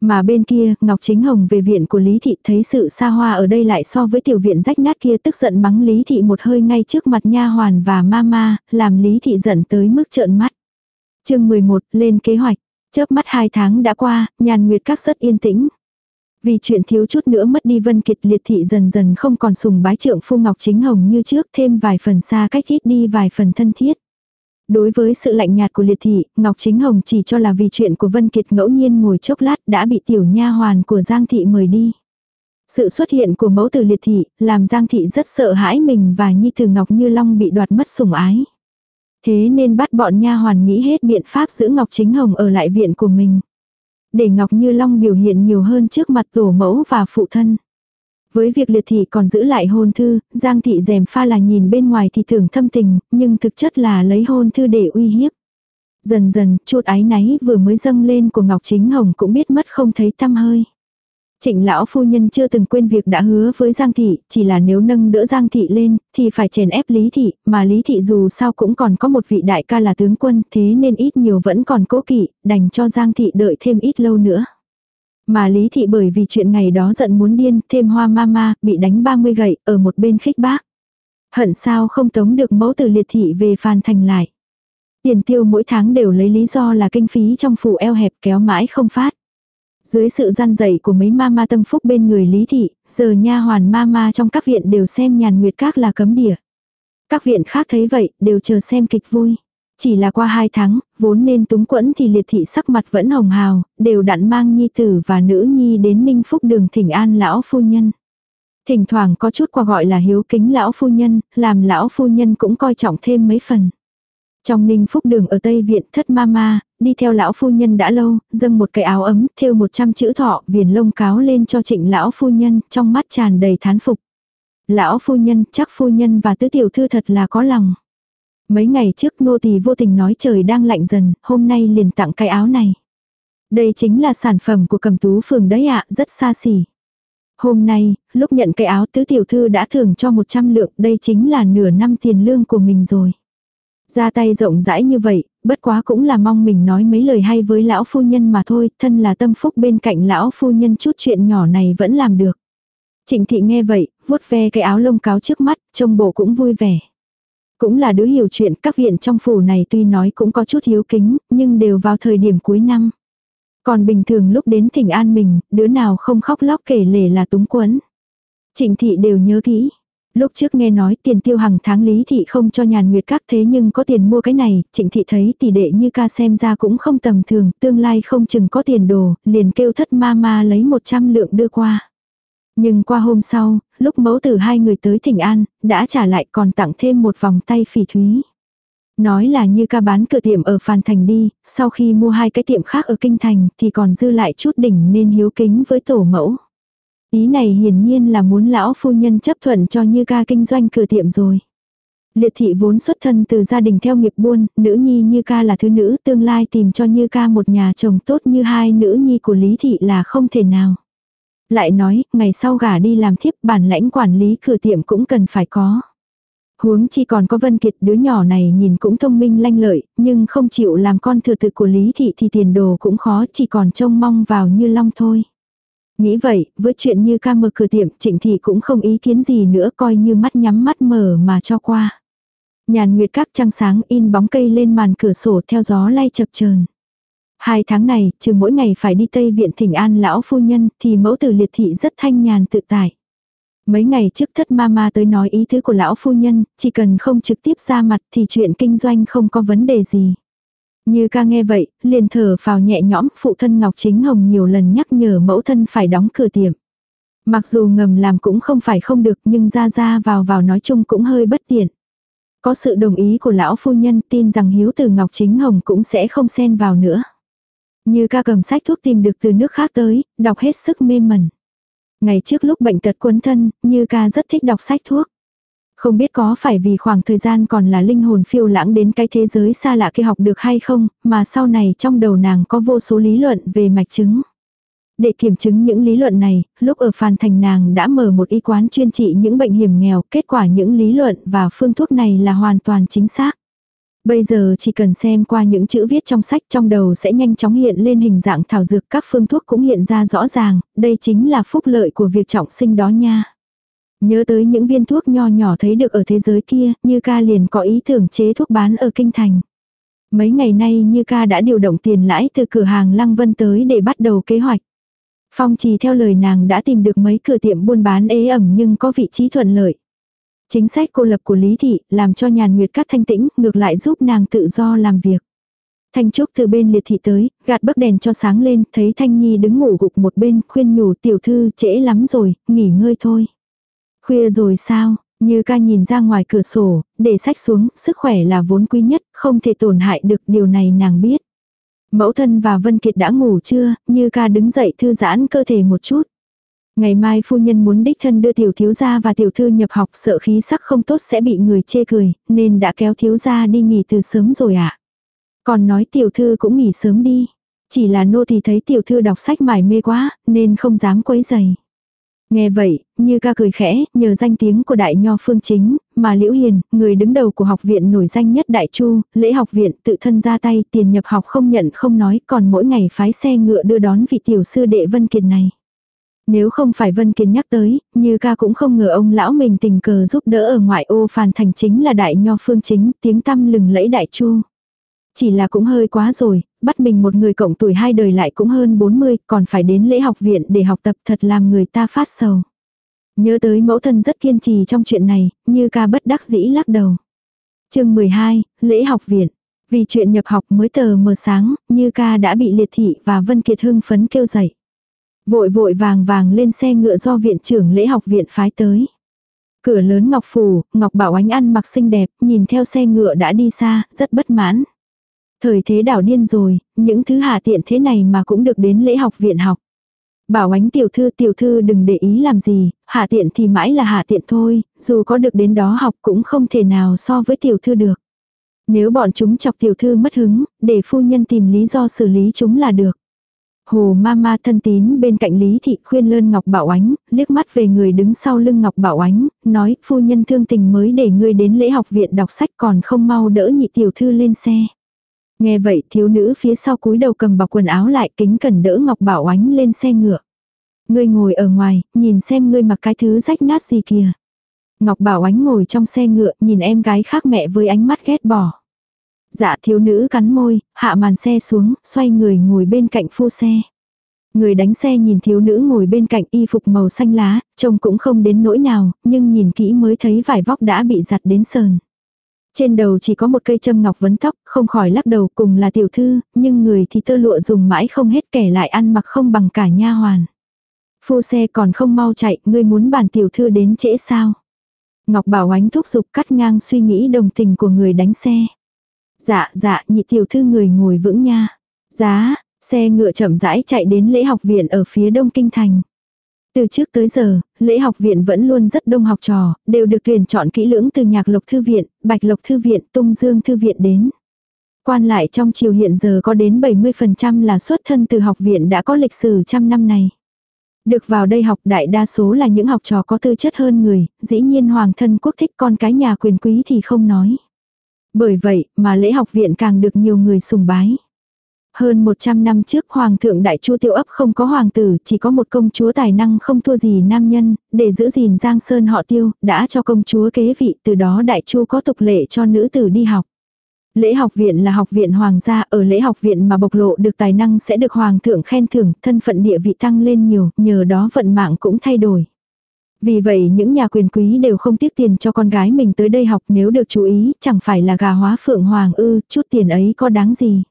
Mà bên kia, Ngọc Chính Hồng về viện của Lý Thị thấy sự xa hoa ở đây lại so với tiểu viện rách nát kia tức giận mắng Lý Thị một hơi ngay trước mặt nha hoàn và mama, làm Lý Thị giận tới mức trợn mắt chương 11, lên kế hoạch. Chớp mắt hai tháng đã qua, nhàn nguyệt các rất yên tĩnh. Vì chuyện thiếu chút nữa mất đi Vân Kiệt liệt thị dần dần không còn sùng bái trượng phu Ngọc Chính Hồng như trước thêm vài phần xa cách ít đi vài phần thân thiết. Đối với sự lạnh nhạt của liệt thị, Ngọc Chính Hồng chỉ cho là vì chuyện của Vân Kiệt ngẫu nhiên ngồi chốc lát đã bị tiểu nha hoàn của Giang Thị mời đi. Sự xuất hiện của mẫu tử liệt thị làm Giang Thị rất sợ hãi mình và Nhi Tử Ngọc Như Long bị đoạt mất sủng ái. Thế nên bắt bọn nha hoàn nghĩ hết biện pháp giữ Ngọc Chính Hồng ở lại viện của mình. Để Ngọc Như Long biểu hiện nhiều hơn trước mặt tổ mẫu và phụ thân. Với việc liệt thị còn giữ lại hôn thư, Giang thị dèm pha là nhìn bên ngoài thì tưởng thâm tình, nhưng thực chất là lấy hôn thư để uy hiếp. Dần dần, chút ái náy vừa mới dâng lên của Ngọc Chính Hồng cũng biết mất không thấy tăm hơi. Trịnh lão phu nhân chưa từng quên việc đã hứa với Giang Thị, chỉ là nếu nâng đỡ Giang Thị lên, thì phải chèn ép Lý Thị, mà Lý Thị dù sao cũng còn có một vị đại ca là tướng quân, thế nên ít nhiều vẫn còn cố kỵ, đành cho Giang Thị đợi thêm ít lâu nữa. Mà Lý Thị bởi vì chuyện ngày đó giận muốn điên, thêm hoa ma ma, bị đánh 30 gậy, ở một bên khích bác. Hận sao không tống được mẫu từ liệt thị về phàn thành lại. Tiền tiêu mỗi tháng đều lấy lý do là kinh phí trong phủ eo hẹp kéo mãi không phát. Dưới sự gian dạy của mấy ma ma tâm phúc bên người Lý Thị, giờ nha hoàn ma ma trong các viện đều xem nhàn nguyệt các là cấm địa. Các viện khác thấy vậy, đều chờ xem kịch vui. Chỉ là qua hai tháng, vốn nên túng quẫn thì liệt thị sắc mặt vẫn hồng hào, đều đặn mang nhi tử và nữ nhi đến ninh phúc đường thỉnh an lão phu nhân. Thỉnh thoảng có chút qua gọi là hiếu kính lão phu nhân, làm lão phu nhân cũng coi trọng thêm mấy phần. Trong ninh phúc đường ở Tây Viện thất ma ma, đi theo lão phu nhân đã lâu, dâng một cái áo ấm, thêu một trăm chữ thọ, viền lông cáo lên cho trịnh lão phu nhân, trong mắt tràn đầy thán phục. Lão phu nhân, chắc phu nhân và tứ tiểu thư thật là có lòng. Mấy ngày trước nô tỳ vô tình nói trời đang lạnh dần, hôm nay liền tặng cái áo này. Đây chính là sản phẩm của cầm tú phường đấy ạ, rất xa xỉ. Hôm nay, lúc nhận cái áo tứ tiểu thư đã thưởng cho 100 lượng, đây chính là nửa năm tiền lương của mình rồi. Ra tay rộng rãi như vậy, bất quá cũng là mong mình nói mấy lời hay với lão phu nhân mà thôi, thân là tâm phúc bên cạnh lão phu nhân chút chuyện nhỏ này vẫn làm được. Trịnh thị nghe vậy, vuốt ve cái áo lông cáo trước mắt, trông bộ cũng vui vẻ. Cũng là đứa hiểu chuyện, các viện trong phủ này tuy nói cũng có chút hiếu kính, nhưng đều vào thời điểm cuối năm. Còn bình thường lúc đến thỉnh an mình, đứa nào không khóc lóc kể lể là túng quấn. Trịnh thị đều nhớ kỹ. Lúc trước nghe nói tiền tiêu hàng tháng lý thị không cho nhàn nguyệt các thế nhưng có tiền mua cái này, trịnh thị thấy tỷ đệ như ca xem ra cũng không tầm thường, tương lai không chừng có tiền đồ, liền kêu thất ma ma lấy 100 lượng đưa qua. Nhưng qua hôm sau, lúc mẫu tử hai người tới thỉnh an, đã trả lại còn tặng thêm một vòng tay phỉ thúy. Nói là như ca bán cửa tiệm ở Phan Thành đi, sau khi mua hai cái tiệm khác ở Kinh Thành thì còn dư lại chút đỉnh nên hiếu kính với tổ mẫu. Ý này hiển nhiên là muốn lão phu nhân chấp thuận cho như ca kinh doanh cửa tiệm rồi. Liệt thị vốn xuất thân từ gia đình theo nghiệp buôn, nữ nhi như ca là thứ nữ tương lai tìm cho như ca một nhà chồng tốt như hai nữ nhi của Lý thị là không thể nào. Lại nói, ngày sau gả đi làm thiếp bản lãnh quản lý cửa tiệm cũng cần phải có. Huống chi còn có Vân Kiệt đứa nhỏ này nhìn cũng thông minh lanh lợi, nhưng không chịu làm con thừa tự của Lý Thị thì tiền đồ cũng khó chỉ còn trông mong vào như long thôi. Nghĩ vậy, với chuyện như ca mở cửa tiệm trịnh thị cũng không ý kiến gì nữa coi như mắt nhắm mắt mở mà cho qua. Nhàn nguyệt các trăng sáng in bóng cây lên màn cửa sổ theo gió lay chập chờn. Hai tháng này, trừ mỗi ngày phải đi Tây Viện thỉnh an lão phu nhân, thì mẫu tử liệt thị rất thanh nhàn tự tại. Mấy ngày trước thất ma ma tới nói ý thứ của lão phu nhân, chỉ cần không trực tiếp ra mặt thì chuyện kinh doanh không có vấn đề gì. Như ca nghe vậy, liền thở phào nhẹ nhõm, phụ thân Ngọc Chính Hồng nhiều lần nhắc nhở mẫu thân phải đóng cửa tiệm. Mặc dù ngầm làm cũng không phải không được nhưng ra ra vào vào nói chung cũng hơi bất tiện. Có sự đồng ý của lão phu nhân tin rằng hiếu từ Ngọc Chính Hồng cũng sẽ không xen vào nữa. Như ca cầm sách thuốc tìm được từ nước khác tới, đọc hết sức mê mẩn. Ngày trước lúc bệnh tật cuốn thân, Như ca rất thích đọc sách thuốc. Không biết có phải vì khoảng thời gian còn là linh hồn phiêu lãng đến cái thế giới xa lạ kia học được hay không, mà sau này trong đầu nàng có vô số lý luận về mạch chứng. Để kiểm chứng những lý luận này, lúc ở Phan Thành nàng đã mở một y quán chuyên trị những bệnh hiểm nghèo, kết quả những lý luận và phương thuốc này là hoàn toàn chính xác. Bây giờ chỉ cần xem qua những chữ viết trong sách trong đầu sẽ nhanh chóng hiện lên hình dạng thảo dược các phương thuốc cũng hiện ra rõ ràng, đây chính là phúc lợi của việc trọng sinh đó nha. Nhớ tới những viên thuốc nho nhỏ thấy được ở thế giới kia, Như ca liền có ý tưởng chế thuốc bán ở Kinh Thành. Mấy ngày nay Như ca đã điều động tiền lãi từ cửa hàng Lăng Vân tới để bắt đầu kế hoạch. Phong trì theo lời nàng đã tìm được mấy cửa tiệm buôn bán ế ẩm nhưng có vị trí thuận lợi. Chính sách cô lập của Lý Thị làm cho nhàn nguyệt các thanh tĩnh ngược lại giúp nàng tự do làm việc. Thanh Trúc từ bên liệt thị tới, gạt bấc đèn cho sáng lên, thấy Thanh Nhi đứng ngủ gục một bên, khuyên nhủ tiểu thư trễ lắm rồi, nghỉ ngơi thôi. Khuya rồi sao, như ca nhìn ra ngoài cửa sổ, để sách xuống, sức khỏe là vốn quý nhất, không thể tổn hại được điều này nàng biết. Mẫu thân và Vân Kiệt đã ngủ chưa, như ca đứng dậy thư giãn cơ thể một chút. Ngày mai phu nhân muốn đích thân đưa tiểu thiếu gia và tiểu thư nhập học sợ khí sắc không tốt sẽ bị người chê cười, nên đã kéo thiếu gia đi nghỉ từ sớm rồi ạ. À. Còn nói tiểu thư cũng nghỉ sớm đi. Chỉ là nô thì thấy tiểu thư đọc sách mải mê quá, nên không dám quấy giày. Nghe vậy, như ca cười khẽ, nhờ danh tiếng của đại nho phương chính, mà Liễu Hiền, người đứng đầu của học viện nổi danh nhất đại chu, lễ học viện tự thân ra tay tiền nhập học không nhận không nói còn mỗi ngày phái xe ngựa đưa đón vị tiểu sư đệ Vân Kiệt này. Nếu không phải Vân Kiệt nhắc tới, như ca cũng không ngờ ông lão mình tình cờ giúp đỡ ở ngoại ô phàn thành chính là đại nho phương chính, tiếng tăm lừng lẫy đại chu. Chỉ là cũng hơi quá rồi, bắt mình một người cộng tuổi hai đời lại cũng hơn 40, còn phải đến lễ học viện để học tập thật làm người ta phát sầu. Nhớ tới mẫu thân rất kiên trì trong chuyện này, như ca bất đắc dĩ lắc đầu. chương 12, lễ học viện. Vì chuyện nhập học mới tờ mờ sáng, như ca đã bị liệt thị và Vân Kiệt hưng phấn kêu dậy. Vội vội vàng vàng lên xe ngựa do viện trưởng lễ học viện phái tới. Cửa lớn Ngọc Phủ, Ngọc Bảo Ánh ăn mặc xinh đẹp, nhìn theo xe ngựa đã đi xa, rất bất mãn. Thời thế đảo điên rồi, những thứ hạ tiện thế này mà cũng được đến lễ học viện học. Bảo ánh tiểu thư tiểu thư đừng để ý làm gì, hạ tiện thì mãi là hạ tiện thôi, dù có được đến đó học cũng không thể nào so với tiểu thư được. Nếu bọn chúng chọc tiểu thư mất hứng, để phu nhân tìm lý do xử lý chúng là được. Hồ Mama thân tín bên cạnh Lý Thị khuyên lơn Ngọc Bảo Ánh, liếc mắt về người đứng sau lưng Ngọc Bảo Ánh, nói phu nhân thương tình mới để ngươi đến lễ học viện đọc sách còn không mau đỡ nhị tiểu thư lên xe. Nghe vậy thiếu nữ phía sau cúi đầu cầm bọc quần áo lại kính cần đỡ Ngọc Bảo Ánh lên xe ngựa. Ngươi ngồi ở ngoài, nhìn xem ngươi mặc cái thứ rách nát gì kìa. Ngọc Bảo Ánh ngồi trong xe ngựa, nhìn em gái khác mẹ với ánh mắt ghét bỏ. Dạ thiếu nữ cắn môi, hạ màn xe xuống, xoay người ngồi bên cạnh phu xe. Người đánh xe nhìn thiếu nữ ngồi bên cạnh y phục màu xanh lá, trông cũng không đến nỗi nào, nhưng nhìn kỹ mới thấy vải vóc đã bị giặt đến sờn. Trên đầu chỉ có một cây châm ngọc vấn tóc, không khỏi lắc đầu cùng là tiểu thư, nhưng người thì tơ lụa dùng mãi không hết kẻ lại ăn mặc không bằng cả nha hoàn. Phu xe còn không mau chạy, ngươi muốn bàn tiểu thư đến trễ sao? Ngọc Bảo Ánh thúc giục cắt ngang suy nghĩ đồng tình của người đánh xe. Dạ dạ nhị tiểu thư người ngồi vững nha. Giá, xe ngựa chậm rãi chạy đến lễ học viện ở phía đông kinh thành. Từ trước tới giờ, lễ học viện vẫn luôn rất đông học trò, đều được tuyển chọn kỹ lưỡng từ nhạc lộc thư viện, bạch lộc thư viện, tung dương thư viện đến. Quan lại trong triều hiện giờ có đến 70% là xuất thân từ học viện đã có lịch sử trăm năm này. Được vào đây học đại đa số là những học trò có tư chất hơn người, dĩ nhiên hoàng thân quốc thích con cái nhà quyền quý thì không nói. Bởi vậy mà lễ học viện càng được nhiều người sùng bái. Hơn 100 năm trước Hoàng thượng Đại Chu Tiêu ấp không có hoàng tử, chỉ có một công chúa tài năng không thua gì nam nhân, để giữ gìn Giang Sơn họ Tiêu, đã cho công chúa kế vị, từ đó Đại Chu có tục lệ cho nữ tử đi học. Lễ học viện là học viện hoàng gia, ở lễ học viện mà bộc lộ được tài năng sẽ được hoàng thượng khen thưởng, thân phận địa vị tăng lên nhiều, nhờ đó vận mạng cũng thay đổi. Vì vậy những nhà quyền quý đều không tiếc tiền cho con gái mình tới đây học nếu được chú ý, chẳng phải là gà hóa phượng hoàng ư, chút tiền ấy có đáng gì.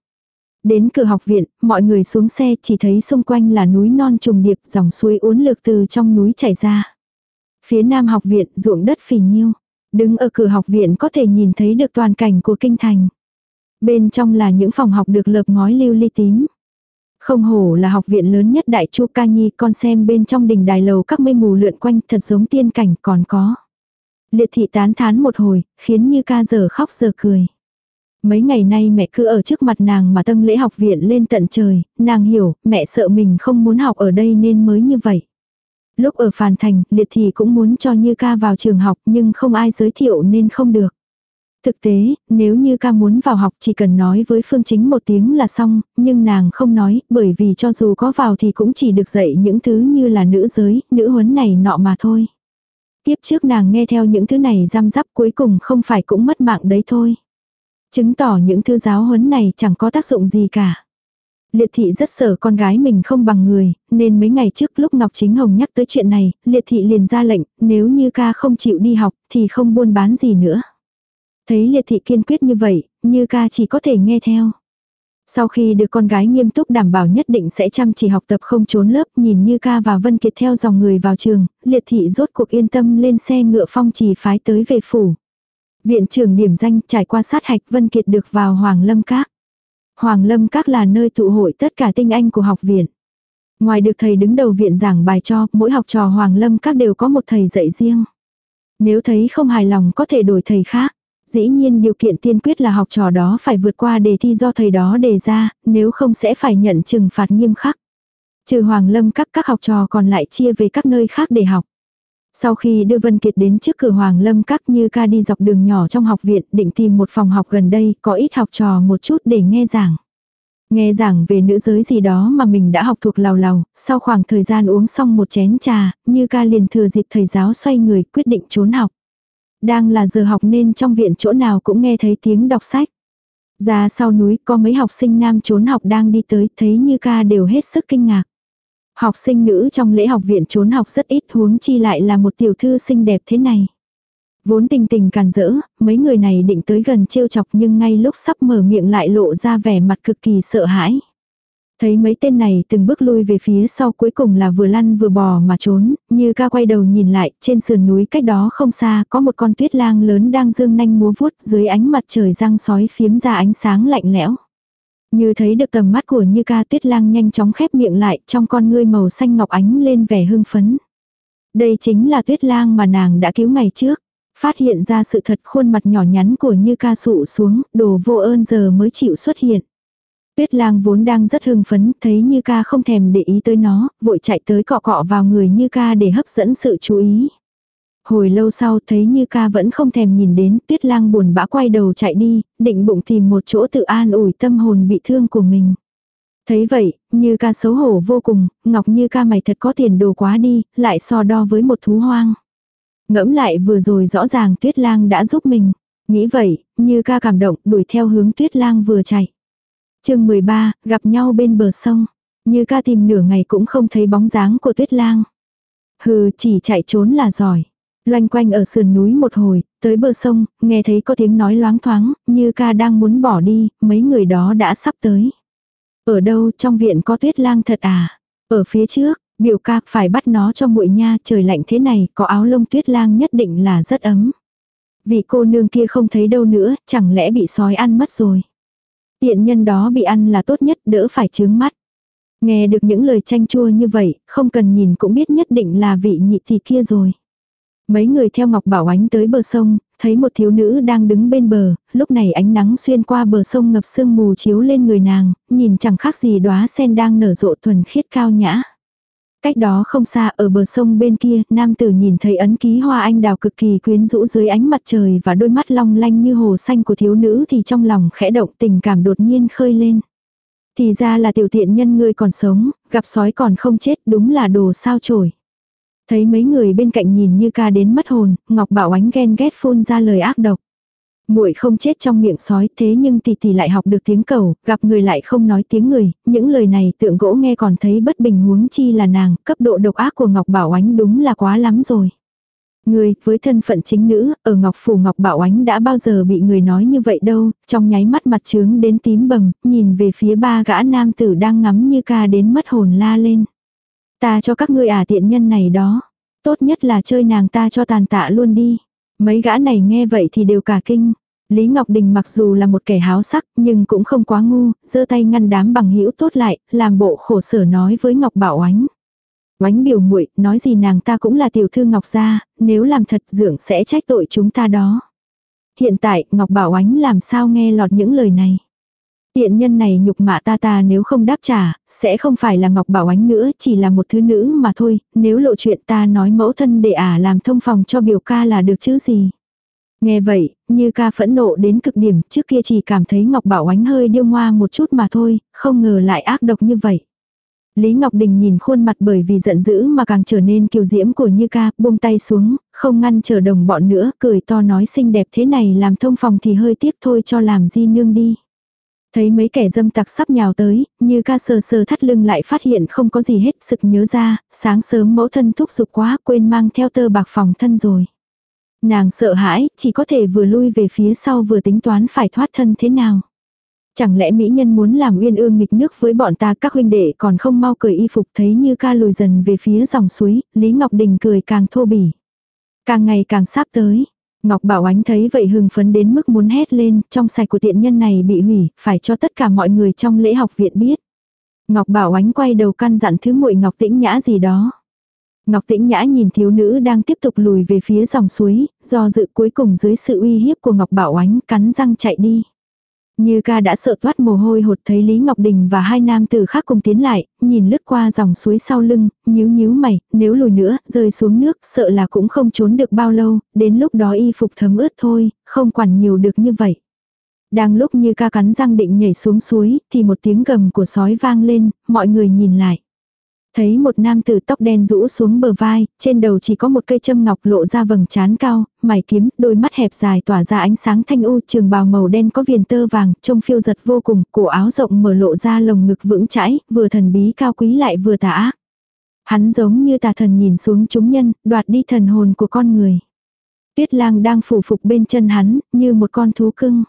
Đến cửa học viện, mọi người xuống xe chỉ thấy xung quanh là núi non trùng điệp dòng suối uốn lượt từ trong núi chảy ra. Phía nam học viện ruộng đất phì nhiêu. Đứng ở cửa học viện có thể nhìn thấy được toàn cảnh của kinh thành. Bên trong là những phòng học được lợp ngói lưu ly tím. Không hổ là học viện lớn nhất Đại Chu Ca Nhi con xem bên trong đình đài lầu các mây mù lượn quanh thật giống tiên cảnh còn có. Liệt thị tán thán một hồi, khiến như ca giờ khóc giờ cười. Mấy ngày nay mẹ cứ ở trước mặt nàng mà tâm lễ học viện lên tận trời, nàng hiểu, mẹ sợ mình không muốn học ở đây nên mới như vậy. Lúc ở Phàn Thành, Liệt thị cũng muốn cho Như ca vào trường học nhưng không ai giới thiệu nên không được. Thực tế, nếu như ca muốn vào học chỉ cần nói với Phương Chính một tiếng là xong, nhưng nàng không nói, bởi vì cho dù có vào thì cũng chỉ được dạy những thứ như là nữ giới, nữ huấn này nọ mà thôi. Tiếp trước nàng nghe theo những thứ này giam giáp cuối cùng không phải cũng mất mạng đấy thôi. Chứng tỏ những thư giáo huấn này chẳng có tác dụng gì cả. Liệt thị rất sợ con gái mình không bằng người, nên mấy ngày trước lúc Ngọc Chính Hồng nhắc tới chuyện này, liệt thị liền ra lệnh, nếu như ca không chịu đi học thì không buôn bán gì nữa. Thấy liệt thị kiên quyết như vậy, như ca chỉ có thể nghe theo. Sau khi được con gái nghiêm túc đảm bảo nhất định sẽ chăm chỉ học tập không trốn lớp nhìn như ca và Vân Kiệt theo dòng người vào trường, liệt thị rốt cuộc yên tâm lên xe ngựa phong trì phái tới về phủ. Viện trưởng điểm danh trải qua sát hạch Vân Kiệt được vào Hoàng Lâm Các. Hoàng Lâm Các là nơi tụ hội tất cả tinh anh của học viện. Ngoài được thầy đứng đầu viện giảng bài cho, mỗi học trò Hoàng Lâm Các đều có một thầy dạy riêng. Nếu thấy không hài lòng có thể đổi thầy khác. Dĩ nhiên điều kiện tiên quyết là học trò đó phải vượt qua đề thi do thầy đó đề ra, nếu không sẽ phải nhận trừng phạt nghiêm khắc. Trừ Hoàng Lâm các các học trò còn lại chia về các nơi khác để học. Sau khi đưa Vân Kiệt đến trước cửa Hoàng Lâm các như ca đi dọc đường nhỏ trong học viện định tìm một phòng học gần đây có ít học trò một chút để nghe giảng. Nghe giảng về nữ giới gì đó mà mình đã học thuộc lào lào, sau khoảng thời gian uống xong một chén trà, như ca liền thừa dịp thầy giáo xoay người quyết định trốn học. Đang là giờ học nên trong viện chỗ nào cũng nghe thấy tiếng đọc sách. Ra sau núi có mấy học sinh nam trốn học đang đi tới thấy như ca đều hết sức kinh ngạc. Học sinh nữ trong lễ học viện trốn học rất ít huống chi lại là một tiểu thư xinh đẹp thế này. Vốn tình tình càn rỡ, mấy người này định tới gần trêu chọc nhưng ngay lúc sắp mở miệng lại lộ ra vẻ mặt cực kỳ sợ hãi. Thấy mấy tên này từng bước lui về phía sau cuối cùng là vừa lăn vừa bò mà trốn, như ca quay đầu nhìn lại, trên sườn núi cách đó không xa có một con tuyết lang lớn đang dương nanh múa vuốt dưới ánh mặt trời răng sói phiếm ra ánh sáng lạnh lẽo. Như thấy được tầm mắt của Như ca tuyết lang nhanh chóng khép miệng lại trong con ngươi màu xanh ngọc ánh lên vẻ hưng phấn. Đây chính là tuyết lang mà nàng đã cứu ngày trước. Phát hiện ra sự thật khuôn mặt nhỏ nhắn của Như ca sụ xuống, đồ vô ơn giờ mới chịu xuất hiện. Tuyết lang vốn đang rất hưng phấn, thấy Như ca không thèm để ý tới nó, vội chạy tới cọ cọ vào người Như ca để hấp dẫn sự chú ý. Hồi lâu sau thấy Như ca vẫn không thèm nhìn đến, tuyết lang buồn bã quay đầu chạy đi, định bụng tìm một chỗ tự an ủi tâm hồn bị thương của mình. Thấy vậy, Như ca xấu hổ vô cùng, Ngọc Như ca mày thật có tiền đồ quá đi, lại so đo với một thú hoang. Ngẫm lại vừa rồi rõ ràng tuyết lang đã giúp mình. Nghĩ vậy, Như ca cảm động đuổi theo hướng tuyết lang vừa chạy chương 13, gặp nhau bên bờ sông. Như ca tìm nửa ngày cũng không thấy bóng dáng của tuyết lang. Hừ, chỉ chạy trốn là giỏi. Loanh quanh ở sườn núi một hồi, tới bờ sông, nghe thấy có tiếng nói loáng thoáng, như ca đang muốn bỏ đi, mấy người đó đã sắp tới. Ở đâu trong viện có tuyết lang thật à? Ở phía trước, biểu ca phải bắt nó cho muội nha, trời lạnh thế này, có áo lông tuyết lang nhất định là rất ấm. Vị cô nương kia không thấy đâu nữa, chẳng lẽ bị sói ăn mất rồi. Tiện nhân đó bị ăn là tốt nhất, đỡ phải chướng mắt. Nghe được những lời chanh chua như vậy, không cần nhìn cũng biết nhất định là vị nhị thì kia rồi. Mấy người theo Ngọc Bảo Ánh tới bờ sông, thấy một thiếu nữ đang đứng bên bờ, lúc này ánh nắng xuyên qua bờ sông ngập sương mù chiếu lên người nàng, nhìn chẳng khác gì đóa sen đang nở rộ thuần khiết cao nhã. Cách đó không xa ở bờ sông bên kia, nam tử nhìn thấy ấn ký hoa anh đào cực kỳ quyến rũ dưới ánh mặt trời và đôi mắt long lanh như hồ xanh của thiếu nữ thì trong lòng khẽ động tình cảm đột nhiên khơi lên. Thì ra là tiểu thiện nhân ngươi còn sống, gặp sói còn không chết đúng là đồ sao chổi. Thấy mấy người bên cạnh nhìn như ca đến mất hồn, Ngọc Bảo ánh ghen ghét phun ra lời ác độc. Muội không chết trong miệng sói, thế nhưng tỷ tỷ lại học được tiếng cầu, gặp người lại không nói tiếng người, những lời này tượng gỗ nghe còn thấy bất bình huống chi là nàng, cấp độ độc ác của Ngọc Bảo ánh đúng là quá lắm rồi. Người, với thân phận chính nữ, ở Ngọc Phủ Ngọc Bảo Ánh đã bao giờ bị người nói như vậy đâu, trong nháy mắt mặt trướng đến tím bầm, nhìn về phía ba gã nam tử đang ngắm như ca đến mất hồn la lên. Ta cho các ngươi ả à tiện nhân này đó. Tốt nhất là chơi nàng ta cho tàn tạ luôn đi. Mấy gã này nghe vậy thì đều cả kinh. Lý Ngọc Đình mặc dù là một kẻ háo sắc nhưng cũng không quá ngu, giơ tay ngăn đám bằng hữu tốt lại, làm bộ khổ sở nói với Ngọc Bảo Oánh. Oánh biểu muội nói gì nàng ta cũng là tiểu thư Ngọc gia, nếu làm thật dưỡng sẽ trách tội chúng ta đó. Hiện tại Ngọc Bảo Oánh làm sao nghe lọt những lời này. Tiện nhân này nhục mạ ta ta nếu không đáp trả, sẽ không phải là Ngọc Bảo Ánh nữa, chỉ là một thứ nữ mà thôi, nếu lộ chuyện ta nói mẫu thân để ả làm thông phòng cho biểu ca là được chứ gì. Nghe vậy, như ca phẫn nộ đến cực điểm, trước kia chỉ cảm thấy Ngọc Bảo Ánh hơi điêu ngoa một chút mà thôi, không ngờ lại ác độc như vậy. Lý Ngọc Đình nhìn khuôn mặt bởi vì giận dữ mà càng trở nên kiều diễm của Như ca, buông tay xuống, không ngăn trở đồng bọn nữa, cười to nói xinh đẹp thế này làm thông phòng thì hơi tiếc thôi cho làm di nương đi. Thấy mấy kẻ dâm tặc sắp nhào tới, như ca sờ sờ thắt lưng lại phát hiện không có gì hết, sực nhớ ra, sáng sớm mẫu thân thúc giục quá quên mang theo tơ bạc phòng thân rồi. Nàng sợ hãi, chỉ có thể vừa lui về phía sau vừa tính toán phải thoát thân thế nào. Chẳng lẽ mỹ nhân muốn làm uyên ương nghịch nước với bọn ta các huynh đệ còn không mau cởi y phục thấy như ca lùi dần về phía dòng suối, Lý Ngọc Đình cười càng thô bỉ. Càng ngày càng sắp tới, Ngọc Bảo Ánh thấy vậy hưng phấn đến mức muốn hét lên, trong sạch của tiện nhân này bị hủy, phải cho tất cả mọi người trong lễ học viện biết. Ngọc Bảo Ánh quay đầu căn dặn thứ muội Ngọc Tĩnh Nhã gì đó. Ngọc Tĩnh Nhã nhìn thiếu nữ đang tiếp tục lùi về phía dòng suối, do dự cuối cùng dưới sự uy hiếp của Ngọc Bảo Ánh cắn răng chạy đi. Như ca đã sợ toát mồ hôi hột thấy Lý Ngọc Đình và hai nam tử khác cùng tiến lại, nhìn lướt qua dòng suối sau lưng, nhíu nhíu mày, nếu lùi nữa, rơi xuống nước, sợ là cũng không trốn được bao lâu, đến lúc đó y phục thấm ướt thôi, không quản nhiều được như vậy. Đang lúc như ca cắn răng định nhảy xuống suối, thì một tiếng gầm của sói vang lên, mọi người nhìn lại. Thấy một nam tử tóc đen rũ xuống bờ vai, trên đầu chỉ có một cây châm ngọc lộ ra vầng trán cao, mày kiếm, đôi mắt hẹp dài tỏa ra ánh sáng thanh u, trường bào màu đen có viền tơ vàng, trông phiêu giật vô cùng, cổ áo rộng mở lộ ra lồng ngực vững chãi, vừa thần bí cao quý lại vừa tà ác. Hắn giống như tà thần nhìn xuống chúng nhân, đoạt đi thần hồn của con người. Tuyết lang đang phủ phục bên chân hắn, như một con thú cưng.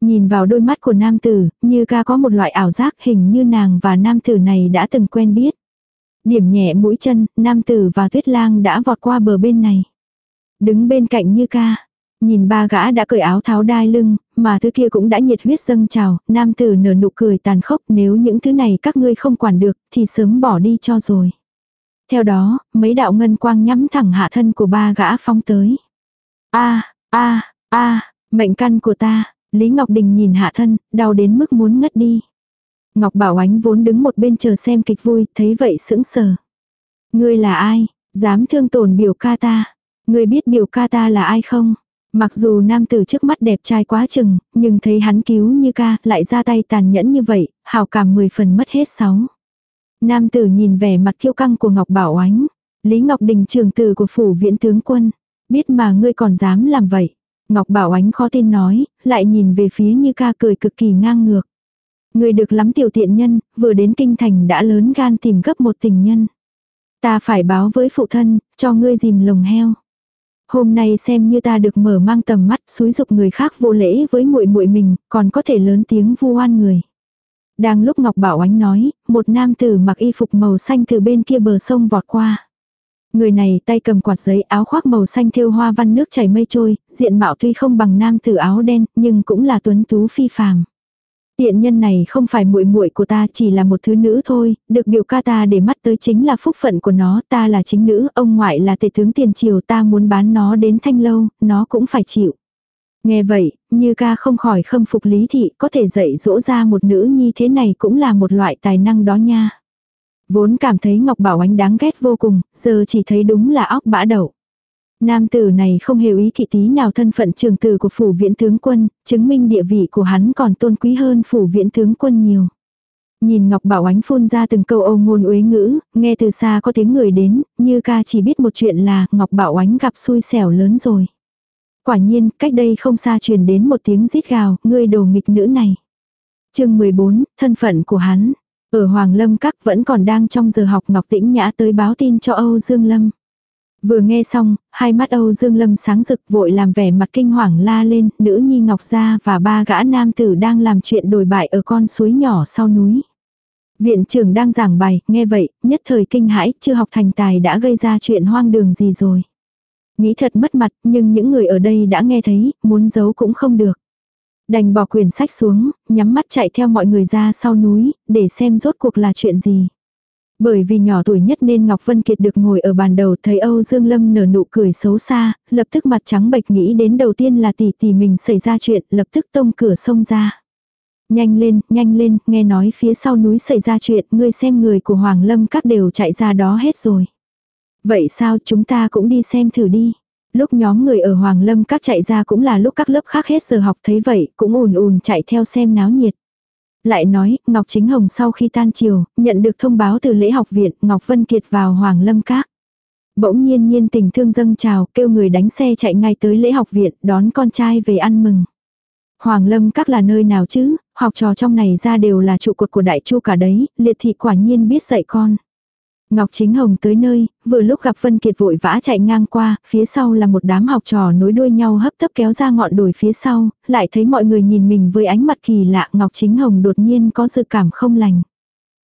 Nhìn vào đôi mắt của nam tử, như ca có một loại ảo giác hình như nàng và nam tử này đã từng quen biết. Điểm nhẹ mũi chân, nam tử và tuyết lang đã vọt qua bờ bên này. Đứng bên cạnh như ca. Nhìn ba gã đã cởi áo tháo đai lưng, mà thứ kia cũng đã nhiệt huyết dâng trào, nam tử nở nụ cười tàn khốc nếu những thứ này các ngươi không quản được thì sớm bỏ đi cho rồi. Theo đó, mấy đạo ngân quang nhắm thẳng hạ thân của ba gã phong tới. a a a mệnh căn của ta, Lý Ngọc Đình nhìn hạ thân, đau đến mức muốn ngất đi. Ngọc Bảo Ánh vốn đứng một bên chờ xem kịch vui, thấy vậy sững sờ. Ngươi là ai? Dám thương tổn biểu ca ta? Ngươi biết biểu ca ta là ai không? Mặc dù nam tử trước mắt đẹp trai quá chừng, nhưng thấy hắn cứu như ca, lại ra tay tàn nhẫn như vậy, hào cảm mười phần mất hết sáu. Nam tử nhìn vẻ mặt kiêu căng của Ngọc Bảo Ánh. Lý Ngọc Đình trường tử của phủ viễn tướng quân. Biết mà ngươi còn dám làm vậy. Ngọc Bảo Ánh khó tin nói, lại nhìn về phía như ca cười cực kỳ ngang ngược. Người được lắm tiểu tiện nhân, vừa đến kinh thành đã lớn gan tìm gấp một tình nhân. Ta phải báo với phụ thân, cho ngươi dìm lồng heo. Hôm nay xem như ta được mở mang tầm mắt, xúi dục người khác vô lễ với muội muội mình, còn có thể lớn tiếng vu oan người. Đang lúc Ngọc Bảo Ánh nói, một nam tử mặc y phục màu xanh từ bên kia bờ sông vọt qua. Người này tay cầm quạt giấy áo khoác màu xanh thêu hoa văn nước chảy mây trôi, diện mạo tuy không bằng nam tử áo đen, nhưng cũng là tuấn tú phi phàm. Tiện nhân này không phải muội muội của ta, chỉ là một thứ nữ thôi, được biểu ca ta để mắt tới chính là phúc phận của nó, ta là chính nữ, ông ngoại là tể tướng tiền triều, ta muốn bán nó đến thanh lâu, nó cũng phải chịu. Nghe vậy, như ca không khỏi khâm phục lý thị, có thể dạy dỗ ra một nữ nhi thế này cũng là một loại tài năng đó nha. Vốn cảm thấy Ngọc Bảo Ánh đáng ghét vô cùng, giờ chỉ thấy đúng là óc bã đậu. Nam tử này không hề ý thị tí nào thân phận trường tử của phủ viễn tướng quân, chứng minh địa vị của hắn còn tôn quý hơn phủ viễn tướng quân nhiều. Nhìn Ngọc Bảo Ánh phun ra từng câu âu ngôn uế ngữ, nghe từ xa có tiếng người đến, như ca chỉ biết một chuyện là Ngọc Bảo Ánh gặp xui xẻo lớn rồi. Quả nhiên, cách đây không xa truyền đến một tiếng rít gào, ngươi đồ nghịch nữ này. chương 14, thân phận của hắn. Ở Hoàng Lâm Các vẫn còn đang trong giờ học Ngọc Tĩnh Nhã tới báo tin cho Âu Dương Lâm. Vừa nghe xong, hai mắt Âu Dương Lâm sáng rực vội làm vẻ mặt kinh hoàng la lên, nữ nhi Ngọc Gia và ba gã nam tử đang làm chuyện đồi bại ở con suối nhỏ sau núi. Viện trưởng đang giảng bài, nghe vậy, nhất thời kinh hãi, chưa học thành tài đã gây ra chuyện hoang đường gì rồi. Nghĩ thật mất mặt, nhưng những người ở đây đã nghe thấy, muốn giấu cũng không được. Đành bỏ quyển sách xuống, nhắm mắt chạy theo mọi người ra sau núi, để xem rốt cuộc là chuyện gì. Bởi vì nhỏ tuổi nhất nên Ngọc Vân Kiệt được ngồi ở bàn đầu thấy Âu Dương Lâm nở nụ cười xấu xa, lập tức mặt trắng bệch nghĩ đến đầu tiên là tỷ tỷ mình xảy ra chuyện, lập tức tông cửa sông ra. Nhanh lên, nhanh lên, nghe nói phía sau núi xảy ra chuyện, ngươi xem người của Hoàng Lâm các đều chạy ra đó hết rồi. Vậy sao chúng ta cũng đi xem thử đi. Lúc nhóm người ở Hoàng Lâm các chạy ra cũng là lúc các lớp khác hết giờ học thấy vậy, cũng ùn ùn chạy theo xem náo nhiệt. Lại nói, Ngọc Chính Hồng sau khi tan chiều, nhận được thông báo từ lễ học viện, Ngọc Vân Kiệt vào Hoàng Lâm Các. Bỗng nhiên nhiên tình thương dâng trào, kêu người đánh xe chạy ngay tới lễ học viện, đón con trai về ăn mừng. Hoàng Lâm Các là nơi nào chứ, học trò trong này ra đều là trụ cột của đại chu cả đấy, liệt thị quả nhiên biết dạy con. Ngọc Chính Hồng tới nơi, vừa lúc gặp Vân Kiệt vội vã chạy ngang qua, phía sau là một đám học trò nối đuôi nhau hấp tấp kéo ra ngọn đồi phía sau, lại thấy mọi người nhìn mình với ánh mặt kỳ lạ Ngọc Chính Hồng đột nhiên có dự cảm không lành.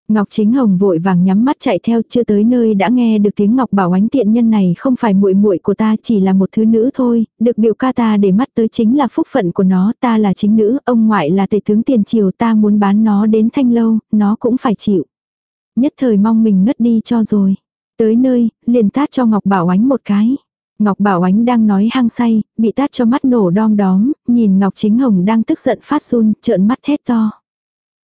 Ngọc Chính Hồng vội vàng nhắm mắt chạy theo, chưa tới nơi đã nghe được tiếng Ngọc bảo ánh tiện nhân này không phải muội muội của ta, chỉ là một thứ nữ thôi, được biểu ca ta để mắt tới chính là phúc phận của nó, ta là chính nữ, ông ngoại là tể tướng tiền triều, ta muốn bán nó đến thanh lâu, nó cũng phải chịu. Nhất thời mong mình ngất đi cho rồi. Tới nơi, liền tát cho Ngọc Bảo Ánh một cái. Ngọc Bảo Ánh đang nói hang say, bị tát cho mắt nổ đom đóm, nhìn Ngọc Chính Hồng đang tức giận phát run, trợn mắt thét to.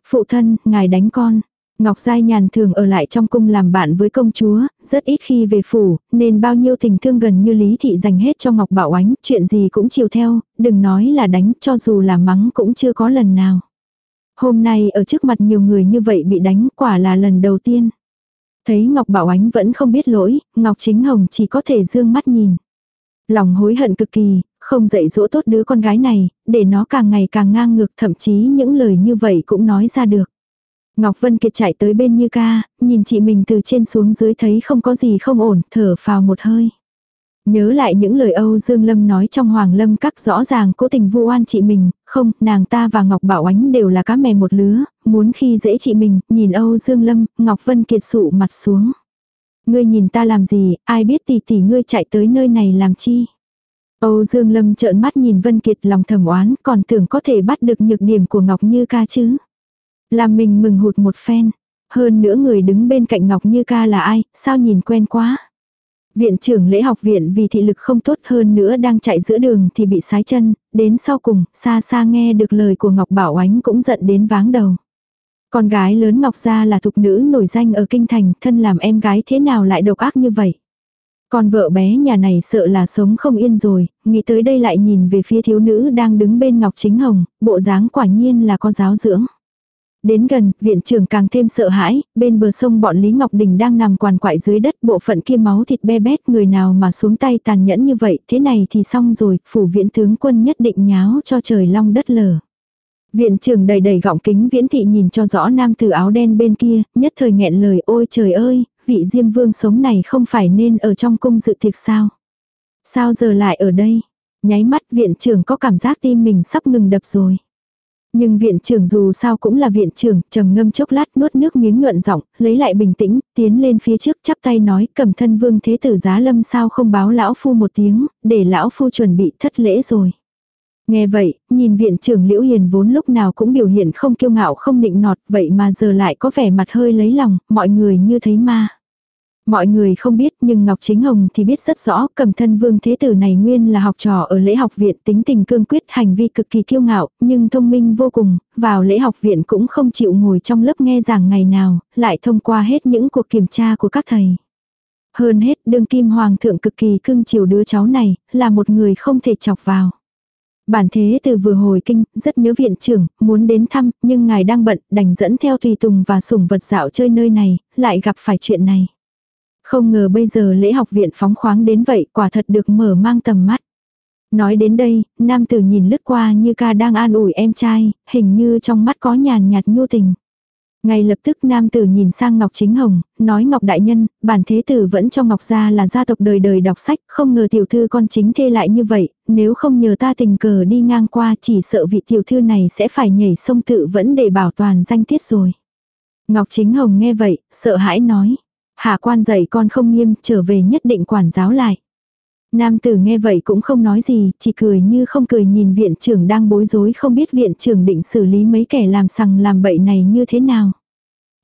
Phụ thân, ngài đánh con. Ngọc Giai Nhàn thường ở lại trong cung làm bạn với công chúa, rất ít khi về phủ, nên bao nhiêu tình thương gần như Lý Thị dành hết cho Ngọc Bảo Ánh, chuyện gì cũng chiều theo, đừng nói là đánh, cho dù là mắng cũng chưa có lần nào. Hôm nay ở trước mặt nhiều người như vậy bị đánh quả là lần đầu tiên. Thấy Ngọc Bảo Ánh vẫn không biết lỗi, Ngọc Chính Hồng chỉ có thể dương mắt nhìn. Lòng hối hận cực kỳ, không dạy dỗ tốt đứa con gái này, để nó càng ngày càng ngang ngược thậm chí những lời như vậy cũng nói ra được. Ngọc Vân Kiệt chạy tới bên Như ca, nhìn chị mình từ trên xuống dưới thấy không có gì không ổn, thở phào một hơi. Nhớ lại những lời Âu Dương Lâm nói trong Hoàng Lâm các rõ ràng cố tình vu oan chị mình, không, nàng ta và Ngọc Bảo Ánh đều là cá mè một lứa, muốn khi dễ chị mình, nhìn Âu Dương Lâm, Ngọc Vân Kiệt sụ mặt xuống. Ngươi nhìn ta làm gì, ai biết tỷ tỷ ngươi chạy tới nơi này làm chi. Âu Dương Lâm trợn mắt nhìn Vân Kiệt lòng thầm oán, còn tưởng có thể bắt được nhược điểm của Ngọc Như ca chứ. Làm mình mừng hụt một phen. Hơn nữa người đứng bên cạnh Ngọc Như ca là ai, sao nhìn quen quá. Viện trưởng lễ học viện vì thị lực không tốt hơn nữa đang chạy giữa đường thì bị sái chân, đến sau cùng, xa xa nghe được lời của Ngọc Bảo Ánh cũng giận đến váng đầu. Con gái lớn Ngọc Gia là thục nữ nổi danh ở kinh thành, thân làm em gái thế nào lại độc ác như vậy. Con vợ bé nhà này sợ là sống không yên rồi, nghĩ tới đây lại nhìn về phía thiếu nữ đang đứng bên Ngọc Chính Hồng, bộ dáng quả nhiên là có giáo dưỡng. Đến gần, viện trưởng càng thêm sợ hãi, bên bờ sông bọn Lý Ngọc Đình đang nằm quằn quại dưới đất bộ phận kia máu thịt be bét người nào mà xuống tay tàn nhẫn như vậy, thế này thì xong rồi, phủ viện tướng quân nhất định nháo cho trời long đất lở. Viện trưởng đầy đầy gọng kính viễn thị nhìn cho rõ nam tử áo đen bên kia, nhất thời nghẹn lời ôi trời ơi, vị diêm vương sống này không phải nên ở trong cung dự tiệc sao. Sao giờ lại ở đây? Nháy mắt viện trưởng có cảm giác tim mình sắp ngừng đập rồi. Nhưng viện trưởng dù sao cũng là viện trưởng, trầm ngâm chốc lát nuốt nước miếng nhuận giọng, lấy lại bình tĩnh, tiến lên phía trước chắp tay nói cầm thân vương thế tử giá lâm sao không báo lão phu một tiếng, để lão phu chuẩn bị thất lễ rồi. Nghe vậy, nhìn viện trưởng Liễu Hiền vốn lúc nào cũng biểu hiện không kiêu ngạo không định nọt, vậy mà giờ lại có vẻ mặt hơi lấy lòng, mọi người như thấy ma. Mọi người không biết nhưng Ngọc Chính Hồng thì biết rất rõ cầm thân vương thế tử này nguyên là học trò ở lễ học viện tính tình cương quyết hành vi cực kỳ kiêu ngạo nhưng thông minh vô cùng, vào lễ học viện cũng không chịu ngồi trong lớp nghe giảng ngày nào, lại thông qua hết những cuộc kiểm tra của các thầy. Hơn hết đương kim hoàng thượng cực kỳ cưng chiều đứa cháu này, là một người không thể chọc vào. Bản thế từ vừa hồi kinh, rất nhớ viện trưởng, muốn đến thăm, nhưng ngài đang bận, đành dẫn theo tùy tùng và sủng vật dạo chơi nơi này, lại gặp phải chuyện này. Không ngờ bây giờ lễ học viện phóng khoáng đến vậy, quả thật được mở mang tầm mắt. Nói đến đây, nam tử nhìn lướt qua như ca đang an ủi em trai, hình như trong mắt có nhàn nhạt nhu tình. Ngay lập tức nam tử nhìn sang Ngọc Chính Hồng, nói Ngọc Đại Nhân, bản thế tử vẫn cho Ngọc gia là gia tộc đời đời đọc sách, không ngờ tiểu thư con chính thê lại như vậy, nếu không nhờ ta tình cờ đi ngang qua chỉ sợ vị tiểu thư này sẽ phải nhảy sông tự vẫn để bảo toàn danh tiết rồi. Ngọc Chính Hồng nghe vậy, sợ hãi nói, hạ quan dạy con không nghiêm, trở về nhất định quản giáo lại. Nam tử nghe vậy cũng không nói gì, chỉ cười như không cười nhìn viện trưởng đang bối rối không biết viện trưởng định xử lý mấy kẻ làm sằng làm bậy này như thế nào.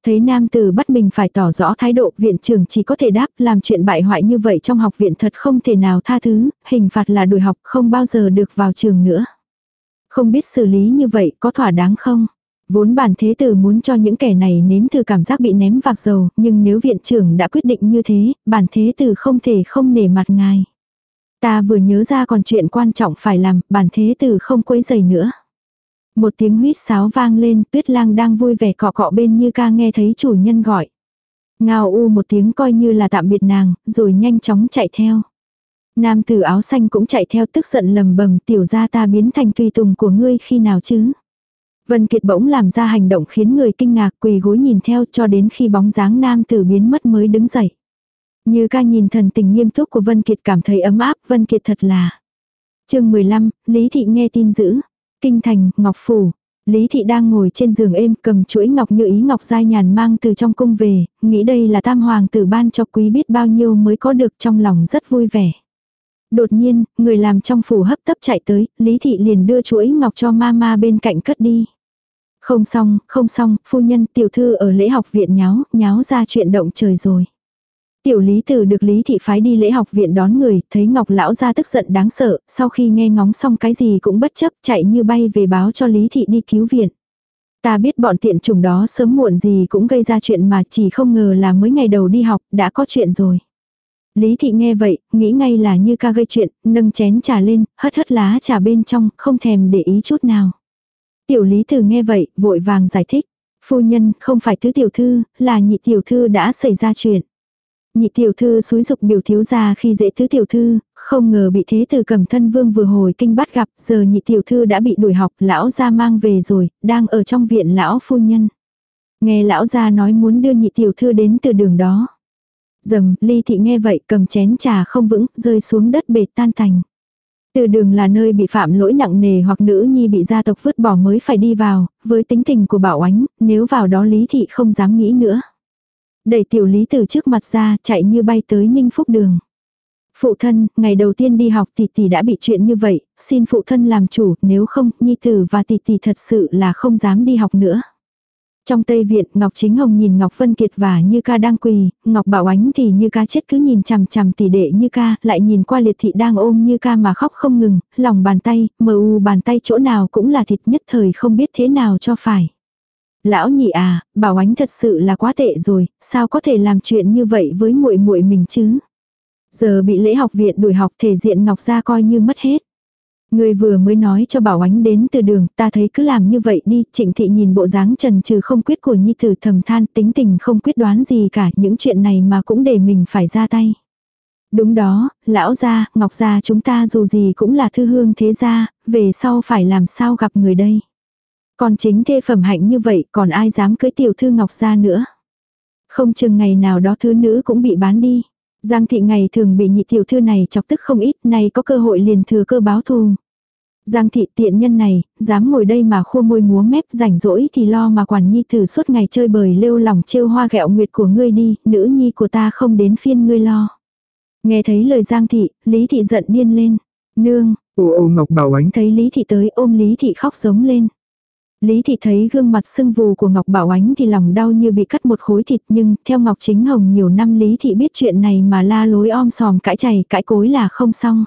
Thấy nam tử bắt mình phải tỏ rõ thái độ viện trưởng chỉ có thể đáp làm chuyện bại hoại như vậy trong học viện thật không thể nào tha thứ, hình phạt là đuổi học không bao giờ được vào trường nữa. Không biết xử lý như vậy có thỏa đáng không? Vốn bản thế tử muốn cho những kẻ này nếm thử cảm giác bị ném vạc dầu, nhưng nếu viện trưởng đã quyết định như thế, bản thế tử không thể không nể mặt ngài. Ta vừa nhớ ra còn chuyện quan trọng phải làm, bản thế tử không quấy giày nữa. Một tiếng huýt sáo vang lên, tuyết lang đang vui vẻ cọ cọ bên như ca nghe thấy chủ nhân gọi. Ngao u một tiếng coi như là tạm biệt nàng, rồi nhanh chóng chạy theo. Nam tử áo xanh cũng chạy theo tức giận lầm bầm tiểu ra ta biến thành tùy tùng của ngươi khi nào chứ. Vân Kiệt bỗng làm ra hành động khiến người kinh ngạc quỳ gối nhìn theo cho đến khi bóng dáng nam tử biến mất mới đứng dậy. Như ca nhìn thần tình nghiêm túc của Vân Kiệt cảm thấy ấm áp, Vân Kiệt thật là. chương 15, Lý Thị nghe tin dữ. Kinh thành, Ngọc Phủ. Lý Thị đang ngồi trên giường êm cầm chuỗi ngọc như ý ngọc dai nhàn mang từ trong cung về, nghĩ đây là tam hoàng tử ban cho quý biết bao nhiêu mới có được trong lòng rất vui vẻ. Đột nhiên, người làm trong phủ hấp tấp chạy tới, Lý Thị liền đưa chuỗi ngọc cho mama bên cạnh cất đi. Không xong, không xong, phu nhân tiểu thư ở lễ học viện nháo, nháo ra chuyện động trời rồi. Tiểu lý tử được lý thị phái đi lễ học viện đón người, thấy ngọc lão ra tức giận đáng sợ, sau khi nghe ngóng xong cái gì cũng bất chấp chạy như bay về báo cho lý thị đi cứu viện. Ta biết bọn tiện trùng đó sớm muộn gì cũng gây ra chuyện mà chỉ không ngờ là mới ngày đầu đi học đã có chuyện rồi. Lý thị nghe vậy, nghĩ ngay là như ca gây chuyện, nâng chén trà lên, hất hất lá trà bên trong, không thèm để ý chút nào. Tiểu lý tử nghe vậy, vội vàng giải thích. Phu nhân, không phải tứ tiểu thư, là nhị tiểu thư đã xảy ra chuyện. Nhị tiểu thư xúi dục biểu thiếu gia khi dễ tứ tiểu thư, không ngờ bị thế tử cầm thân vương vừa hồi kinh bắt gặp, giờ nhị tiểu thư đã bị đuổi học, lão gia mang về rồi, đang ở trong viện lão phu nhân. Nghe lão gia nói muốn đưa nhị tiểu thư đến từ đường đó. Dầm, ly thị nghe vậy cầm chén trà không vững, rơi xuống đất bệt tan thành. Từ đường là nơi bị phạm lỗi nặng nề hoặc nữ nhi bị gia tộc vứt bỏ mới phải đi vào, với tính tình của bảo ánh, nếu vào đó lý thị không dám nghĩ nữa. Đẩy tiểu lý từ trước mặt ra, chạy như bay tới ninh phúc đường. Phụ thân, ngày đầu tiên đi học tỷ tỷ đã bị chuyện như vậy, xin phụ thân làm chủ, nếu không, nhi tử và tỷ tỷ thật sự là không dám đi học nữa. Trong Tây Viện, Ngọc Chính Hồng nhìn Ngọc Vân Kiệt và Như Ca đang quỳ, Ngọc Bảo Ánh thì Như Ca chết cứ nhìn chằm chằm tỷ đệ Như Ca, lại nhìn qua liệt thị đang ôm Như Ca mà khóc không ngừng, lòng bàn tay, mờ u bàn tay chỗ nào cũng là thịt nhất thời không biết thế nào cho phải. Lão nhị à, Bảo Ánh thật sự là quá tệ rồi, sao có thể làm chuyện như vậy với muội muội mình chứ? Giờ bị lễ học viện đuổi học thể diện Ngọc ra coi như mất hết. Người vừa mới nói cho bảo ánh đến từ đường, ta thấy cứ làm như vậy đi, trịnh thị nhìn bộ dáng trần trừ không quyết của nhi tử thầm than tính tình không quyết đoán gì cả, những chuyện này mà cũng để mình phải ra tay. Đúng đó, lão gia, ngọc gia chúng ta dù gì cũng là thư hương thế gia, về sau phải làm sao gặp người đây. Còn chính thê phẩm hạnh như vậy còn ai dám cưới tiểu thư ngọc gia nữa. Không chừng ngày nào đó thứ nữ cũng bị bán đi. Giang thị ngày thường bị nhị tiểu thư này chọc tức không ít, này có cơ hội liền thừa cơ báo thù. Giang thị tiện nhân này, dám ngồi đây mà khua môi múa mép rảnh rỗi thì lo mà quản nhi tử suốt ngày chơi bời lêu lòng trêu hoa gẹo nguyệt của ngươi đi, nữ nhi của ta không đến phiên ngươi lo. Nghe thấy lời Giang thị, Lý thị giận điên lên. Nương, Ô ô Ngọc Bảo Ánh. thấy Lý thị tới ôm Lý thị khóc giống lên. Lý thị thấy gương mặt sưng vù của Ngọc Bảo Ánh thì lòng đau như bị cắt một khối thịt nhưng theo Ngọc Chính Hồng nhiều năm Lý thị biết chuyện này mà la lối om sòm cãi chày cãi cối là không xong.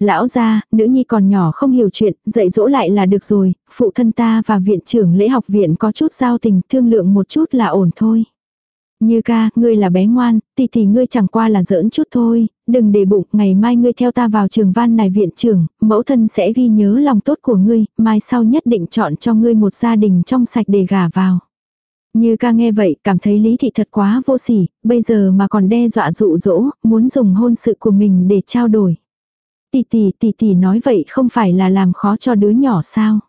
Lão gia, nữ nhi còn nhỏ không hiểu chuyện, dạy dỗ lại là được rồi, phụ thân ta và viện trưởng lễ học viện có chút giao tình, thương lượng một chút là ổn thôi. Như ca, ngươi là bé ngoan, tỷ tỷ ngươi chẳng qua là giỡn chút thôi, đừng để bụng, ngày mai ngươi theo ta vào trường văn này viện trưởng, mẫu thân sẽ ghi nhớ lòng tốt của ngươi, mai sau nhất định chọn cho ngươi một gia đình trong sạch để gả vào. Như ca nghe vậy, cảm thấy lý thị thật quá vô sỉ, bây giờ mà còn đe dọa dụ dỗ, muốn dùng hôn sự của mình để trao đổi. Tỷ tỷ tỷ tỷ nói vậy không phải là làm khó cho đứa nhỏ sao.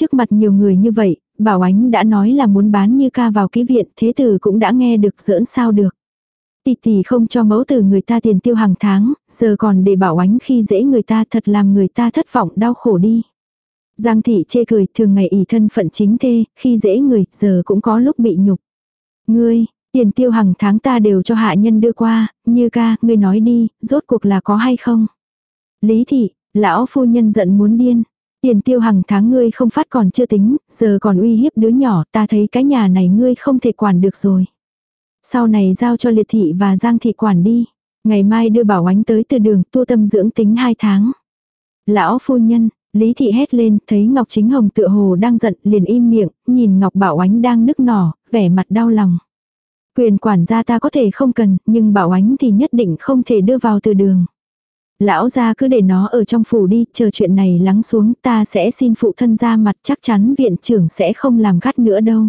Trước mặt nhiều người như vậy, Bảo Ánh đã nói là muốn bán như ca vào ký viện, thế tử cũng đã nghe được giỡn sao được. Tỷ tỷ không cho mẫu tử người ta tiền tiêu hàng tháng, giờ còn để Bảo Ánh khi dễ người ta thật làm người ta thất vọng đau khổ đi. Giang thị chê cười thường ngày ỷ thân phận chính thê, khi dễ người, giờ cũng có lúc bị nhục. Ngươi, tiền tiêu hàng tháng ta đều cho hạ nhân đưa qua, như ca, ngươi nói đi, rốt cuộc là có hay không? Lý thị, lão phu nhân giận muốn điên. Tiền tiêu hàng tháng ngươi không phát còn chưa tính, giờ còn uy hiếp đứa nhỏ, ta thấy cái nhà này ngươi không thể quản được rồi. Sau này giao cho liệt thị và giang thị quản đi. Ngày mai đưa bảo ánh tới từ đường tu tâm dưỡng tính hai tháng. Lão phu nhân, Lý thị hét lên, thấy Ngọc Chính Hồng tựa hồ đang giận, liền im miệng, nhìn Ngọc Bảo Ánh đang nức nỏ, vẻ mặt đau lòng. Quyền quản gia ta có thể không cần, nhưng Bảo Ánh thì nhất định không thể đưa vào từ đường. Lão gia cứ để nó ở trong phủ đi, chờ chuyện này lắng xuống, ta sẽ xin phụ thân ra mặt chắc chắn viện trưởng sẽ không làm gắt nữa đâu.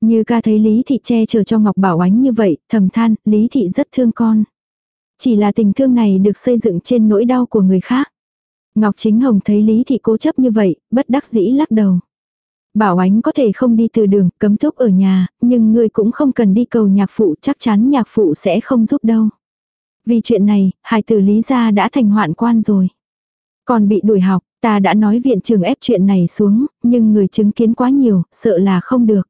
Như ca thấy Lý Thị che chở cho Ngọc Bảo Ánh như vậy, thầm than, Lý Thị rất thương con. Chỉ là tình thương này được xây dựng trên nỗi đau của người khác. Ngọc Chính Hồng thấy Lý Thị cố chấp như vậy, bất đắc dĩ lắc đầu. Bảo Ánh có thể không đi từ đường, cấm thúc ở nhà, nhưng người cũng không cần đi cầu nhạc phụ, chắc chắn nhạc phụ sẽ không giúp đâu. Vì chuyện này, hài tử Lý gia đã thành hoạn quan rồi. Còn bị đuổi học, ta đã nói viện trường ép chuyện này xuống, nhưng người chứng kiến quá nhiều, sợ là không được.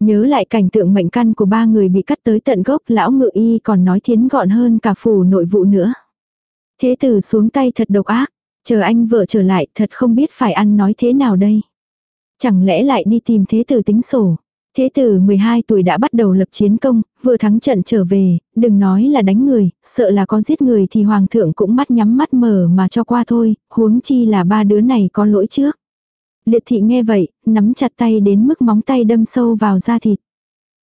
Nhớ lại cảnh tượng mệnh căn của ba người bị cắt tới tận gốc, lão ngự y còn nói thiến gọn hơn cả phủ nội vụ nữa. Thế tử xuống tay thật độc ác, chờ anh vợ trở lại thật không biết phải ăn nói thế nào đây. Chẳng lẽ lại đi tìm thế tử tính sổ. Thế tử 12 tuổi đã bắt đầu lập chiến công, vừa thắng trận trở về, đừng nói là đánh người, sợ là có giết người thì hoàng thượng cũng mắt nhắm mắt mở mà cho qua thôi, huống chi là ba đứa này có lỗi trước. Liệt thị nghe vậy, nắm chặt tay đến mức móng tay đâm sâu vào da thịt.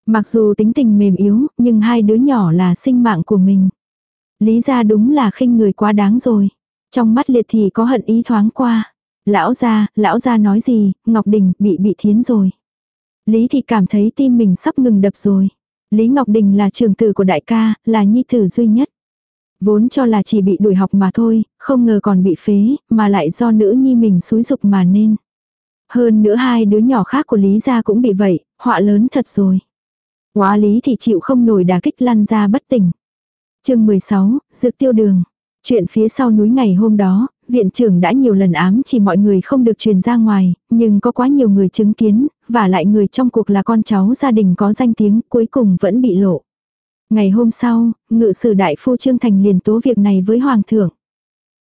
Mặc dù tính tình mềm yếu, nhưng hai đứa nhỏ là sinh mạng của mình. Lý ra đúng là khinh người quá đáng rồi. Trong mắt liệt thị có hận ý thoáng qua. Lão gia, lão gia nói gì, Ngọc Đình bị bị thiến rồi. Lý thì cảm thấy tim mình sắp ngừng đập rồi. Lý Ngọc Đình là trường tử của đại ca, là nhi tử duy nhất. Vốn cho là chỉ bị đuổi học mà thôi, không ngờ còn bị phế, mà lại do nữ nhi mình xúi dục mà nên. Hơn nữa hai đứa nhỏ khác của Lý gia cũng bị vậy, họa lớn thật rồi. Quá Lý thì chịu không nổi đả kích lăn ra bất tỉnh. chương 16, Dược tiêu đường. Chuyện phía sau núi ngày hôm đó, viện trưởng đã nhiều lần ám chỉ mọi người không được truyền ra ngoài, nhưng có quá nhiều người chứng kiến, và lại người trong cuộc là con cháu gia đình có danh tiếng cuối cùng vẫn bị lộ. Ngày hôm sau, ngự sử đại phu Trương Thành liền tố việc này với Hoàng thượng.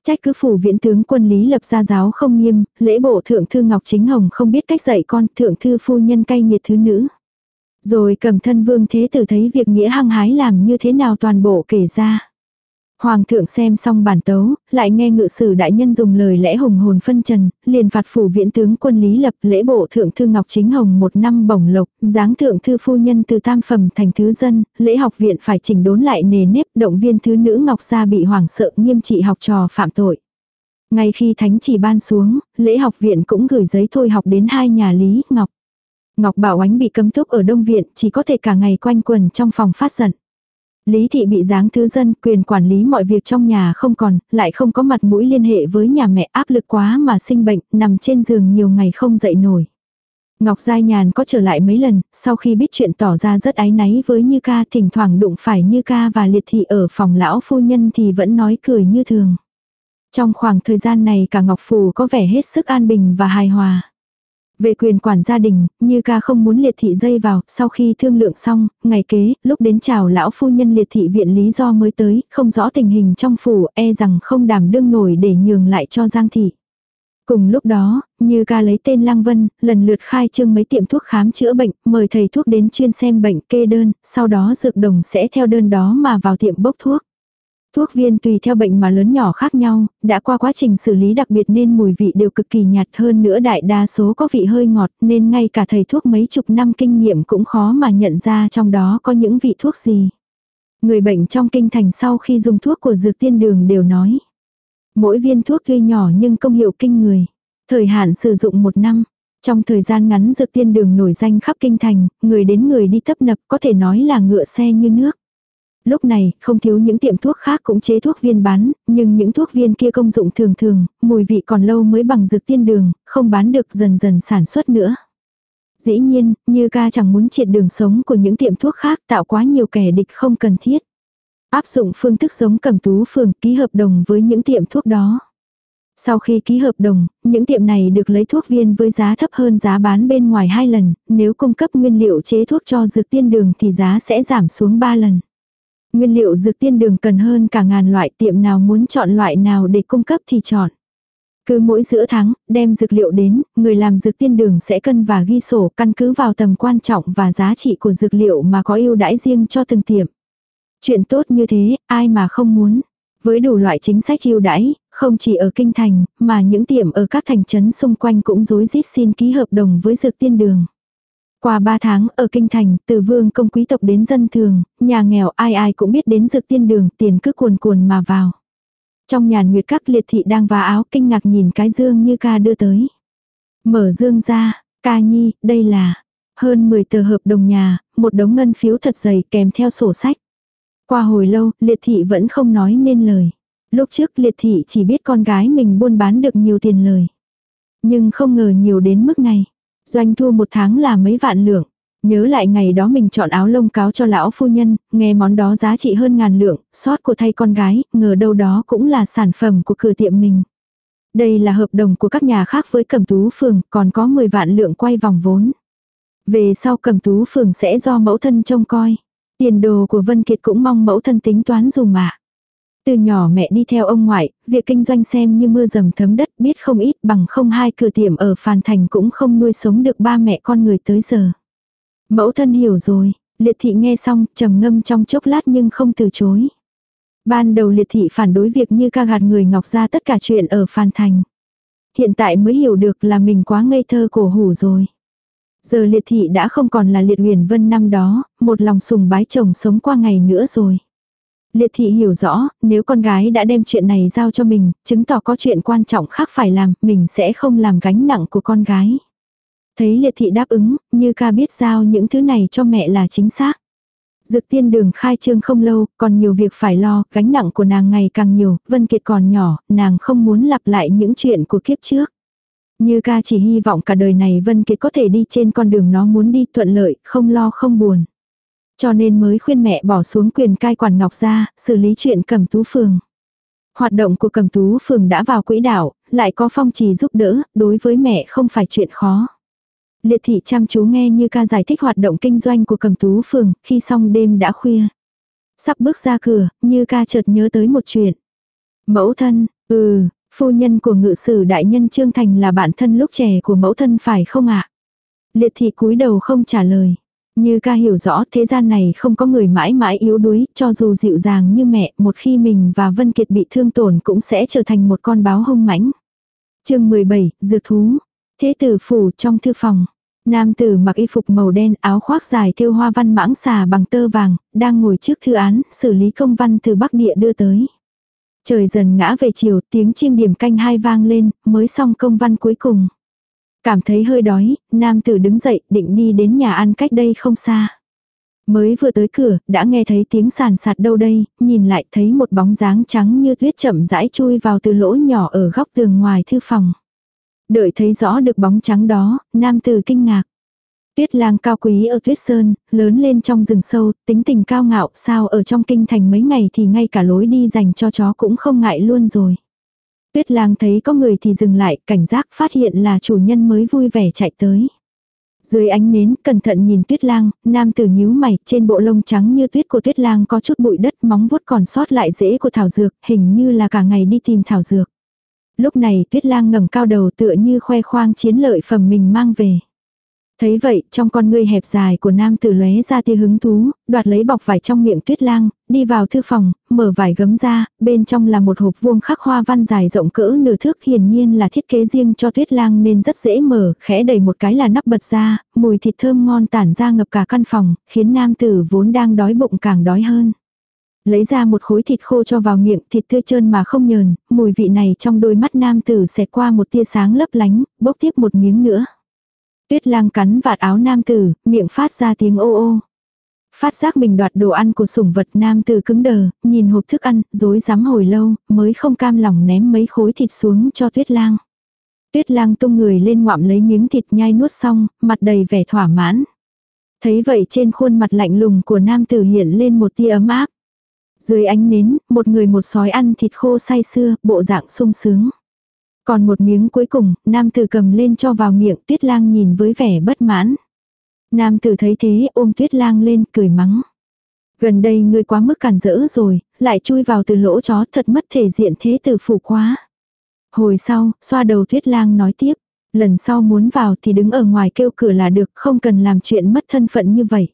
Trách cứ phủ viện tướng quân lý lập gia giáo không nghiêm, lễ bộ thượng thư Ngọc Chính Hồng không biết cách dạy con, thượng thư phu nhân cay nghiệt thứ nữ. Rồi cầm thân vương thế tử thấy việc nghĩa hăng hái làm như thế nào toàn bộ kể ra. Hoàng thượng xem xong bản tấu, lại nghe ngự sử đại nhân dùng lời lẽ hùng hồn phân trần, liền phạt phủ viện tướng quân lý lập lễ bộ thượng thư Ngọc Chính Hồng một năm bổng lộc, giáng thượng thư phu nhân từ tam phẩm thành thứ dân, lễ học viện phải chỉnh đốn lại nề nếp động viên thứ nữ Ngọc gia bị hoàng sợ nghiêm trị học trò phạm tội. Ngay khi thánh chỉ ban xuống, lễ học viện cũng gửi giấy thôi học đến hai nhà Lý, Ngọc. Ngọc Bảo Ánh bị cấm túc ở Đông Viện, chỉ có thể cả ngày quanh quần trong phòng phát giận. Lý thị bị giáng thứ dân, quyền quản lý mọi việc trong nhà không còn, lại không có mặt mũi liên hệ với nhà mẹ áp lực quá mà sinh bệnh, nằm trên giường nhiều ngày không dậy nổi. Ngọc Giai Nhàn có trở lại mấy lần, sau khi biết chuyện tỏ ra rất ái náy với Như ca thỉnh thoảng đụng phải Như ca và liệt thị ở phòng lão phu nhân thì vẫn nói cười như thường. Trong khoảng thời gian này cả Ngọc Phù có vẻ hết sức an bình và hài hòa. Về quyền quản gia đình, như ca không muốn liệt thị dây vào, sau khi thương lượng xong, ngày kế, lúc đến chào lão phu nhân liệt thị viện lý do mới tới, không rõ tình hình trong phủ, e rằng không đảm đương nổi để nhường lại cho Giang thị. Cùng lúc đó, như ca lấy tên Lăng Vân, lần lượt khai trương mấy tiệm thuốc khám chữa bệnh, mời thầy thuốc đến chuyên xem bệnh kê đơn, sau đó dược đồng sẽ theo đơn đó mà vào tiệm bốc thuốc. Thuốc viên tùy theo bệnh mà lớn nhỏ khác nhau, đã qua quá trình xử lý đặc biệt nên mùi vị đều cực kỳ nhạt hơn nữa đại đa số có vị hơi ngọt nên ngay cả thầy thuốc mấy chục năm kinh nghiệm cũng khó mà nhận ra trong đó có những vị thuốc gì. Người bệnh trong kinh thành sau khi dùng thuốc của dược tiên đường đều nói. Mỗi viên thuốc tuy nhỏ nhưng công hiệu kinh người. Thời hạn sử dụng một năm. Trong thời gian ngắn dược tiên đường nổi danh khắp kinh thành, người đến người đi tấp nập có thể nói là ngựa xe như nước. Lúc này, không thiếu những tiệm thuốc khác cũng chế thuốc viên bán, nhưng những thuốc viên kia công dụng thường thường, mùi vị còn lâu mới bằng dược tiên đường, không bán được dần dần sản xuất nữa. Dĩ nhiên, như ca chẳng muốn triệt đường sống của những tiệm thuốc khác tạo quá nhiều kẻ địch không cần thiết. Áp dụng phương thức sống cầm tú phường ký hợp đồng với những tiệm thuốc đó. Sau khi ký hợp đồng, những tiệm này được lấy thuốc viên với giá thấp hơn giá bán bên ngoài hai lần, nếu cung cấp nguyên liệu chế thuốc cho dược tiên đường thì giá sẽ giảm xuống 3 lần. Nguyên liệu dược tiên đường cần hơn cả ngàn loại tiệm nào muốn chọn loại nào để cung cấp thì chọn. Cứ mỗi giữa tháng, đem dược liệu đến, người làm dược tiên đường sẽ cân và ghi sổ căn cứ vào tầm quan trọng và giá trị của dược liệu mà có ưu đãi riêng cho từng tiệm. Chuyện tốt như thế, ai mà không muốn. Với đủ loại chính sách ưu đãi, không chỉ ở kinh thành, mà những tiệm ở các thành trấn xung quanh cũng rối rít xin ký hợp đồng với dược tiên đường. Qua ba tháng ở kinh thành, từ vương công quý tộc đến dân thường, nhà nghèo ai ai cũng biết đến dược tiên đường, tiền cứ cuồn cuồn mà vào. Trong nhàn nguyệt các liệt thị đang vá áo kinh ngạc nhìn cái dương như ca đưa tới. Mở dương ra, ca nhi, đây là hơn 10 tờ hợp đồng nhà, một đống ngân phiếu thật dày kèm theo sổ sách. Qua hồi lâu, liệt thị vẫn không nói nên lời. Lúc trước liệt thị chỉ biết con gái mình buôn bán được nhiều tiền lời. Nhưng không ngờ nhiều đến mức này. Doanh thu một tháng là mấy vạn lượng. Nhớ lại ngày đó mình chọn áo lông cáo cho lão phu nhân, nghe món đó giá trị hơn ngàn lượng, sót của thay con gái, ngờ đâu đó cũng là sản phẩm của cửa tiệm mình. Đây là hợp đồng của các nhà khác với cẩm tú phường, còn có 10 vạn lượng quay vòng vốn. Về sau cẩm tú phường sẽ do mẫu thân trông coi. Tiền đồ của Vân Kiệt cũng mong mẫu thân tính toán dùm mà. Từ nhỏ mẹ đi theo ông ngoại, việc kinh doanh xem như mưa dầm thấm đất biết không ít bằng không hai cửa tiệm ở Phàn Thành cũng không nuôi sống được ba mẹ con người tới giờ. Mẫu thân hiểu rồi, liệt thị nghe xong trầm ngâm trong chốc lát nhưng không từ chối. Ban đầu liệt thị phản đối việc như ca gạt người ngọc ra tất cả chuyện ở Phàn Thành. Hiện tại mới hiểu được là mình quá ngây thơ cổ hủ rồi. Giờ liệt thị đã không còn là liệt huyền vân năm đó, một lòng sùng bái chồng sống qua ngày nữa rồi. Liệt thị hiểu rõ, nếu con gái đã đem chuyện này giao cho mình, chứng tỏ có chuyện quan trọng khác phải làm, mình sẽ không làm gánh nặng của con gái. Thấy liệt thị đáp ứng, như ca biết giao những thứ này cho mẹ là chính xác. Dực tiên đường khai trương không lâu, còn nhiều việc phải lo, gánh nặng của nàng ngày càng nhiều, Vân Kiệt còn nhỏ, nàng không muốn lặp lại những chuyện của kiếp trước. Như ca chỉ hy vọng cả đời này Vân Kiệt có thể đi trên con đường nó muốn đi thuận lợi, không lo không buồn. Cho nên mới khuyên mẹ bỏ xuống quyền cai quản ngọc ra, xử lý chuyện cầm tú phường. Hoạt động của cầm tú phường đã vào quỹ đạo, lại có phong trì giúp đỡ, đối với mẹ không phải chuyện khó. Liệt thị chăm chú nghe như ca giải thích hoạt động kinh doanh của cầm tú phường, khi xong đêm đã khuya. Sắp bước ra cửa, như ca chợt nhớ tới một chuyện. Mẫu thân, ừ, phu nhân của ngự sử đại nhân Trương Thành là bạn thân lúc trẻ của mẫu thân phải không ạ? Liệt thị cúi đầu không trả lời. Như ca hiểu rõ thế gian này không có người mãi mãi yếu đuối, cho dù dịu dàng như mẹ, một khi mình và Vân Kiệt bị thương tổn cũng sẽ trở thành một con báo hung mãnh. chương 17, Dược Thú. Thế tử phủ trong thư phòng. Nam tử mặc y phục màu đen áo khoác dài thêu hoa văn mãng xà bằng tơ vàng, đang ngồi trước thư án, xử lý công văn từ Bắc Địa đưa tới. Trời dần ngã về chiều, tiếng chiêng điểm canh hai vang lên, mới xong công văn cuối cùng. Cảm thấy hơi đói, nam tử đứng dậy, định đi đến nhà ăn cách đây không xa. Mới vừa tới cửa, đã nghe thấy tiếng sàn sạt đâu đây, nhìn lại thấy một bóng dáng trắng như tuyết chậm rãi chui vào từ lỗ nhỏ ở góc tường ngoài thư phòng. Đợi thấy rõ được bóng trắng đó, nam tử kinh ngạc. Tuyết lang cao quý ở tuyết sơn, lớn lên trong rừng sâu, tính tình cao ngạo, sao ở trong kinh thành mấy ngày thì ngay cả lối đi dành cho chó cũng không ngại luôn rồi. Tuyết lang thấy có người thì dừng lại, cảnh giác phát hiện là chủ nhân mới vui vẻ chạy tới. Dưới ánh nến, cẩn thận nhìn tuyết lang, nam tử nhíu mày, trên bộ lông trắng như tuyết của tuyết lang có chút bụi đất móng vuốt còn sót lại rễ của thảo dược, hình như là cả ngày đi tìm thảo dược. Lúc này tuyết lang ngẩng cao đầu tựa như khoe khoang chiến lợi phẩm mình mang về. Thấy vậy, trong con ngươi hẹp dài của nam tử lóe ra tia hứng thú, đoạt lấy bọc vải trong miệng tuyết lang, đi vào thư phòng, mở vải gấm ra, bên trong là một hộp vuông khắc hoa văn dài rộng cỡ nửa thước hiển nhiên là thiết kế riêng cho tuyết lang nên rất dễ mở, khẽ đẩy một cái là nắp bật ra, mùi thịt thơm ngon tản ra ngập cả căn phòng, khiến nam tử vốn đang đói bụng càng đói hơn. Lấy ra một khối thịt khô cho vào miệng, thịt tươi trơn mà không nhờn, mùi vị này trong đôi mắt nam tử xẹt qua một tia sáng lấp lánh, bốc tiếp một miếng nữa. Tuyết lang cắn vạt áo nam tử, miệng phát ra tiếng ô ô. Phát giác mình đoạt đồ ăn của sủng vật nam tử cứng đờ, nhìn hộp thức ăn, dối rắm hồi lâu, mới không cam lòng ném mấy khối thịt xuống cho tuyết lang. Tuyết lang tung người lên ngoạm lấy miếng thịt nhai nuốt xong, mặt đầy vẻ thỏa mãn. Thấy vậy trên khuôn mặt lạnh lùng của nam tử hiện lên một tia ấm áp. Dưới ánh nến, một người một sói ăn thịt khô say xưa, bộ dạng sung sướng. Còn một miếng cuối cùng, nam tử cầm lên cho vào miệng tuyết lang nhìn với vẻ bất mãn. Nam tử thấy thế ôm tuyết lang lên cười mắng. Gần đây ngươi quá mức cản rỡ rồi, lại chui vào từ lỗ chó thật mất thể diện thế tử phủ quá. Hồi sau, xoa đầu tuyết lang nói tiếp. Lần sau muốn vào thì đứng ở ngoài kêu cửa là được, không cần làm chuyện mất thân phận như vậy.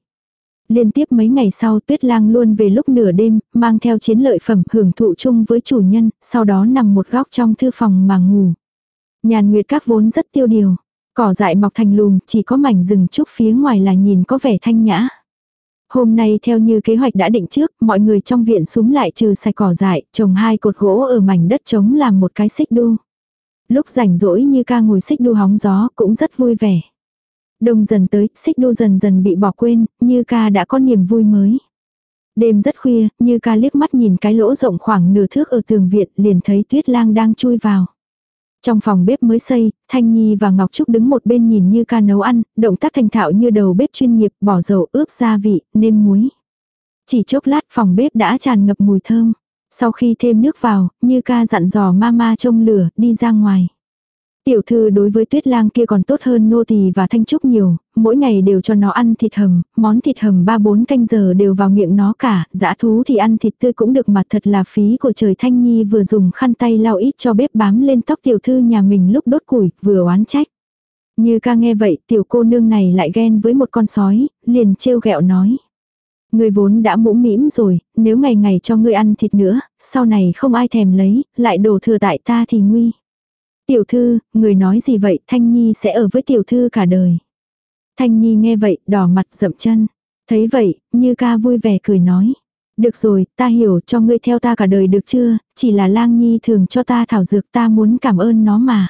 Liên tiếp mấy ngày sau tuyết lang luôn về lúc nửa đêm, mang theo chiến lợi phẩm hưởng thụ chung với chủ nhân, sau đó nằm một góc trong thư phòng mà ngủ. Nhàn nguyệt các vốn rất tiêu điều. Cỏ dại mọc thành lùm, chỉ có mảnh rừng trúc phía ngoài là nhìn có vẻ thanh nhã. Hôm nay theo như kế hoạch đã định trước, mọi người trong viện súng lại trừ sạch cỏ dại, trồng hai cột gỗ ở mảnh đất trống làm một cái xích đu. Lúc rảnh rỗi như ca ngồi xích đu hóng gió cũng rất vui vẻ. Đông dần tới, xích đu dần dần bị bỏ quên, như ca đã có niềm vui mới. Đêm rất khuya, như ca liếc mắt nhìn cái lỗ rộng khoảng nửa thước ở tường viện liền thấy tuyết lang đang chui vào. Trong phòng bếp mới xây, Thanh Nhi và Ngọc Trúc đứng một bên nhìn như ca nấu ăn, động tác thành thạo như đầu bếp chuyên nghiệp, bỏ dầu ướp gia vị, nêm muối. Chỉ chốc lát phòng bếp đã tràn ngập mùi thơm. Sau khi thêm nước vào, như ca dặn dò mama trông lửa, đi ra ngoài. Tiểu thư đối với tuyết lang kia còn tốt hơn nô tỳ và thanh trúc nhiều, mỗi ngày đều cho nó ăn thịt hầm, món thịt hầm 3-4 canh giờ đều vào miệng nó cả, dã thú thì ăn thịt tươi cũng được mà thật là phí của trời thanh nhi vừa dùng khăn tay lau ít cho bếp bám lên tóc tiểu thư nhà mình lúc đốt củi, vừa oán trách. Như ca nghe vậy tiểu cô nương này lại ghen với một con sói, liền trêu ghẹo nói. Ngươi vốn đã mũm mĩm rồi, nếu ngày ngày cho ngươi ăn thịt nữa, sau này không ai thèm lấy, lại đổ thừa tại ta thì nguy. Tiểu thư, người nói gì vậy, Thanh Nhi sẽ ở với tiểu thư cả đời. Thanh Nhi nghe vậy, đỏ mặt rậm chân. Thấy vậy, như ca vui vẻ cười nói. Được rồi, ta hiểu cho ngươi theo ta cả đời được chưa, chỉ là lang nhi thường cho ta thảo dược ta muốn cảm ơn nó mà.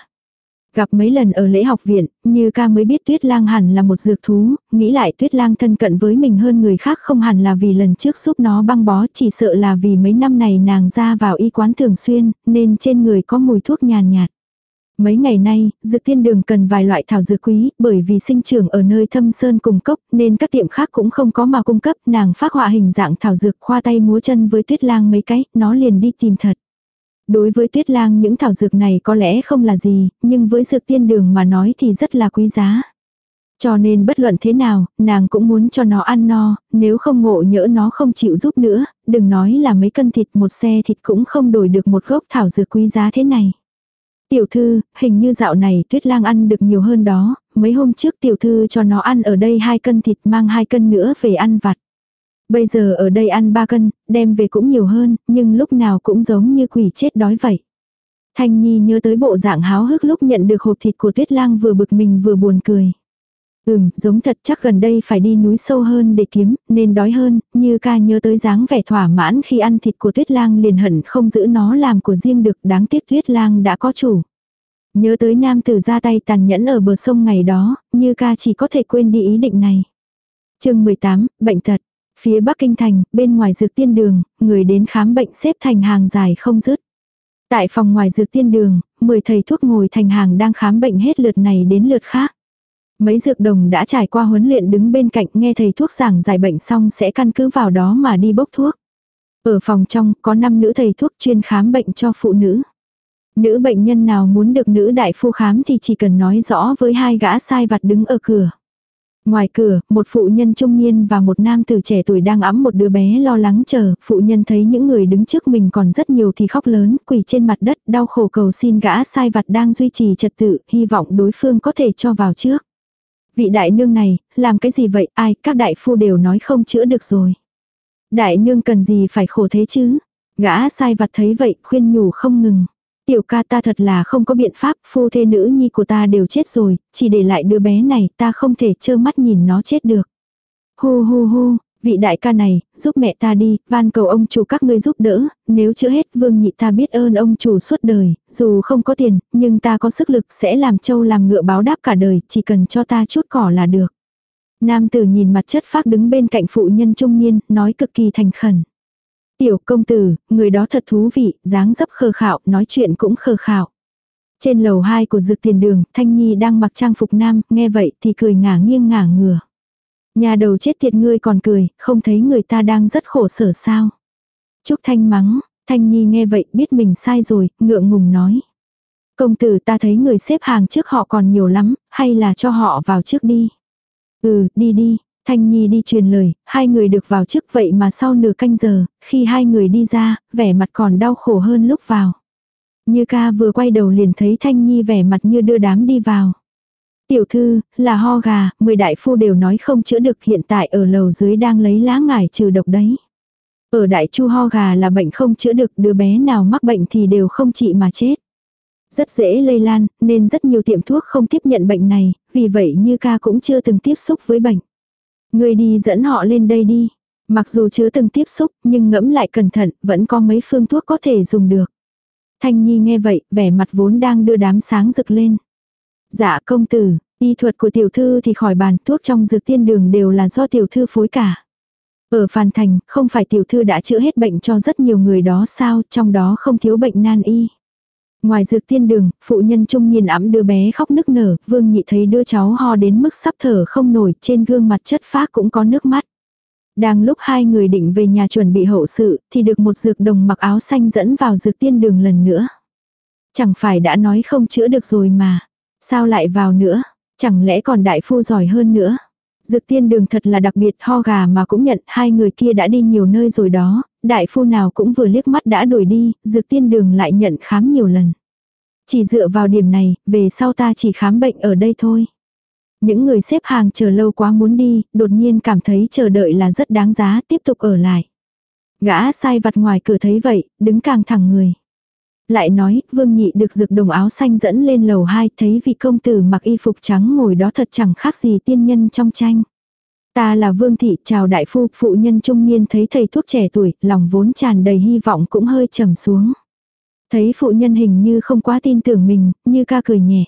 Gặp mấy lần ở lễ học viện, như ca mới biết tuyết lang hẳn là một dược thú, nghĩ lại tuyết lang thân cận với mình hơn người khác không hẳn là vì lần trước giúp nó băng bó, chỉ sợ là vì mấy năm này nàng ra vào y quán thường xuyên, nên trên người có mùi thuốc nhàn nhạt. Mấy ngày nay, dược tiên đường cần vài loại thảo dược quý, bởi vì sinh trưởng ở nơi thâm sơn cung cấp, nên các tiệm khác cũng không có mà cung cấp, nàng phát họa hình dạng thảo dược khoa tay múa chân với tuyết lang mấy cái, nó liền đi tìm thật. Đối với tuyết lang những thảo dược này có lẽ không là gì, nhưng với dược tiên đường mà nói thì rất là quý giá. Cho nên bất luận thế nào, nàng cũng muốn cho nó ăn no, nếu không ngộ nhỡ nó không chịu giúp nữa, đừng nói là mấy cân thịt một xe thịt cũng không đổi được một gốc thảo dược quý giá thế này. Tiểu thư, hình như dạo này tuyết lang ăn được nhiều hơn đó, mấy hôm trước tiểu thư cho nó ăn ở đây hai cân thịt mang hai cân nữa về ăn vặt. Bây giờ ở đây ăn ba cân, đem về cũng nhiều hơn, nhưng lúc nào cũng giống như quỷ chết đói vậy. Thanh Nhi nhớ tới bộ dạng háo hức lúc nhận được hộp thịt của tuyết lang vừa bực mình vừa buồn cười. Ừm, giống thật chắc gần đây phải đi núi sâu hơn để kiếm, nên đói hơn, như ca nhớ tới dáng vẻ thỏa mãn khi ăn thịt của tuyết lang liền hận không giữ nó làm của riêng được, đáng tiếc tuyết lang đã có chủ. Nhớ tới nam tử ra tay tàn nhẫn ở bờ sông ngày đó, như ca chỉ có thể quên đi ý định này. chương 18, bệnh tật. Phía Bắc Kinh Thành, bên ngoài dược tiên đường, người đến khám bệnh xếp thành hàng dài không dứt. Tại phòng ngoài dược tiên đường, 10 thầy thuốc ngồi thành hàng đang khám bệnh hết lượt này đến lượt khác. Mấy dược đồng đã trải qua huấn luyện đứng bên cạnh nghe thầy thuốc giảng giải bệnh xong sẽ căn cứ vào đó mà đi bốc thuốc. Ở phòng trong có 5 nữ thầy thuốc chuyên khám bệnh cho phụ nữ. Nữ bệnh nhân nào muốn được nữ đại phu khám thì chỉ cần nói rõ với hai gã sai vặt đứng ở cửa. Ngoài cửa, một phụ nhân trung niên và một nam tử trẻ tuổi đang ẵm một đứa bé lo lắng chờ, phụ nhân thấy những người đứng trước mình còn rất nhiều thì khóc lớn, quỳ trên mặt đất, đau khổ cầu xin gã sai vặt đang duy trì trật tự, hy vọng đối phương có thể cho vào trước. Vị đại nương này, làm cái gì vậy, ai, các đại phu đều nói không chữa được rồi. Đại nương cần gì phải khổ thế chứ? Gã sai vặt thấy vậy, khuyên nhủ không ngừng. Tiểu ca ta thật là không có biện pháp, phu thê nữ nhi của ta đều chết rồi, chỉ để lại đứa bé này, ta không thể trơ mắt nhìn nó chết được. Hu hu hu, vị đại ca này, giúp mẹ ta đi, van cầu ông chủ các ngươi giúp đỡ, nếu chữa hết vương nhị ta biết ơn ông chủ suốt đời, dù không có tiền, nhưng ta có sức lực sẽ làm trâu làm ngựa báo đáp cả đời, chỉ cần cho ta chút cỏ là được. Nam tử nhìn mặt chất phác đứng bên cạnh phụ nhân trung niên, nói cực kỳ thành khẩn. Tiểu công tử, người đó thật thú vị, dáng dấp khờ khạo, nói chuyện cũng khờ khạo. Trên lầu 2 của dược tiền đường, Thanh Nhi đang mặc trang phục nam, nghe vậy thì cười ngả nghiêng ngả ngửa. Nhà đầu chết tiệt ngươi còn cười, không thấy người ta đang rất khổ sở sao. Trúc Thanh mắng, Thanh Nhi nghe vậy biết mình sai rồi, ngượng ngùng nói. Công tử ta thấy người xếp hàng trước họ còn nhiều lắm, hay là cho họ vào trước đi. Ừ, đi đi, Thanh Nhi đi truyền lời, hai người được vào trước vậy mà sau nửa canh giờ, khi hai người đi ra, vẻ mặt còn đau khổ hơn lúc vào. Như ca vừa quay đầu liền thấy Thanh Nhi vẻ mặt như đưa đám đi vào. Tiểu thư, là ho gà, mười đại phu đều nói không chữa được hiện tại ở lầu dưới đang lấy lá ngải trừ độc đấy. Ở đại chu ho gà là bệnh không chữa được, đứa bé nào mắc bệnh thì đều không trị mà chết. Rất dễ lây lan, nên rất nhiều tiệm thuốc không tiếp nhận bệnh này, vì vậy như ca cũng chưa từng tiếp xúc với bệnh. Người đi dẫn họ lên đây đi. Mặc dù chưa từng tiếp xúc, nhưng ngẫm lại cẩn thận, vẫn có mấy phương thuốc có thể dùng được. Thanh Nhi nghe vậy, vẻ mặt vốn đang đưa đám sáng rực lên. Dạ công tử, y thuật của tiểu thư thì khỏi bàn, thuốc trong dược tiên đường đều là do tiểu thư phối cả. Ở Phan Thành, không phải tiểu thư đã chữa hết bệnh cho rất nhiều người đó sao, trong đó không thiếu bệnh nan y. Ngoài dược tiên đường, phụ nhân trung niên ẵm đứa bé khóc nức nở, vương nhị thấy đứa cháu ho đến mức sắp thở không nổi, trên gương mặt chất phác cũng có nước mắt. Đang lúc hai người định về nhà chuẩn bị hậu sự, thì được một dược đồng mặc áo xanh dẫn vào dược tiên đường lần nữa. Chẳng phải đã nói không chữa được rồi mà. Sao lại vào nữa? Chẳng lẽ còn đại phu giỏi hơn nữa? Dược tiên đường thật là đặc biệt ho gà mà cũng nhận hai người kia đã đi nhiều nơi rồi đó, đại phu nào cũng vừa liếc mắt đã đuổi đi, dược tiên đường lại nhận khám nhiều lần. Chỉ dựa vào điểm này, về sau ta chỉ khám bệnh ở đây thôi. Những người xếp hàng chờ lâu quá muốn đi, đột nhiên cảm thấy chờ đợi là rất đáng giá, tiếp tục ở lại. Gã sai vặt ngoài cửa thấy vậy, đứng càng thẳng người. Lại nói, vương nhị được dược đồng áo xanh dẫn lên lầu 2, thấy vị công tử mặc y phục trắng ngồi đó thật chẳng khác gì tiên nhân trong tranh. Ta là Vương Thị, chào đại phu, phụ nhân trung niên thấy thầy thuốc trẻ tuổi, lòng vốn tràn đầy hy vọng cũng hơi trầm xuống. Thấy phụ nhân hình như không quá tin tưởng mình, như ca cười nhẹ.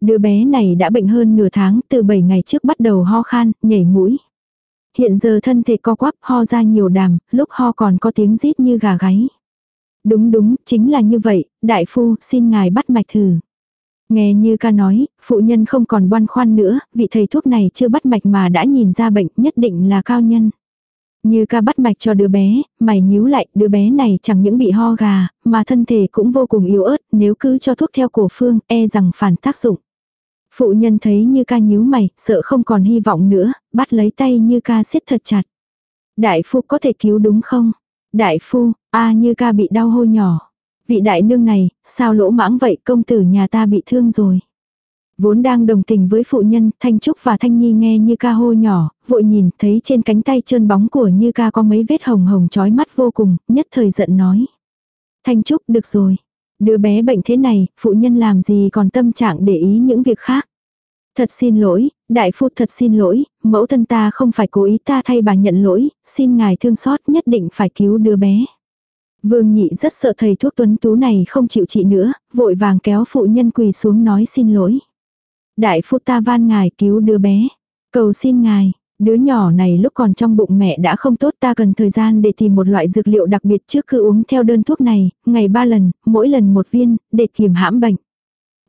Đứa bé này đã bệnh hơn nửa tháng, từ 7 ngày trước bắt đầu ho khan, nhảy mũi. Hiện giờ thân thể co quắp, ho ra nhiều đàm, lúc ho còn có tiếng rít như gà gáy. Đúng đúng, chính là như vậy, đại phu, xin ngài bắt mạch thử. Nghe như ca nói, phụ nhân không còn băn khoăn nữa, vị thầy thuốc này chưa bắt mạch mà đã nhìn ra bệnh, nhất định là cao nhân. Như ca bắt mạch cho đứa bé, mày nhíu lại, đứa bé này chẳng những bị ho gà, mà thân thể cũng vô cùng yếu ớt, nếu cứ cho thuốc theo cổ phương, e rằng phản tác dụng. Phụ nhân thấy như ca nhíu mày, sợ không còn hy vọng nữa, bắt lấy tay như ca siết thật chặt. Đại phu có thể cứu đúng không? Đại phu, a như ca bị đau hô nhỏ. Vị đại nương này, sao lỗ mãng vậy công tử nhà ta bị thương rồi. Vốn đang đồng tình với phụ nhân, Thanh Trúc và Thanh Nhi nghe như ca hô nhỏ, vội nhìn thấy trên cánh tay trơn bóng của như ca có mấy vết hồng hồng chói mắt vô cùng, nhất thời giận nói. Thanh Trúc được rồi. Đứa bé bệnh thế này, phụ nhân làm gì còn tâm trạng để ý những việc khác. Thật xin lỗi, đại phu thật xin lỗi, mẫu thân ta không phải cố ý ta thay bà nhận lỗi, xin ngài thương xót nhất định phải cứu đứa bé. Vương nhị rất sợ thầy thuốc tuấn tú này không chịu trị nữa, vội vàng kéo phụ nhân quỳ xuống nói xin lỗi. Đại phu ta van ngài cứu đứa bé. Cầu xin ngài, Đứa nhỏ này lúc còn trong bụng mẹ đã không tốt ta cần thời gian để tìm một loại dược liệu đặc biệt trước cứ uống theo đơn thuốc này, ngày ba lần, mỗi lần một viên, để kiềm hãm bệnh.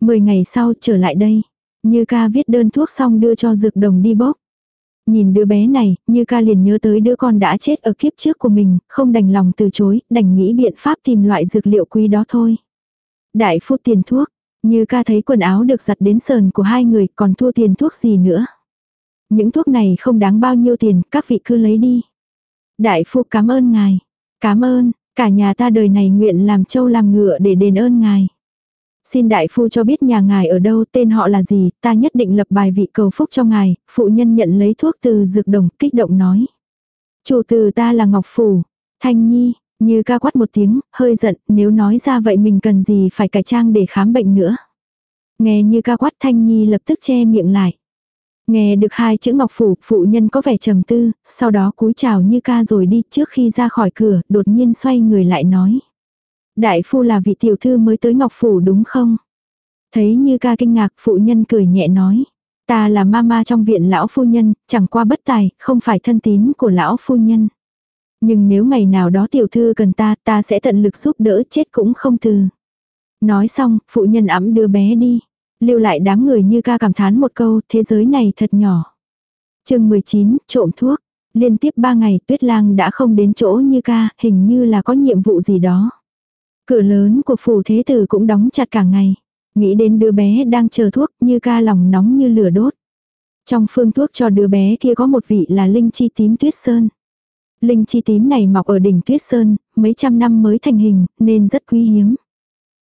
Mười ngày sau trở lại đây. Như ca viết đơn thuốc xong đưa cho dược đồng đi bốc. Nhìn đứa bé này, như ca liền nhớ tới đứa con đã chết ở kiếp trước của mình, không đành lòng từ chối, đành nghĩ biện pháp tìm loại dược liệu quý đó thôi. Đại phu tiền thuốc, như ca thấy quần áo được giặt đến sờn của hai người còn thua tiền thuốc gì nữa. Những thuốc này không đáng bao nhiêu tiền, các vị cứ lấy đi. Đại phu cảm ơn ngài. Cảm ơn, cả nhà ta đời này nguyện làm trâu làm ngựa để đền ơn ngài. Xin đại phu cho biết nhà ngài ở đâu, tên họ là gì, ta nhất định lập bài vị cầu phúc cho ngài, phụ nhân nhận lấy thuốc từ dược đồng, kích động nói. Chủ từ ta là Ngọc Phủ, Thanh Nhi, như ca quát một tiếng, hơi giận, nếu nói ra vậy mình cần gì phải cải trang để khám bệnh nữa. Nghe như ca quát Thanh Nhi lập tức che miệng lại. Nghe được hai chữ ngọc phủ, phụ nhân có vẻ trầm tư, sau đó cúi chào như ca rồi đi trước khi ra khỏi cửa, đột nhiên xoay người lại nói. Đại phu là vị tiểu thư mới tới ngọc phủ đúng không? Thấy như ca kinh ngạc phụ nhân cười nhẹ nói. Ta là mama trong viện lão phu nhân, chẳng qua bất tài, không phải thân tín của lão phu nhân. Nhưng nếu ngày nào đó tiểu thư cần ta, ta sẽ tận lực giúp đỡ chết cũng không từ. Nói xong, phụ nhân ẵm đưa bé đi. Lưu lại đám người như ca cảm thán một câu, thế giới này thật nhỏ. chương 19, trộm thuốc. Liên tiếp 3 ngày tuyết lang đã không đến chỗ như ca, hình như là có nhiệm vụ gì đó. Cửa lớn của phủ thế tử cũng đóng chặt cả ngày. Nghĩ đến đứa bé đang chờ thuốc như ca lòng nóng như lửa đốt. Trong phương thuốc cho đứa bé kia có một vị là linh chi tím tuyết sơn. Linh chi tím này mọc ở đỉnh tuyết sơn, mấy trăm năm mới thành hình, nên rất quý hiếm.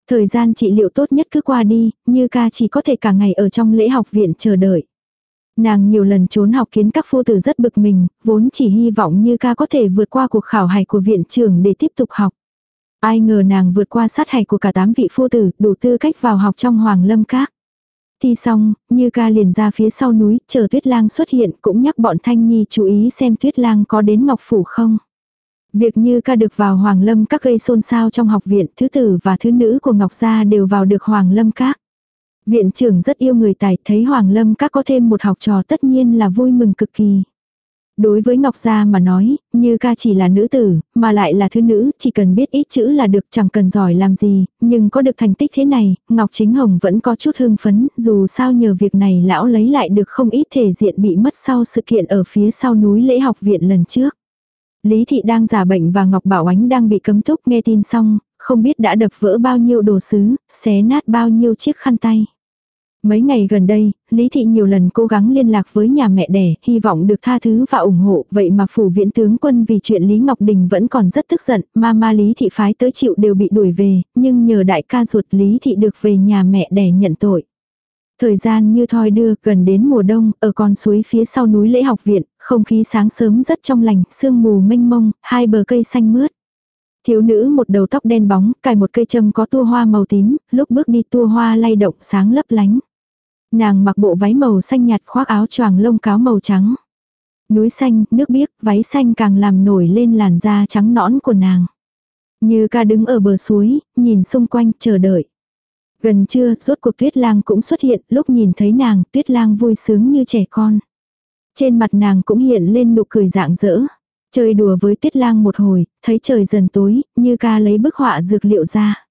Thời gian trị liệu tốt nhất cứ qua đi, như ca chỉ có thể cả ngày ở trong lễ học viện chờ đợi. Nàng nhiều lần trốn học kiến các phu tử rất bực mình, vốn chỉ hy vọng như ca có thể vượt qua cuộc khảo hạch của viện trưởng để tiếp tục học. Ai ngờ nàng vượt qua sát hạch của cả tám vị phu tử, đủ tư cách vào học trong Hoàng Lâm Các. Thi xong, như ca liền ra phía sau núi, chờ Tuyết Lang xuất hiện, cũng nhắc bọn Thanh Nhi chú ý xem Tuyết Lang có đến Ngọc Phủ không. Việc như ca được vào Hoàng Lâm các gây xôn xao trong học viện, thứ tử và thứ nữ của Ngọc Gia đều vào được Hoàng Lâm các. Viện trưởng rất yêu người tài, thấy Hoàng Lâm các có thêm một học trò tất nhiên là vui mừng cực kỳ. Đối với Ngọc Gia mà nói, như ca chỉ là nữ tử, mà lại là thứ nữ, chỉ cần biết ít chữ là được chẳng cần giỏi làm gì, nhưng có được thành tích thế này, Ngọc Chính Hồng vẫn có chút hưng phấn, dù sao nhờ việc này lão lấy lại được không ít thể diện bị mất sau sự kiện ở phía sau núi lễ học viện lần trước. Lý Thị đang giả bệnh và Ngọc Bảo Ánh đang bị cấm túc nghe tin xong, không biết đã đập vỡ bao nhiêu đồ sứ, xé nát bao nhiêu chiếc khăn tay. Mấy ngày gần đây, Lý Thị nhiều lần cố gắng liên lạc với nhà mẹ đẻ, hy vọng được tha thứ và ủng hộ, vậy mà phủ viện tướng quân vì chuyện Lý Ngọc Đình vẫn còn rất tức giận, ma ma Lý Thị phái tới chịu đều bị đuổi về, nhưng nhờ đại ca ruột Lý Thị được về nhà mẹ đẻ nhận tội. Thời gian như thoi đưa, gần đến mùa đông, ở con suối phía sau núi lễ học viện, không khí sáng sớm rất trong lành, sương mù mênh mông, hai bờ cây xanh mướt. Thiếu nữ một đầu tóc đen bóng, cài một cây châm có tua hoa màu tím, lúc bước đi tua hoa lay động sáng lấp lánh. Nàng mặc bộ váy màu xanh nhạt khoác áo choàng lông cáo màu trắng. Núi xanh, nước biếc, váy xanh càng làm nổi lên làn da trắng nõn của nàng. Như ca đứng ở bờ suối, nhìn xung quanh, chờ đợi. Gần trưa, rốt cuộc tuyết lang cũng xuất hiện, lúc nhìn thấy nàng, tuyết lang vui sướng như trẻ con. Trên mặt nàng cũng hiện lên nụ cười dạng dỡ. Chơi đùa với tuyết lang một hồi, thấy trời dần tối, như ca lấy bức họa dược liệu ra.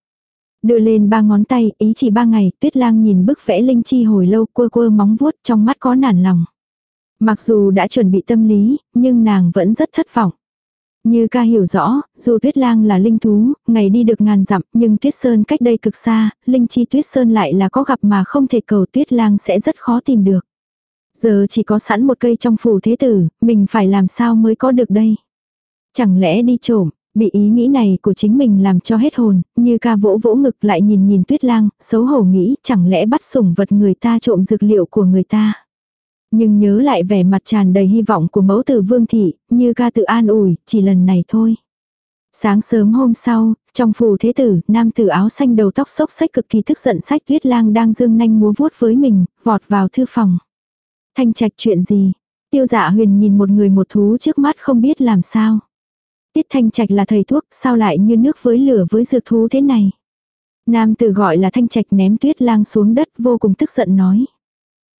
Đưa lên ba ngón tay, ý chỉ ba ngày, tuyết lang nhìn bức vẽ linh chi hồi lâu quơ quơ móng vuốt trong mắt có nản lòng. Mặc dù đã chuẩn bị tâm lý, nhưng nàng vẫn rất thất vọng. Như ca hiểu rõ, dù tuyết lang là linh thú, ngày đi được ngàn dặm, nhưng tuyết sơn cách đây cực xa, linh chi tuyết sơn lại là có gặp mà không thể cầu tuyết lang sẽ rất khó tìm được. Giờ chỉ có sẵn một cây trong phủ thế tử, mình phải làm sao mới có được đây? Chẳng lẽ đi trộm, bị ý nghĩ này của chính mình làm cho hết hồn, như ca vỗ vỗ ngực lại nhìn nhìn tuyết lang, xấu hổ nghĩ chẳng lẽ bắt sủng vật người ta trộm dược liệu của người ta. Nhưng nhớ lại vẻ mặt tràn đầy hy vọng của mẫu tử vương thị, như ca tự an ủi, chỉ lần này thôi. Sáng sớm hôm sau, trong phủ thế tử, nam tử áo xanh đầu tóc xốc xách cực kỳ tức giận sách tuyết lang đang dương nanh múa vuốt với mình, vọt vào thư phòng. Thanh trạch chuyện gì? Tiêu dạ huyền nhìn một người một thú trước mắt không biết làm sao. Tiết thanh trạch là thầy thuốc, sao lại như nước với lửa với dược thú thế này? Nam tử gọi là thanh trạch ném tuyết lang xuống đất vô cùng tức giận nói.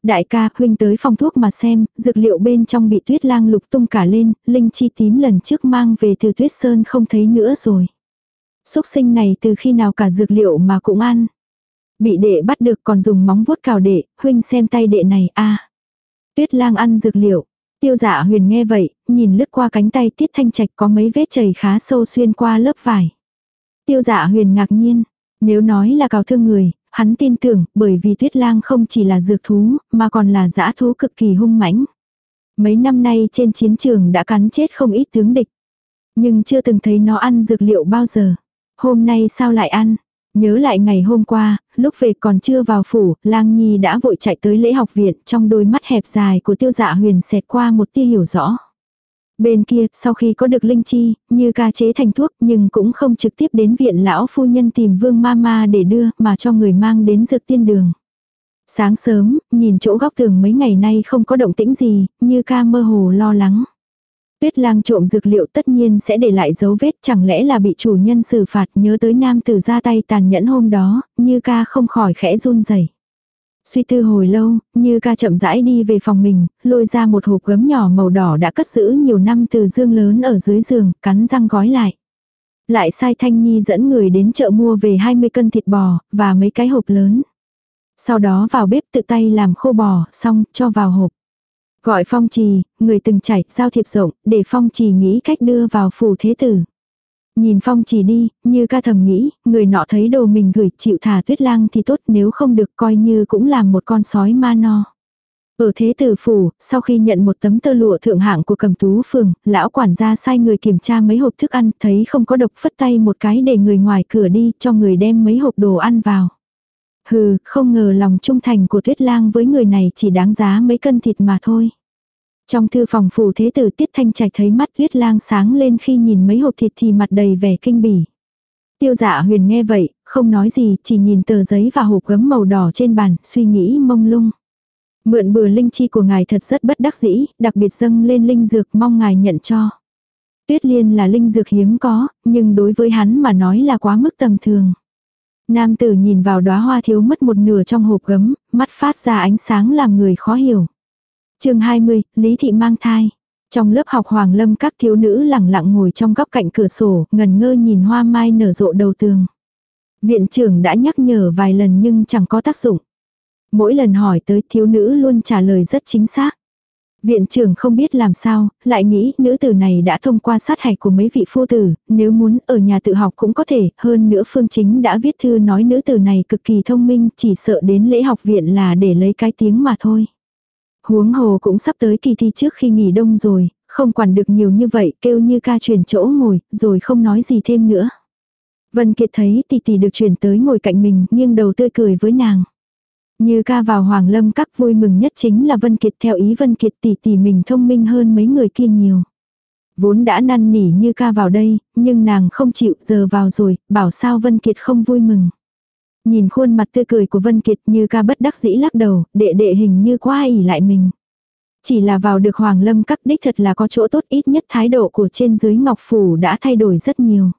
Đại ca, huynh tới phòng thuốc mà xem, dược liệu bên trong bị tuyết lang lục tung cả lên, linh chi tím lần trước mang về từ tuyết sơn không thấy nữa rồi. Xúc sinh này từ khi nào cả dược liệu mà cũng ăn. Bị đệ bắt được còn dùng móng vuốt cào đệ, huynh xem tay đệ này a Tuyết lang ăn dược liệu. Tiêu dạ huyền nghe vậy, nhìn lướt qua cánh tay tiết thanh trạch có mấy vết chảy khá sâu xuyên qua lớp vải. Tiêu dạ huyền ngạc nhiên. Nếu nói là cào thương người, hắn tin tưởng bởi vì tuyết lang không chỉ là dược thú, mà còn là dã thú cực kỳ hung mãnh. Mấy năm nay trên chiến trường đã cắn chết không ít tướng địch. Nhưng chưa từng thấy nó ăn dược liệu bao giờ. Hôm nay sao lại ăn? Nhớ lại ngày hôm qua, lúc về còn chưa vào phủ, lang nhi đã vội chạy tới lễ học viện trong đôi mắt hẹp dài của tiêu dạ huyền xẹt qua một tia hiểu rõ. Bên kia, sau khi có được linh chi, như ca chế thành thuốc nhưng cũng không trực tiếp đến viện lão phu nhân tìm vương ma ma để đưa mà cho người mang đến dược tiên đường. Sáng sớm, nhìn chỗ góc tường mấy ngày nay không có động tĩnh gì, như ca mơ hồ lo lắng. Tuyết lang trộm dược liệu tất nhiên sẽ để lại dấu vết chẳng lẽ là bị chủ nhân xử phạt nhớ tới nam tử ra tay tàn nhẫn hôm đó, như ca không khỏi khẽ run rẩy. Suy tư hồi lâu, như ca chậm rãi đi về phòng mình, lôi ra một hộp gấm nhỏ màu đỏ đã cất giữ nhiều năm từ dương lớn ở dưới giường, cắn răng gói lại. Lại sai Thanh Nhi dẫn người đến chợ mua về 20 cân thịt bò, và mấy cái hộp lớn. Sau đó vào bếp tự tay làm khô bò, xong, cho vào hộp. Gọi phong trì, người từng chảy, giao thiệp rộng, để phong trì nghĩ cách đưa vào phủ thế tử. Nhìn phong trì đi, như ca thầm nghĩ, người nọ thấy đồ mình gửi chịu thả tuyết lang thì tốt nếu không được coi như cũng làm một con sói ma no. Ở thế tử phủ, sau khi nhận một tấm tơ lụa thượng hạng của cầm tú phường, lão quản gia sai người kiểm tra mấy hộp thức ăn, thấy không có độc phất tay một cái để người ngoài cửa đi, cho người đem mấy hộp đồ ăn vào. Hừ, không ngờ lòng trung thành của tuyết lang với người này chỉ đáng giá mấy cân thịt mà thôi. Trong thư phòng phủ thế tử tiết thanh trạch thấy mắt tuyết lang sáng lên khi nhìn mấy hộp thịt thì mặt đầy vẻ kinh bỉ. Tiêu dạ huyền nghe vậy, không nói gì, chỉ nhìn tờ giấy và hộp gấm màu đỏ trên bàn, suy nghĩ mông lung. Mượn bừa linh chi của ngài thật rất bất đắc dĩ, đặc biệt dâng lên linh dược mong ngài nhận cho. Tuyết liên là linh dược hiếm có, nhưng đối với hắn mà nói là quá mức tầm thường. Nam tử nhìn vào đóa hoa thiếu mất một nửa trong hộp gấm, mắt phát ra ánh sáng làm người khó hiểu. chương 20, Lý Thị mang thai. Trong lớp học Hoàng Lâm các thiếu nữ lẳng lặng ngồi trong góc cạnh cửa sổ, ngần ngơ nhìn hoa mai nở rộ đầu tường. Viện trưởng đã nhắc nhở vài lần nhưng chẳng có tác dụng. Mỗi lần hỏi tới thiếu nữ luôn trả lời rất chính xác. Viện trưởng không biết làm sao, lại nghĩ nữ tử này đã thông qua sát hạch của mấy vị phu tử, nếu muốn ở nhà tự học cũng có thể, hơn nữa phương chính đã viết thư nói nữ tử này cực kỳ thông minh, chỉ sợ đến lễ học viện là để lấy cái tiếng mà thôi. Huống hồ cũng sắp tới kỳ thi trước khi nghỉ đông rồi, không quản được nhiều như vậy, kêu như ca chuyển chỗ ngồi, rồi không nói gì thêm nữa. Vân Kiệt thấy tỷ tỷ được chuyển tới ngồi cạnh mình, nghiêng đầu tươi cười với nàng. Như ca vào Hoàng Lâm các vui mừng nhất chính là Vân Kiệt theo ý Vân Kiệt tỷ tỷ mình thông minh hơn mấy người kia nhiều. Vốn đã năn nỉ như ca vào đây, nhưng nàng không chịu giờ vào rồi, bảo sao Vân Kiệt không vui mừng. Nhìn khuôn mặt tươi cười của Vân Kiệt như ca bất đắc dĩ lắc đầu, đệ đệ hình như quá ỉ lại mình. Chỉ là vào được Hoàng Lâm các đích thật là có chỗ tốt ít nhất thái độ của trên dưới Ngọc Phủ đã thay đổi rất nhiều.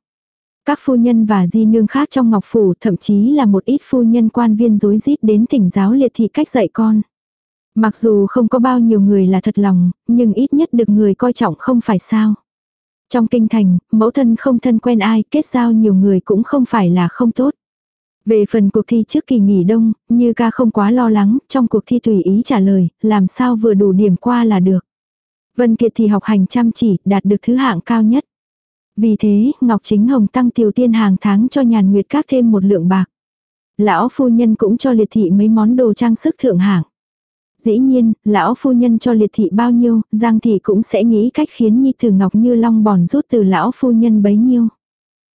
Các phu nhân và di nương khác trong ngọc phủ thậm chí là một ít phu nhân quan viên dối rít đến thỉnh giáo liệt thị cách dạy con. Mặc dù không có bao nhiêu người là thật lòng, nhưng ít nhất được người coi trọng không phải sao. Trong kinh thành, mẫu thân không thân quen ai, kết giao nhiều người cũng không phải là không tốt. Về phần cuộc thi trước kỳ nghỉ đông, như ca không quá lo lắng, trong cuộc thi tùy ý trả lời, làm sao vừa đủ điểm qua là được. Vân Kiệt thì học hành chăm chỉ, đạt được thứ hạng cao nhất. Vì thế, Ngọc Chính Hồng tăng tiểu tiên hàng tháng cho nhàn nguyệt các thêm một lượng bạc. Lão phu nhân cũng cho liệt thị mấy món đồ trang sức thượng hạng. Dĩ nhiên, lão phu nhân cho liệt thị bao nhiêu, Giang thị cũng sẽ nghĩ cách khiến Nhi Tử Ngọc Như Long bòn rút từ lão phu nhân bấy nhiêu.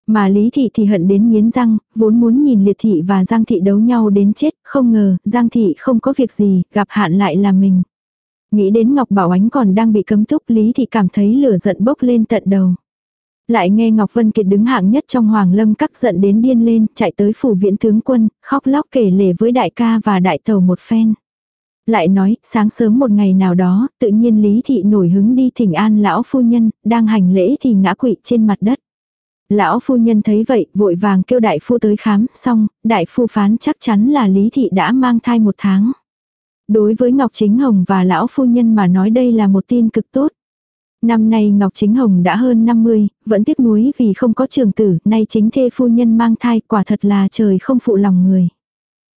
Mà Lý Thị thì hận đến nghiến răng, vốn muốn nhìn Liệt Thị và Giang Thị đấu nhau đến chết, không ngờ, Giang Thị không có việc gì, gặp hạn lại là mình. Nghĩ đến Ngọc Bảo Ánh còn đang bị cấm túc Lý Thị cảm thấy lửa giận bốc lên tận đầu. Lại nghe Ngọc Vân Kiệt đứng hạng nhất trong Hoàng Lâm các giận đến điên lên, chạy tới phủ viện tướng quân, khóc lóc kể lể với đại ca và đại tàu một phen. Lại nói, sáng sớm một ngày nào đó, tự nhiên Lý Thị nổi hứng đi thỉnh an lão phu nhân, đang hành lễ thì ngã quỵ trên mặt đất. Lão phu nhân thấy vậy, vội vàng kêu đại phu tới khám, xong, đại phu phán chắc chắn là Lý Thị đã mang thai một tháng. Đối với Ngọc Chính Hồng và lão phu nhân mà nói đây là một tin cực tốt. Năm nay Ngọc Chính Hồng đã hơn 50, vẫn tiếc nuối vì không có trường tử, nay chính thê phu nhân mang thai quả thật là trời không phụ lòng người.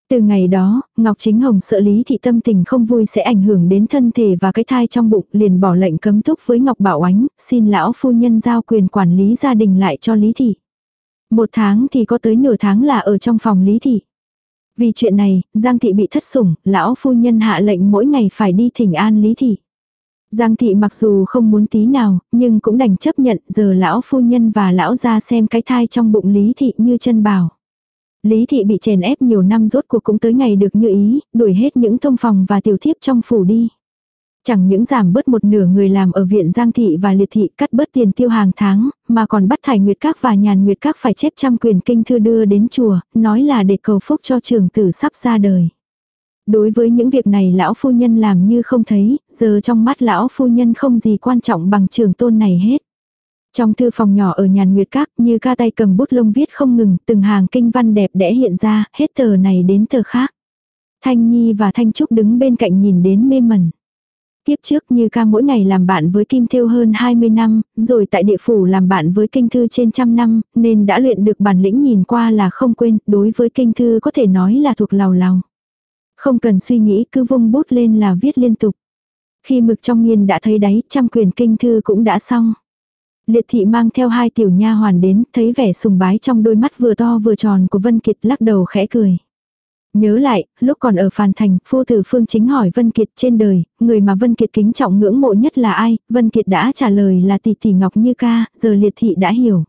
Từ ngày đó, Ngọc Chính Hồng sợ Lý Thị tâm tình không vui sẽ ảnh hưởng đến thân thể và cái thai trong bụng liền bỏ lệnh cấm túc với Ngọc Bảo Ánh, xin lão phu nhân giao quyền quản lý gia đình lại cho Lý Thị. Một tháng thì có tới nửa tháng là ở trong phòng Lý Thị. Vì chuyện này, Giang Thị bị thất sủng, lão phu nhân hạ lệnh mỗi ngày phải đi thỉnh an Lý Thị. Giang Thị mặc dù không muốn tí nào, nhưng cũng đành chấp nhận giờ lão phu nhân và lão ra xem cái thai trong bụng Lý Thị như chân bảo. Lý thị bị chèn ép nhiều năm rốt cuộc cũng tới ngày được như ý, đuổi hết những thông phòng và tiểu thiếp trong phủ đi. Chẳng những giảm bớt một nửa người làm ở viện Giang Thị và Liệt Thị cắt bớt tiền tiêu hàng tháng, mà còn bắt Thải Nguyệt Các và Nhàn Nguyệt Các phải chép trăm quyền kinh thư đưa đến chùa, nói là để cầu phúc cho trường tử sắp ra đời. Đối với những việc này lão phu nhân làm như không thấy, giờ trong mắt lão phu nhân không gì quan trọng bằng trường tôn này hết. Trong thư phòng nhỏ ở nhàn nguyệt các như ca tay cầm bút lông viết không ngừng, từng hàng kinh văn đẹp đẽ hiện ra, hết tờ này đến tờ khác. Thanh Nhi và Thanh Trúc đứng bên cạnh nhìn đến mê mẩn. Tiếp trước như ca mỗi ngày làm bạn với Kim Thiêu hơn 20 năm, rồi tại địa phủ làm bạn với Kinh Thư trên trăm năm, nên đã luyện được bản lĩnh nhìn qua là không quên, đối với Kinh Thư có thể nói là thuộc lào lào. Không cần suy nghĩ cứ vung bút lên là viết liên tục. Khi mực trong nghiên đã thấy đáy, trăm quyền Kinh Thư cũng đã xong. Liệt thị mang theo hai tiểu nha hoàn đến, thấy vẻ sùng bái trong đôi mắt vừa to vừa tròn của Vân Kiệt lắc đầu khẽ cười. Nhớ lại, lúc còn ở Phàn Thành, phu tử Phương Chính hỏi Vân Kiệt trên đời, người mà Vân Kiệt kính trọng ngưỡng mộ nhất là ai, Vân Kiệt đã trả lời là tỷ tỷ Ngọc Như Ca, giờ liệt thị đã hiểu.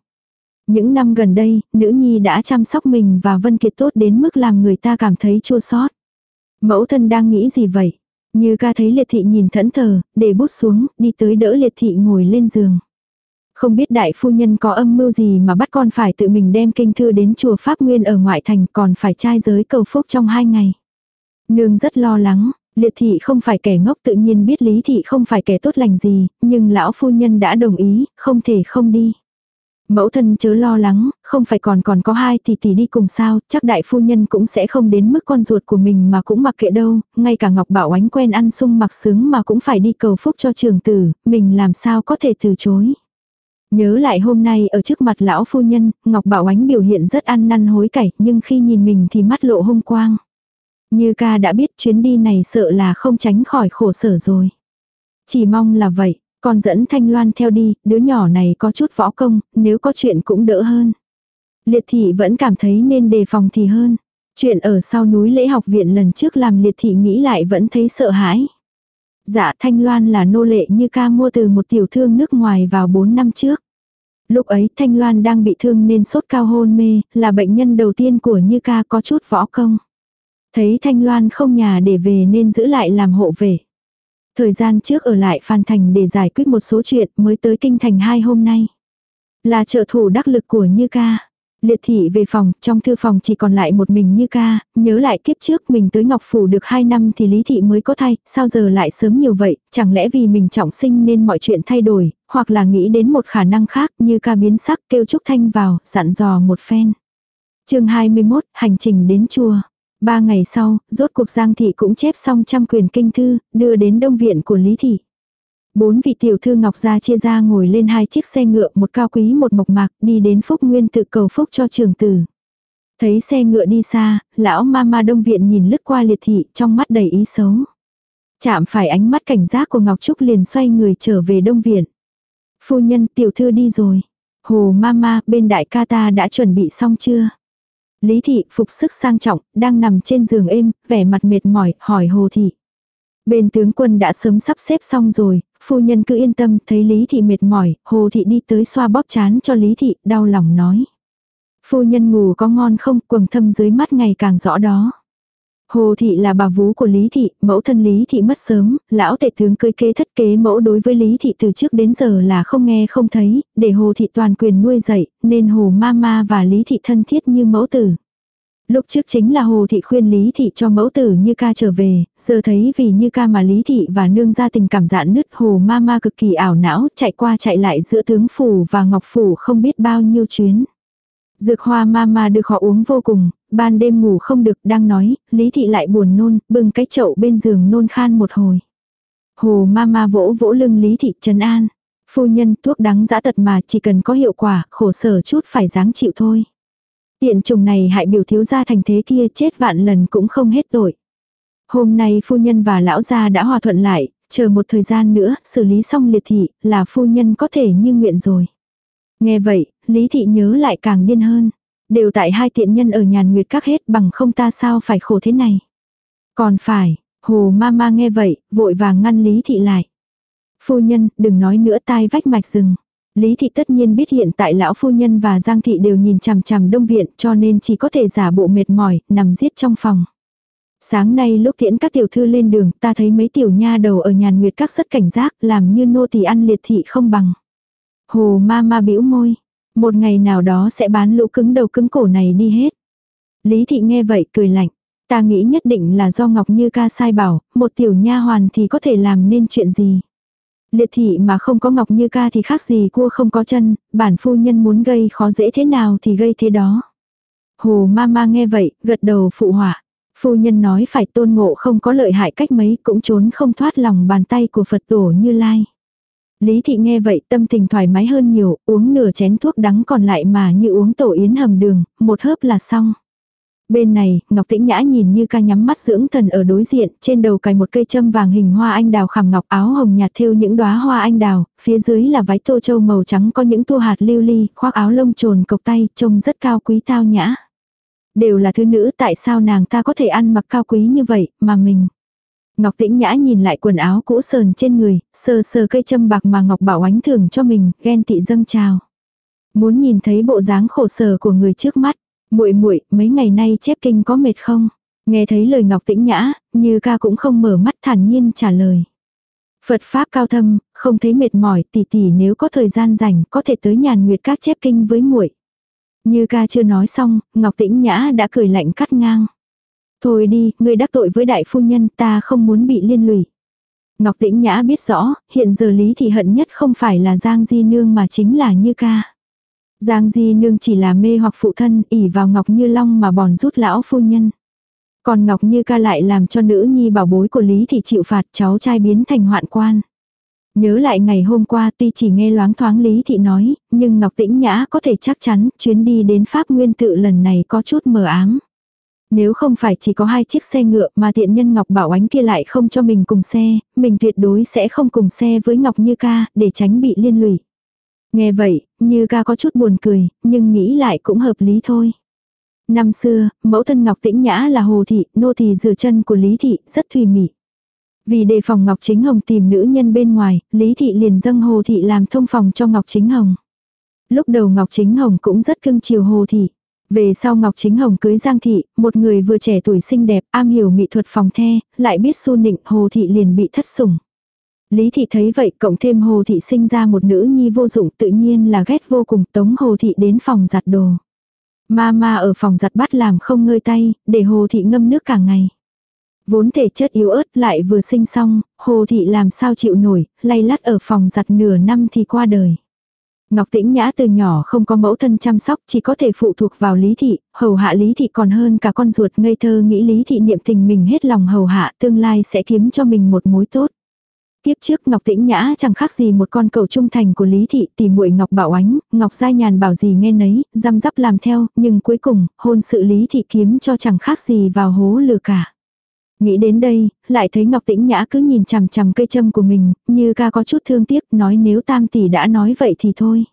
Những năm gần đây, nữ nhi đã chăm sóc mình và Vân Kiệt tốt đến mức làm người ta cảm thấy chua xót. Mẫu thân đang nghĩ gì vậy? Như ca thấy liệt thị nhìn thẫn thờ, để bút xuống, đi tới đỡ liệt thị ngồi lên giường. Không biết đại phu nhân có âm mưu gì mà bắt con phải tự mình đem kinh thư đến chùa Pháp Nguyên ở ngoại thành còn phải trai giới cầu phúc trong hai ngày. Nương rất lo lắng, liệt thị không phải kẻ ngốc tự nhiên biết lý thị không phải kẻ tốt lành gì, nhưng lão phu nhân đã đồng ý, không thể không đi. Mẫu thân chớ lo lắng, không phải còn còn có hai tỷ tỷ đi cùng sao, chắc đại phu nhân cũng sẽ không đến mức con ruột của mình mà cũng mặc kệ đâu, ngay cả Ngọc Bảo Ánh quen ăn sung mặc sướng mà cũng phải đi cầu phúc cho trường tử, mình làm sao có thể từ chối. Nhớ lại hôm nay ở trước mặt lão phu nhân, Ngọc Bảo Ánh biểu hiện rất ăn năn hối cải, nhưng khi nhìn mình thì mắt lộ hung quang. Như ca đã biết chuyến đi này sợ là không tránh khỏi khổ sở rồi. Chỉ mong là vậy, con dẫn Thanh Loan theo đi, đứa nhỏ này có chút võ công, nếu có chuyện cũng đỡ hơn. Liệt thị vẫn cảm thấy nên đề phòng thì hơn. Chuyện ở sau núi lễ học viện lần trước làm liệt thị nghĩ lại vẫn thấy sợ hãi. Dạ Thanh Loan là nô lệ như ca mua từ một tiểu thương nước ngoài vào 4 năm trước. Lúc ấy Thanh Loan đang bị thương nên sốt cao hôn mê, là bệnh nhân đầu tiên của Như ca có chút võ công. Thấy Thanh Loan không nhà để về nên giữ lại làm hộ vệ. Thời gian trước ở lại Phan Thành để giải quyết một số chuyện mới tới Kinh Thành hai hôm nay. Là trợ thủ đắc lực của Như ca. Liệt thị về phòng, trong thư phòng chỉ còn lại một mình như ca, nhớ lại kiếp trước mình tới Ngọc Phủ được 2 năm thì Lý thị mới có thai, sao giờ lại sớm nhiều vậy, chẳng lẽ vì mình trọng sinh nên mọi chuyện thay đổi, hoặc là nghĩ đến một khả năng khác như ca biến sắc kêu Trúc Thanh vào, dặn dò một phen. chương 21, hành trình đến chùa. Ba ngày sau, rốt cuộc Giang thị cũng chép xong trăm quyền kinh thư, đưa đến đông viện của Lý thị. Bốn vị tiểu thư Ngọc Gia chia ra ngồi lên hai chiếc xe ngựa, một cao quý một mộc mạc, đi đến Phúc Nguyên tự cầu phúc cho trường tử. Thấy xe ngựa đi xa, lão ma ma đông viện nhìn lướt qua liệt thị trong mắt đầy ý xấu. Chạm phải ánh mắt cảnh giác của Ngọc Trúc liền xoay người trở về đông viện. Phu nhân tiểu thư đi rồi. Hồ ma ma bên đại ca ta đã chuẩn bị xong chưa? Lý thị phục sức sang trọng, đang nằm trên giường êm, vẻ mặt mệt mỏi, hỏi hồ thị. Bên tướng quân đã sớm sắp xếp xong rồi, phu nhân cứ yên tâm, thấy Lý Thị mệt mỏi, Hồ Thị đi tới xoa bóp chán cho Lý Thị, đau lòng nói. Phu nhân ngủ có ngon không, quầng thâm dưới mắt ngày càng rõ đó. Hồ Thị là bà vú của Lý Thị, mẫu thân Lý Thị mất sớm, lão tể tướng cưới kế thất kế mẫu đối với Lý Thị từ trước đến giờ là không nghe không thấy, để Hồ Thị toàn quyền nuôi dạy, nên Hồ Mama và Lý Thị thân thiết như mẫu tử. Lúc trước chính là Hồ Thị khuyên Lý Thị cho mẫu tử Như ca trở về, giờ thấy vì Như ca mà Lý Thị và nương ra tình cảm dạn nứt Hồ ma ma cực kỳ ảo não, chạy qua chạy lại giữa tướng phủ và ngọc phủ không biết bao nhiêu chuyến. Dược hoa mama được họ uống vô cùng, ban đêm ngủ không được, đang nói, Lý Thị lại buồn nôn, bưng cái chậu bên giường nôn khan một hồi. Hồ mama vỗ vỗ lưng Lý Thị trấn an. Phu nhân thuốc đắng giã tật mà chỉ cần có hiệu quả, khổ sở chút phải dáng chịu thôi. Tiện trùng này hại biểu thiếu gia thành thế kia chết vạn lần cũng không hết tội. Hôm nay phu nhân và lão gia đã hòa thuận lại, chờ một thời gian nữa, xử lý xong liệt thị, là phu nhân có thể như nguyện rồi. Nghe vậy, Lý thị nhớ lại càng điên hơn. Đều tại hai tiện nhân ở nhàn nguyệt các hết bằng không ta sao phải khổ thế này. Còn phải, hồ ma ma nghe vậy, vội vàng ngăn Lý thị lại. Phu nhân, đừng nói nữa tai vách mạch rừng. Lý thị tất nhiên biết hiện tại lão phu nhân và Giang thị đều nhìn chằm chằm đông viện cho nên chỉ có thể giả bộ mệt mỏi, nằm giết trong phòng. Sáng nay lúc tiễn các tiểu thư lên đường, ta thấy mấy tiểu nha đầu ở nhàn nguyệt các rất cảnh giác, làm như nô tỳ ăn liệt thị không bằng. Hồ ma ma bĩu môi, một ngày nào đó sẽ bán lũ cứng đầu cứng cổ này đi hết. Lý thị nghe vậy cười lạnh, ta nghĩ nhất định là do Ngọc Như ca sai bảo, một tiểu nha hoàn thì có thể làm nên chuyện gì. Liệt thị mà không có Ngọc Như ca thì khác gì cua không có chân, bản phu nhân muốn gây khó dễ thế nào thì gây thế đó. Hồ ma ma nghe vậy, gật đầu phụ họa. Phu nhân nói phải tôn ngộ không có lợi hại cách mấy cũng trốn không thoát lòng bàn tay của Phật tổ như lai. Lý thị nghe vậy tâm tình thoải mái hơn nhiều, uống nửa chén thuốc đắng còn lại mà như uống tổ yến hầm đường, một hớp là xong. Bên này, Ngọc Tĩnh Nhã nhìn như ca nhắm mắt dưỡng thần ở đối diện, trên đầu cài một cây châm vàng hình hoa anh đào khảm ngọc áo hồng nhạt thêu những đóa hoa anh đào, phía dưới là váy tô châu màu trắng có những tua hạt lưu ly, khoác áo lông trồn cộc tay, trông rất cao quý tao nhã. Đều là thứ nữ tại sao nàng ta có thể ăn mặc cao quý như vậy, mà mình. Ngọc Tĩnh Nhã nhìn lại quần áo cũ sờn trên người, sờ sờ cây châm bạc mà Ngọc Bảo ánh thưởng cho mình, ghen tị dâng trào. Muốn nhìn thấy bộ dáng khổ sở của người trước mắt, muội muội mấy ngày nay chép kinh có mệt không? Nghe thấy lời Ngọc Tĩnh Nhã, như ca cũng không mở mắt thản nhiên trả lời. Phật Pháp cao thâm, không thấy mệt mỏi tỷ tỷ nếu có thời gian rảnh có thể tới nhàn nguyệt các chép kinh với muội. Như ca chưa nói xong, Ngọc Tĩnh Nhã đã cười lạnh cắt ngang. Thôi đi, ngươi đắc tội với đại phu nhân ta không muốn bị liên lụy. Ngọc Tĩnh Nhã biết rõ, hiện giờ Lý Thị hận nhất không phải là Giang Di Nương mà chính là Như ca. Giang Di Nương chỉ là mê hoặc phụ thân, ỉ vào Ngọc Như Long mà bòn rút lão phu nhân. Còn Ngọc Như ca lại làm cho nữ nhi bảo bối của Lý Thị chịu phạt cháu trai biến thành hoạn quan. Nhớ lại ngày hôm qua tuy chỉ nghe loáng thoáng Lý Thị nói, nhưng Ngọc Tĩnh Nhã có thể chắc chắn chuyến đi đến Pháp Nguyên tự lần này có chút mờ ám. Nếu không phải chỉ có hai chiếc xe ngựa mà tiện nhân Ngọc Bảo Ánh kia lại không cho mình cùng xe, mình tuyệt đối sẽ không cùng xe với Ngọc Như ca để tránh bị liên lụy. Nghe vậy, Như ca có chút buồn cười, nhưng nghĩ lại cũng hợp lý thôi. Năm xưa, mẫu thân Ngọc Tĩnh Nhã là Hồ Thị, nô thị rửa chân của Lý Thị, rất thùy mị. Vì đề phòng Ngọc Chính Hồng tìm nữ nhân bên ngoài, Lý Thị liền dâng Hồ Thị làm thông phòng cho Ngọc Chính Hồng. Lúc đầu Ngọc Chính Hồng cũng rất cưng chiều Hồ Thị. Về sau Ngọc Chính Hồng cưới Giang Thị, một người vừa trẻ tuổi xinh đẹp, am hiểu mỹ thuật phòng the, lại biết su nịnh Hồ Thị liền bị thất sủng. Lý Thị thấy vậy cộng thêm Hồ Thị sinh ra một nữ nhi vô dụng tự nhiên là ghét vô cùng tống Hồ Thị đến phòng giặt đồ. mama ở phòng giặt bắt làm không ngơi tay, để Hồ Thị ngâm nước cả ngày. Vốn thể chất yếu ớt lại vừa sinh xong, Hồ Thị làm sao chịu nổi, lay lắt ở phòng giặt nửa năm thì qua đời. Ngọc Tĩnh Nhã từ nhỏ không có mẫu thân chăm sóc chỉ có thể phụ thuộc vào Lý Thị, hầu hạ Lý Thị còn hơn cả con ruột ngây thơ nghĩ Lý Thị niệm tình mình hết lòng hầu hạ tương lai sẽ kiếm cho mình một mối tốt. Tiếp trước Ngọc Tĩnh Nhã chẳng khác gì một con cầu trung thành của Lý Thị tìm muội Ngọc Bảo Ánh, Ngọc Gia Nhàn bảo gì nghe nấy, răm rắp làm theo, nhưng cuối cùng, hôn sự Lý Thị kiếm cho chẳng khác gì vào hố lừa cả. Nghĩ đến đây, lại thấy Ngọc Tĩnh Nhã cứ nhìn chằm chằm cây châm của mình, như ca có chút thương tiếc, nói nếu tam tỷ đã nói vậy thì thôi.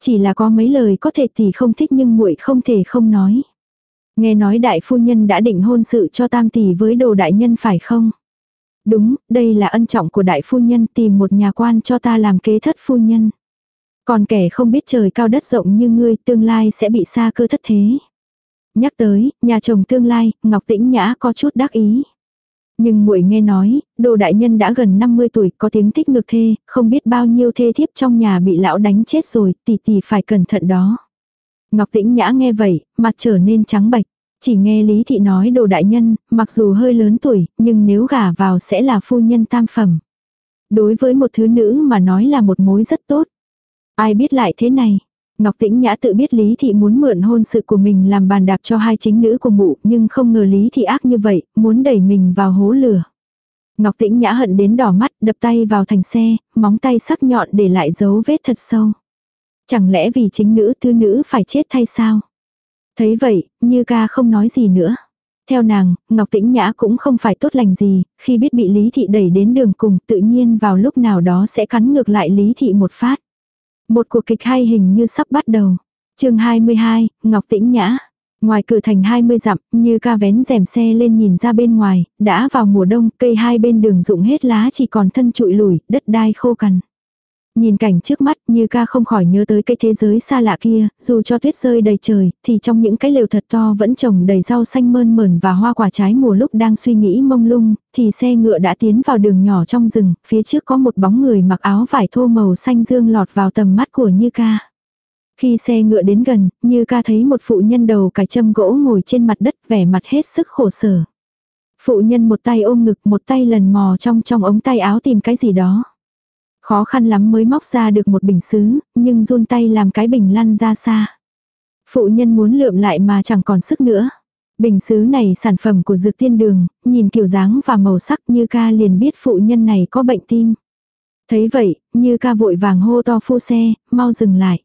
Chỉ là có mấy lời có thể tỷ không thích nhưng muội không thể không nói. Nghe nói đại phu nhân đã định hôn sự cho tam tỷ với đồ đại nhân phải không? Đúng, đây là ân trọng của đại phu nhân tìm một nhà quan cho ta làm kế thất phu nhân. Còn kẻ không biết trời cao đất rộng như ngươi tương lai sẽ bị xa cơ thất thế. Nhắc tới, nhà chồng tương lai, Ngọc Tĩnh Nhã có chút đắc ý. Nhưng muội nghe nói, đồ đại nhân đã gần 50 tuổi, có tiếng tích ngược thê, không biết bao nhiêu thê thiếp trong nhà bị lão đánh chết rồi, tỷ tỷ phải cẩn thận đó. Ngọc Tĩnh Nhã nghe vậy, mặt trở nên trắng bệch. Chỉ nghe Lý Thị nói đồ đại nhân, mặc dù hơi lớn tuổi, nhưng nếu gả vào sẽ là phu nhân tam phẩm. Đối với một thứ nữ mà nói là một mối rất tốt. Ai biết lại thế này, Ngọc Tĩnh Nhã tự biết Lý Thị muốn mượn hôn sự của mình làm bàn đạp cho hai chính nữ của mụ, nhưng không ngờ Lý Thị ác như vậy, muốn đẩy mình vào hố lửa. Ngọc Tĩnh Nhã hận đến đỏ mắt, đập tay vào thành xe, móng tay sắc nhọn để lại dấu vết thật sâu. Chẳng lẽ vì chính nữ thứ nữ phải chết thay sao? Thấy vậy, như ca không nói gì nữa. Theo nàng, Ngọc Tĩnh Nhã cũng không phải tốt lành gì, khi biết bị Lý Thị đẩy đến đường cùng tự nhiên vào lúc nào đó sẽ cắn ngược lại Lý Thị một phát. Một cuộc kịch hay hình như sắp bắt đầu. chương 22, Ngọc Tĩnh Nhã. Ngoài cửa thành 20 dặm, như ca vén rèm xe lên nhìn ra bên ngoài, đã vào mùa đông, cây hai bên đường rụng hết lá chỉ còn thân trụi lùi, đất đai khô cằn. Nhìn cảnh trước mắt như ca không khỏi nhớ tới cái thế giới xa lạ kia, dù cho tuyết rơi đầy trời, thì trong những cái lều thật to vẫn trồng đầy rau xanh mơn mởn và hoa quả trái mùa lúc đang suy nghĩ mông lung, thì xe ngựa đã tiến vào đường nhỏ trong rừng, phía trước có một bóng người mặc áo vải thô màu xanh dương lọt vào tầm mắt của Như ca. Khi xe ngựa đến gần, Như ca thấy một phụ nhân đầu cài châm gỗ ngồi trên mặt đất vẻ mặt hết sức khổ sở. Phụ nhân một tay ôm ngực một tay lần mò trong trong ống tay áo tìm cái gì đó. Khó khăn lắm mới móc ra được một bình xứ, nhưng run tay làm cái bình lăn ra xa. Phụ nhân muốn lượm lại mà chẳng còn sức nữa. Bình xứ này sản phẩm của dược tiên đường, nhìn kiểu dáng và màu sắc như ca liền biết phụ nhân này có bệnh tim. Thấy vậy, như ca vội vàng hô to phu xe, mau dừng lại.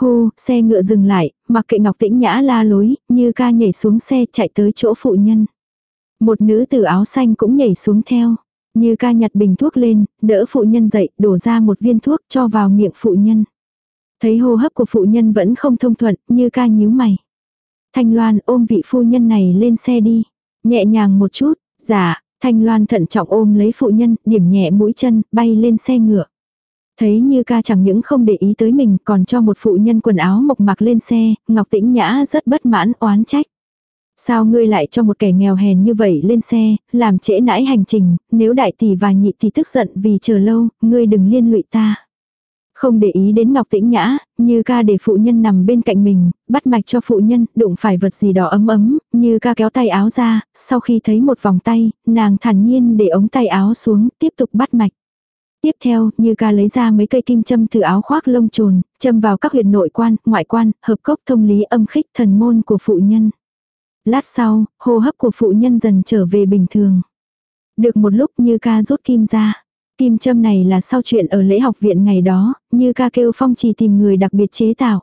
hô xe ngựa dừng lại, mặc kệ Ngọc Tĩnh Nhã la lối, như ca nhảy xuống xe chạy tới chỗ phụ nhân. Một nữ tử áo xanh cũng nhảy xuống theo. Như ca nhặt bình thuốc lên, đỡ phụ nhân dậy, đổ ra một viên thuốc cho vào miệng phụ nhân. Thấy hô hấp của phụ nhân vẫn không thông thuận, như ca nhíu mày. Thanh Loan ôm vị phu nhân này lên xe đi. Nhẹ nhàng một chút, dạ, Thanh Loan thận trọng ôm lấy phụ nhân, điểm nhẹ mũi chân, bay lên xe ngựa. Thấy như ca chẳng những không để ý tới mình còn cho một phụ nhân quần áo mộc mạc lên xe, Ngọc Tĩnh Nhã rất bất mãn oán trách. Sao ngươi lại cho một kẻ nghèo hèn như vậy lên xe, làm trễ nãi hành trình, nếu đại tỷ và nhị tỷ tức giận vì chờ lâu, ngươi đừng liên lụy ta. Không để ý đến Ngọc Tĩnh Nhã, như ca để phụ nhân nằm bên cạnh mình, bắt mạch cho phụ nhân, đụng phải vật gì đó ấm ấm, như ca kéo tay áo ra, sau khi thấy một vòng tay, nàng thản nhiên để ống tay áo xuống, tiếp tục bắt mạch. Tiếp theo, như ca lấy ra mấy cây kim châm từ áo khoác lông trồn, châm vào các huyệt nội quan, ngoại quan, hợp cốc thông lý âm khích thần môn của phụ nhân. Lát sau, hô hấp của phụ nhân dần trở về bình thường. Được một lúc như ca rút kim ra. Kim châm này là sau chuyện ở lễ học viện ngày đó, như ca kêu phong trì tìm người đặc biệt chế tạo.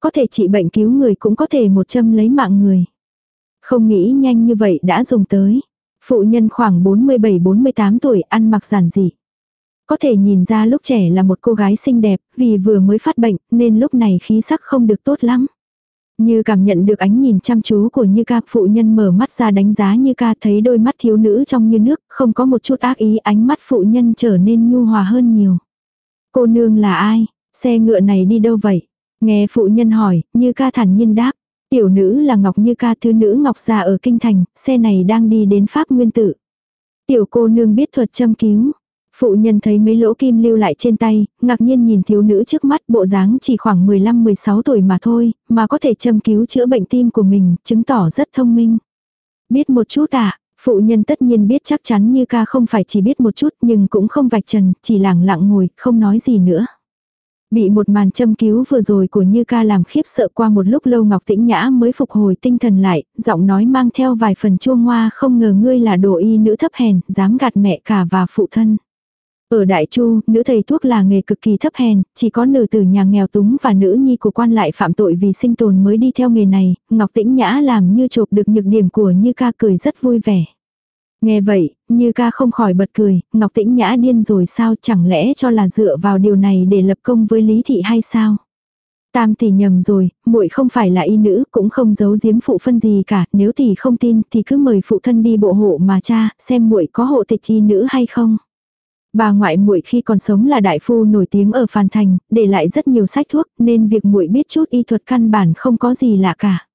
Có thể trị bệnh cứu người cũng có thể một châm lấy mạng người. Không nghĩ nhanh như vậy đã dùng tới. Phụ nhân khoảng 47-48 tuổi ăn mặc giản dị. Có thể nhìn ra lúc trẻ là một cô gái xinh đẹp, vì vừa mới phát bệnh nên lúc này khí sắc không được tốt lắm. Như cảm nhận được ánh nhìn chăm chú của Như ca phụ nhân mở mắt ra đánh giá Như ca thấy đôi mắt thiếu nữ trong như nước, không có một chút ác ý ánh mắt phụ nhân trở nên nhu hòa hơn nhiều. Cô nương là ai? Xe ngựa này đi đâu vậy? Nghe phụ nhân hỏi, Như ca thản nhiên đáp. Tiểu nữ là Ngọc Như ca thứ nữ Ngọc già ở Kinh Thành, xe này đang đi đến Pháp Nguyên Tự. Tiểu cô nương biết thuật châm cứu, Phụ nhân thấy mấy lỗ kim lưu lại trên tay, ngạc nhiên nhìn thiếu nữ trước mắt bộ dáng chỉ khoảng 15-16 tuổi mà thôi, mà có thể châm cứu chữa bệnh tim của mình, chứng tỏ rất thông minh. Biết một chút à, phụ nhân tất nhiên biết chắc chắn như ca không phải chỉ biết một chút nhưng cũng không vạch trần, chỉ lặng lặng ngồi, không nói gì nữa. Bị một màn châm cứu vừa rồi của Như ca làm khiếp sợ qua một lúc lâu Ngọc Tĩnh Nhã mới phục hồi tinh thần lại, giọng nói mang theo vài phần chua ngoa không ngờ ngươi là đồ y nữ thấp hèn, dám gạt mẹ cả và phụ thân. Ở Đại Chu, nữ thầy thuốc là nghề cực kỳ thấp hèn, chỉ có nữ tử nhà nghèo túng và nữ nhi của quan lại phạm tội vì sinh tồn mới đi theo nghề này, Ngọc Tĩnh Nhã làm như chộp được nhược điểm của Như ca cười rất vui vẻ. Nghe vậy, Như ca không khỏi bật cười, Ngọc Tĩnh Nhã điên rồi sao chẳng lẽ cho là dựa vào điều này để lập công với Lý Thị hay sao? Tam tỷ nhầm rồi, muội không phải là y nữ, cũng không giấu giếm phụ phân gì cả, nếu tỷ không tin thì cứ mời phụ thân đi bộ hộ mà cha, xem muội có hộ tịch y nữ hay không. Bà ngoại muội khi còn sống là đại phu nổi tiếng ở Phan Thành, để lại rất nhiều sách thuốc, nên việc muội biết chút y thuật căn bản không có gì lạ cả.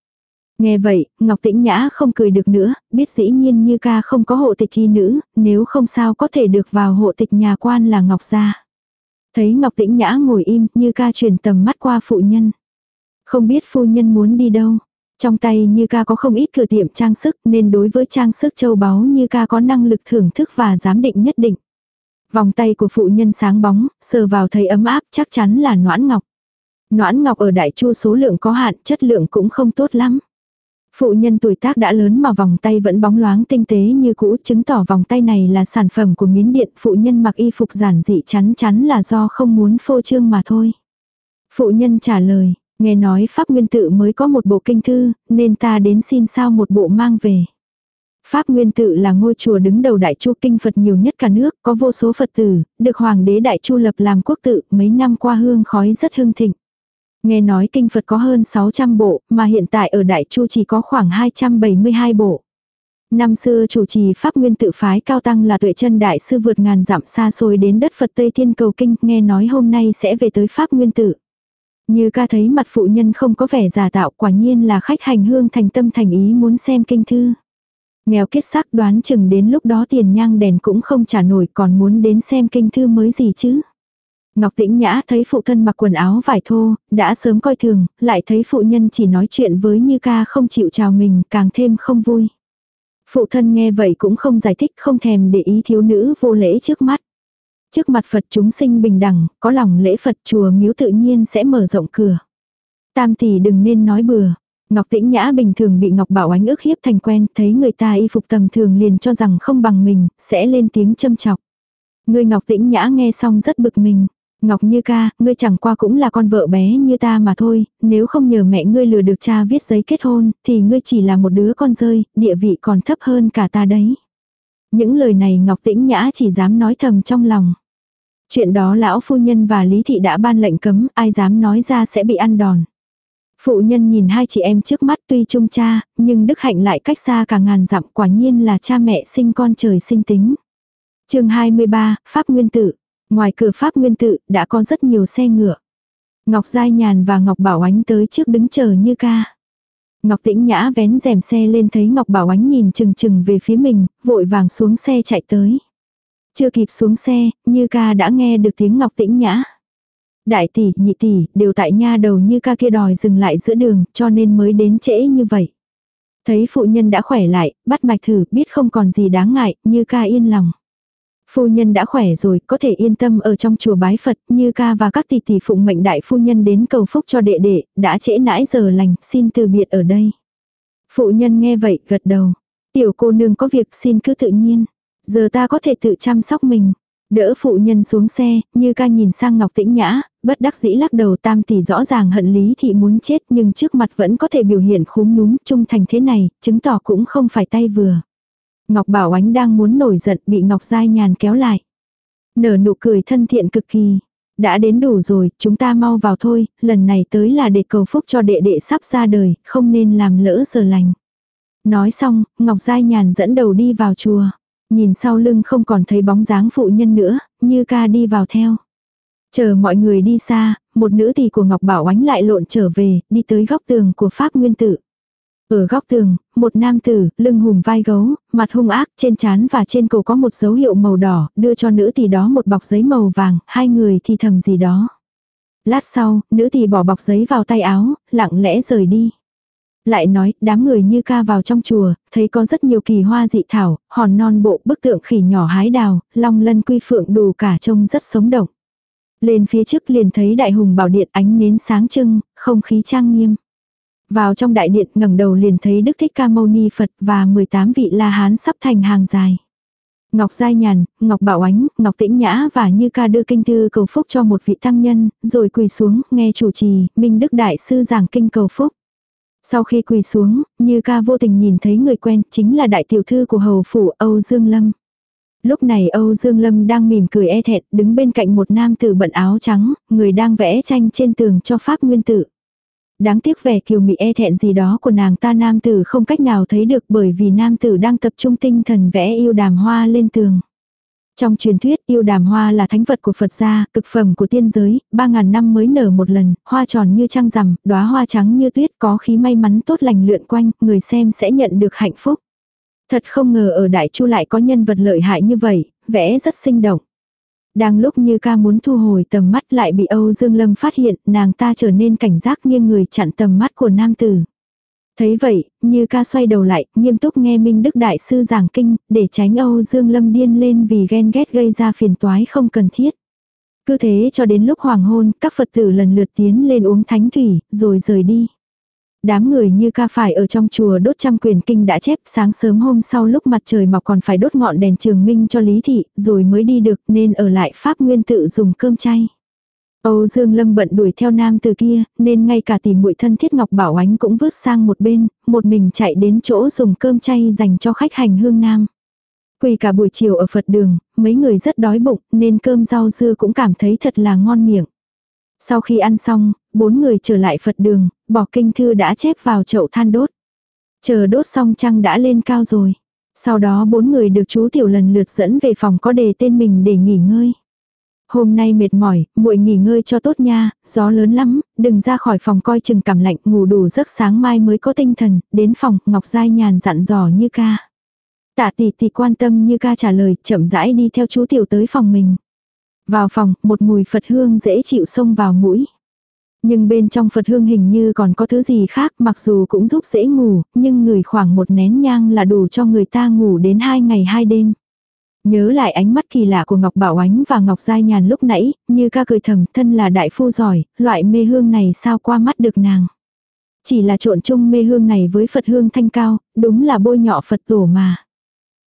Nghe vậy, Ngọc Tĩnh Nhã không cười được nữa, biết dĩ nhiên như ca không có hộ tịch y nữ, nếu không sao có thể được vào hộ tịch nhà quan là Ngọc gia. Thấy Ngọc Tĩnh Nhã ngồi im, như ca chuyển tầm mắt qua phụ nhân. Không biết phu nhân muốn đi đâu. Trong tay như ca có không ít cửa tiệm trang sức nên đối với trang sức châu báu như ca có năng lực thưởng thức và giám định nhất định. Vòng tay của phụ nhân sáng bóng, sờ vào thấy ấm áp chắc chắn là noãn ngọc. Noãn ngọc ở đại chu số lượng có hạn, chất lượng cũng không tốt lắm. Phụ nhân tuổi tác đã lớn mà vòng tay vẫn bóng loáng tinh tế như cũ chứng tỏ vòng tay này là sản phẩm của miến điện. Phụ nhân mặc y phục giản dị chắn chắn là do không muốn phô trương mà thôi. Phụ nhân trả lời, nghe nói Pháp Nguyên tự mới có một bộ kinh thư, nên ta đến xin sao một bộ mang về. Pháp Nguyên tự là ngôi chùa đứng đầu Đại Chu kinh Phật nhiều nhất cả nước, có vô số Phật tử, được Hoàng đế Đại Chu lập làm quốc tự, mấy năm qua hương khói rất hưng thịnh. Nghe nói kinh Phật có hơn 600 bộ, mà hiện tại ở Đại Chu chỉ có khoảng 272 bộ. Năm xưa chủ trì Pháp Nguyên tự phái cao tăng là tuệ chân đại sư vượt ngàn dặm xa xôi đến đất Phật Tây Thiên cầu kinh, nghe nói hôm nay sẽ về tới Pháp Nguyên tự. Như ca thấy mặt phụ nhân không có vẻ giả tạo quả nhiên là khách hành hương thành tâm thành ý muốn xem kinh thư. Nghèo kết xác đoán chừng đến lúc đó tiền nhang đèn cũng không trả nổi còn muốn đến xem kinh thư mới gì chứ. Ngọc Tĩnh Nhã thấy phụ thân mặc quần áo vải thô, đã sớm coi thường, lại thấy phụ nhân chỉ nói chuyện với Như ca không chịu chào mình, càng thêm không vui. Phụ thân nghe vậy cũng không giải thích, không thèm để ý thiếu nữ vô lễ trước mắt. Trước mặt Phật chúng sinh bình đẳng, có lòng lễ Phật chùa miếu tự nhiên sẽ mở rộng cửa. Tam tỷ đừng nên nói bừa. Ngọc Tĩnh Nhã bình thường bị Ngọc Bảo Ánh ức hiếp thành quen, thấy người ta y phục tầm thường liền cho rằng không bằng mình, sẽ lên tiếng châm chọc. Người Ngọc Tĩnh Nhã nghe xong rất bực mình. Ngọc Như ca, ngươi chẳng qua cũng là con vợ bé như ta mà thôi, nếu không nhờ mẹ ngươi lừa được cha viết giấy kết hôn, thì ngươi chỉ là một đứa con rơi, địa vị còn thấp hơn cả ta đấy. Những lời này Ngọc Tĩnh Nhã chỉ dám nói thầm trong lòng. Chuyện đó lão phu nhân và Lý Thị đã ban lệnh cấm, ai dám nói ra sẽ bị ăn đòn. Phụ nhân nhìn hai chị em trước mắt tuy chung cha, nhưng Đức Hạnh lại cách xa cả ngàn dặm quả nhiên là cha mẹ sinh con trời sinh tính. chương 23, Pháp Nguyên tự Ngoài cửa Pháp Nguyên Tự, đã có rất nhiều xe ngựa. Ngọc Giai Nhàn và Ngọc Bảo Ánh tới trước đứng chờ như ca. Ngọc Tĩnh Nhã vén rèm xe lên thấy Ngọc Bảo Ánh nhìn chừng chừng về phía mình, vội vàng xuống xe chạy tới. Chưa kịp xuống xe, Như ca đã nghe được tiếng Ngọc Tĩnh Nhã. Đại tỷ, nhị tỷ, đều tại nha đầu Như ca kia đòi dừng lại giữa đường, cho nên mới đến trễ như vậy. Thấy phụ nhân đã khỏe lại, bắt mạch thử, biết không còn gì đáng ngại, Như ca yên lòng. Phu nhân đã khỏe rồi, có thể yên tâm ở trong chùa bái Phật, như ca và các tỷ tỷ phụng mệnh đại phu nhân đến cầu phúc cho đệ đệ, đã trễ nãi giờ lành, xin từ biệt ở đây. Phụ nhân nghe vậy, gật đầu. Tiểu cô nương có việc xin cứ tự nhiên. Giờ ta có thể tự chăm sóc mình. Đỡ phụ nhân xuống xe, như ca nhìn sang Ngọc Tĩnh Nhã, bất đắc dĩ lắc đầu tam tỷ rõ ràng hận lý thị muốn chết nhưng trước mặt vẫn có thể biểu hiện khúm núm trung thành thế này, chứng tỏ cũng không phải tay vừa. Ngọc Bảo Ánh đang muốn nổi giận bị Ngọc Giai Nhàn kéo lại. Nở nụ cười thân thiện cực kỳ. Đã đến đủ rồi, chúng ta mau vào thôi, lần này tới là để cầu phúc cho đệ đệ sắp ra đời, không nên làm lỡ giờ lành. Nói xong, Ngọc Giai Nhàn dẫn đầu đi vào chùa. Nhìn sau lưng không còn thấy bóng dáng phụ nhân nữa, như ca đi vào theo. Chờ mọi người đi xa, một nữ tỷ của Ngọc Bảo Ánh lại lộn trở về, đi tới góc tường của Pháp Nguyên Tử. Ở góc tường, một nam tử, lưng hùm vai gấu, mặt hung ác, trên trán và trên cổ có một dấu hiệu màu đỏ, đưa cho nữ tỷ đó một bọc giấy màu vàng, hai người thì thầm gì đó. Lát sau, nữ tỷ bỏ bọc giấy vào tay áo, lặng lẽ rời đi. Lại nói, đám người như ca vào trong chùa, thấy có rất nhiều kỳ hoa dị thảo, hòn non bộ bức tượng khỉ nhỏ hái đào, long lân quy phượng đủ cả trông rất sống động. Lên phía trước liền thấy đại hùng bảo điện ánh nến sáng trưng, không khí trang nghiêm. Vào trong đại điện ngẩng đầu liền thấy Đức Thích Ca Mâu Ni Phật và 18 vị La Hán sắp thành hàng dài. Ngọc Giai Nhàn, Ngọc Bảo Ánh, Ngọc Tĩnh Nhã và Như Ca đưa kinh thư cầu phúc cho một vị tăng nhân, rồi quỳ xuống, nghe chủ trì, Minh Đức Đại Sư giảng kinh cầu phúc. Sau khi quỳ xuống, Như Ca vô tình nhìn thấy người quen, chính là đại tiểu thư của hầu phủ Âu Dương Lâm. Lúc này Âu Dương Lâm đang mỉm cười e thẹn, đứng bên cạnh một nam tử bận áo trắng, người đang vẽ tranh trên tường cho Pháp Nguyên Tử. Đáng tiếc vẻ kiều mị e thẹn gì đó của nàng ta nam tử không cách nào thấy được bởi vì nam tử đang tập trung tinh thần vẽ yêu đàm hoa lên tường. Trong truyền thuyết yêu đàm hoa là thánh vật của Phật gia, cực phẩm của tiên giới, ba ngàn năm mới nở một lần, hoa tròn như trăng rằm, đóa hoa trắng như tuyết có khí may mắn tốt lành lượn quanh, người xem sẽ nhận được hạnh phúc. Thật không ngờ ở Đại Chu lại có nhân vật lợi hại như vậy, vẽ rất sinh động. Đang lúc như ca muốn thu hồi tầm mắt lại bị Âu Dương Lâm phát hiện, nàng ta trở nên cảnh giác nghiêng người chặn tầm mắt của nam tử. Thấy vậy, như ca xoay đầu lại, nghiêm túc nghe Minh Đức Đại Sư giảng kinh, để tránh Âu Dương Lâm điên lên vì ghen ghét gây ra phiền toái không cần thiết. Cứ thế cho đến lúc hoàng hôn, các Phật tử lần lượt tiến lên uống thánh thủy, rồi rời đi. Đám người như ca phải ở trong chùa đốt trăm quyền kinh đã chép sáng sớm hôm sau lúc mặt trời mọc còn phải đốt ngọn đèn trường minh cho Lý Thị, rồi mới đi được nên ở lại Pháp Nguyên tự dùng cơm chay. Âu Dương Lâm bận đuổi theo nam từ kia, nên ngay cả tìm muội thân thiết Ngọc Bảo Ánh cũng vứt sang một bên, một mình chạy đến chỗ dùng cơm chay dành cho khách hành hương nam. Quỳ cả buổi chiều ở Phật đường, mấy người rất đói bụng nên cơm rau dưa cũng cảm thấy thật là ngon miệng. Sau khi ăn xong, bốn người trở lại Phật đường, bỏ kinh thư đã chép vào chậu than đốt. Chờ đốt xong trăng đã lên cao rồi. Sau đó bốn người được chú Tiểu lần lượt dẫn về phòng có đề tên mình để nghỉ ngơi. Hôm nay mệt mỏi, muội nghỉ ngơi cho tốt nha, gió lớn lắm, đừng ra khỏi phòng coi chừng cảm lạnh, ngủ đủ giấc sáng mai mới có tinh thần, đến phòng, Ngọc Giai nhàn dặn dò như ca. Tạ tỷ tỷ quan tâm như ca trả lời, chậm rãi đi theo chú tiểu tới phòng mình. Vào phòng, một mùi Phật hương dễ chịu xông vào mũi. Nhưng bên trong Phật hương hình như còn có thứ gì khác mặc dù cũng giúp dễ ngủ, nhưng người khoảng một nén nhang là đủ cho người ta ngủ đến hai ngày hai đêm. Nhớ lại ánh mắt kỳ lạ của Ngọc Bảo Ánh và Ngọc Giai Nhàn lúc nãy, như ca cười thầm thân là đại phu giỏi, loại mê hương này sao qua mắt được nàng. Chỉ là trộn chung mê hương này với Phật hương thanh cao, đúng là bôi nhọ Phật tổ mà.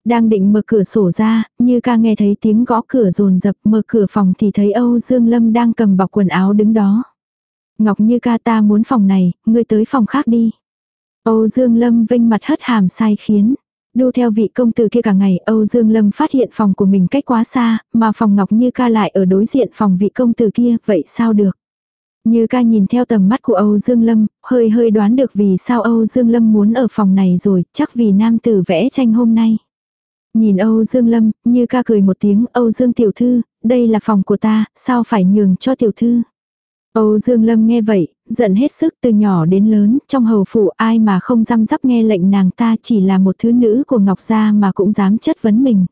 Đang định mở cửa sổ ra, như ca nghe thấy tiếng gõ cửa rồn rập mở cửa phòng thì thấy Âu Dương Lâm đang cầm bọc quần áo đứng đó. Ngọc như ca ta muốn phòng này, ngươi tới phòng khác đi. Âu Dương Lâm vinh mặt hất hàm sai khiến. Đu theo vị công tử kia cả ngày, Âu Dương Lâm phát hiện phòng của mình cách quá xa, mà phòng Ngọc Như ca lại ở đối diện phòng vị công tử kia, vậy sao được? Như ca nhìn theo tầm mắt của Âu Dương Lâm, hơi hơi đoán được vì sao Âu Dương Lâm muốn ở phòng này rồi, chắc vì nam tử vẽ tranh hôm nay. Nhìn Âu Dương Lâm, như ca cười một tiếng, Âu Dương tiểu thư, đây là phòng của ta, sao phải nhường cho tiểu thư. Âu Dương Lâm nghe vậy, giận hết sức từ nhỏ đến lớn, trong hầu phủ ai mà không răm rắp nghe lệnh nàng ta chỉ là một thứ nữ của Ngọc Gia mà cũng dám chất vấn mình.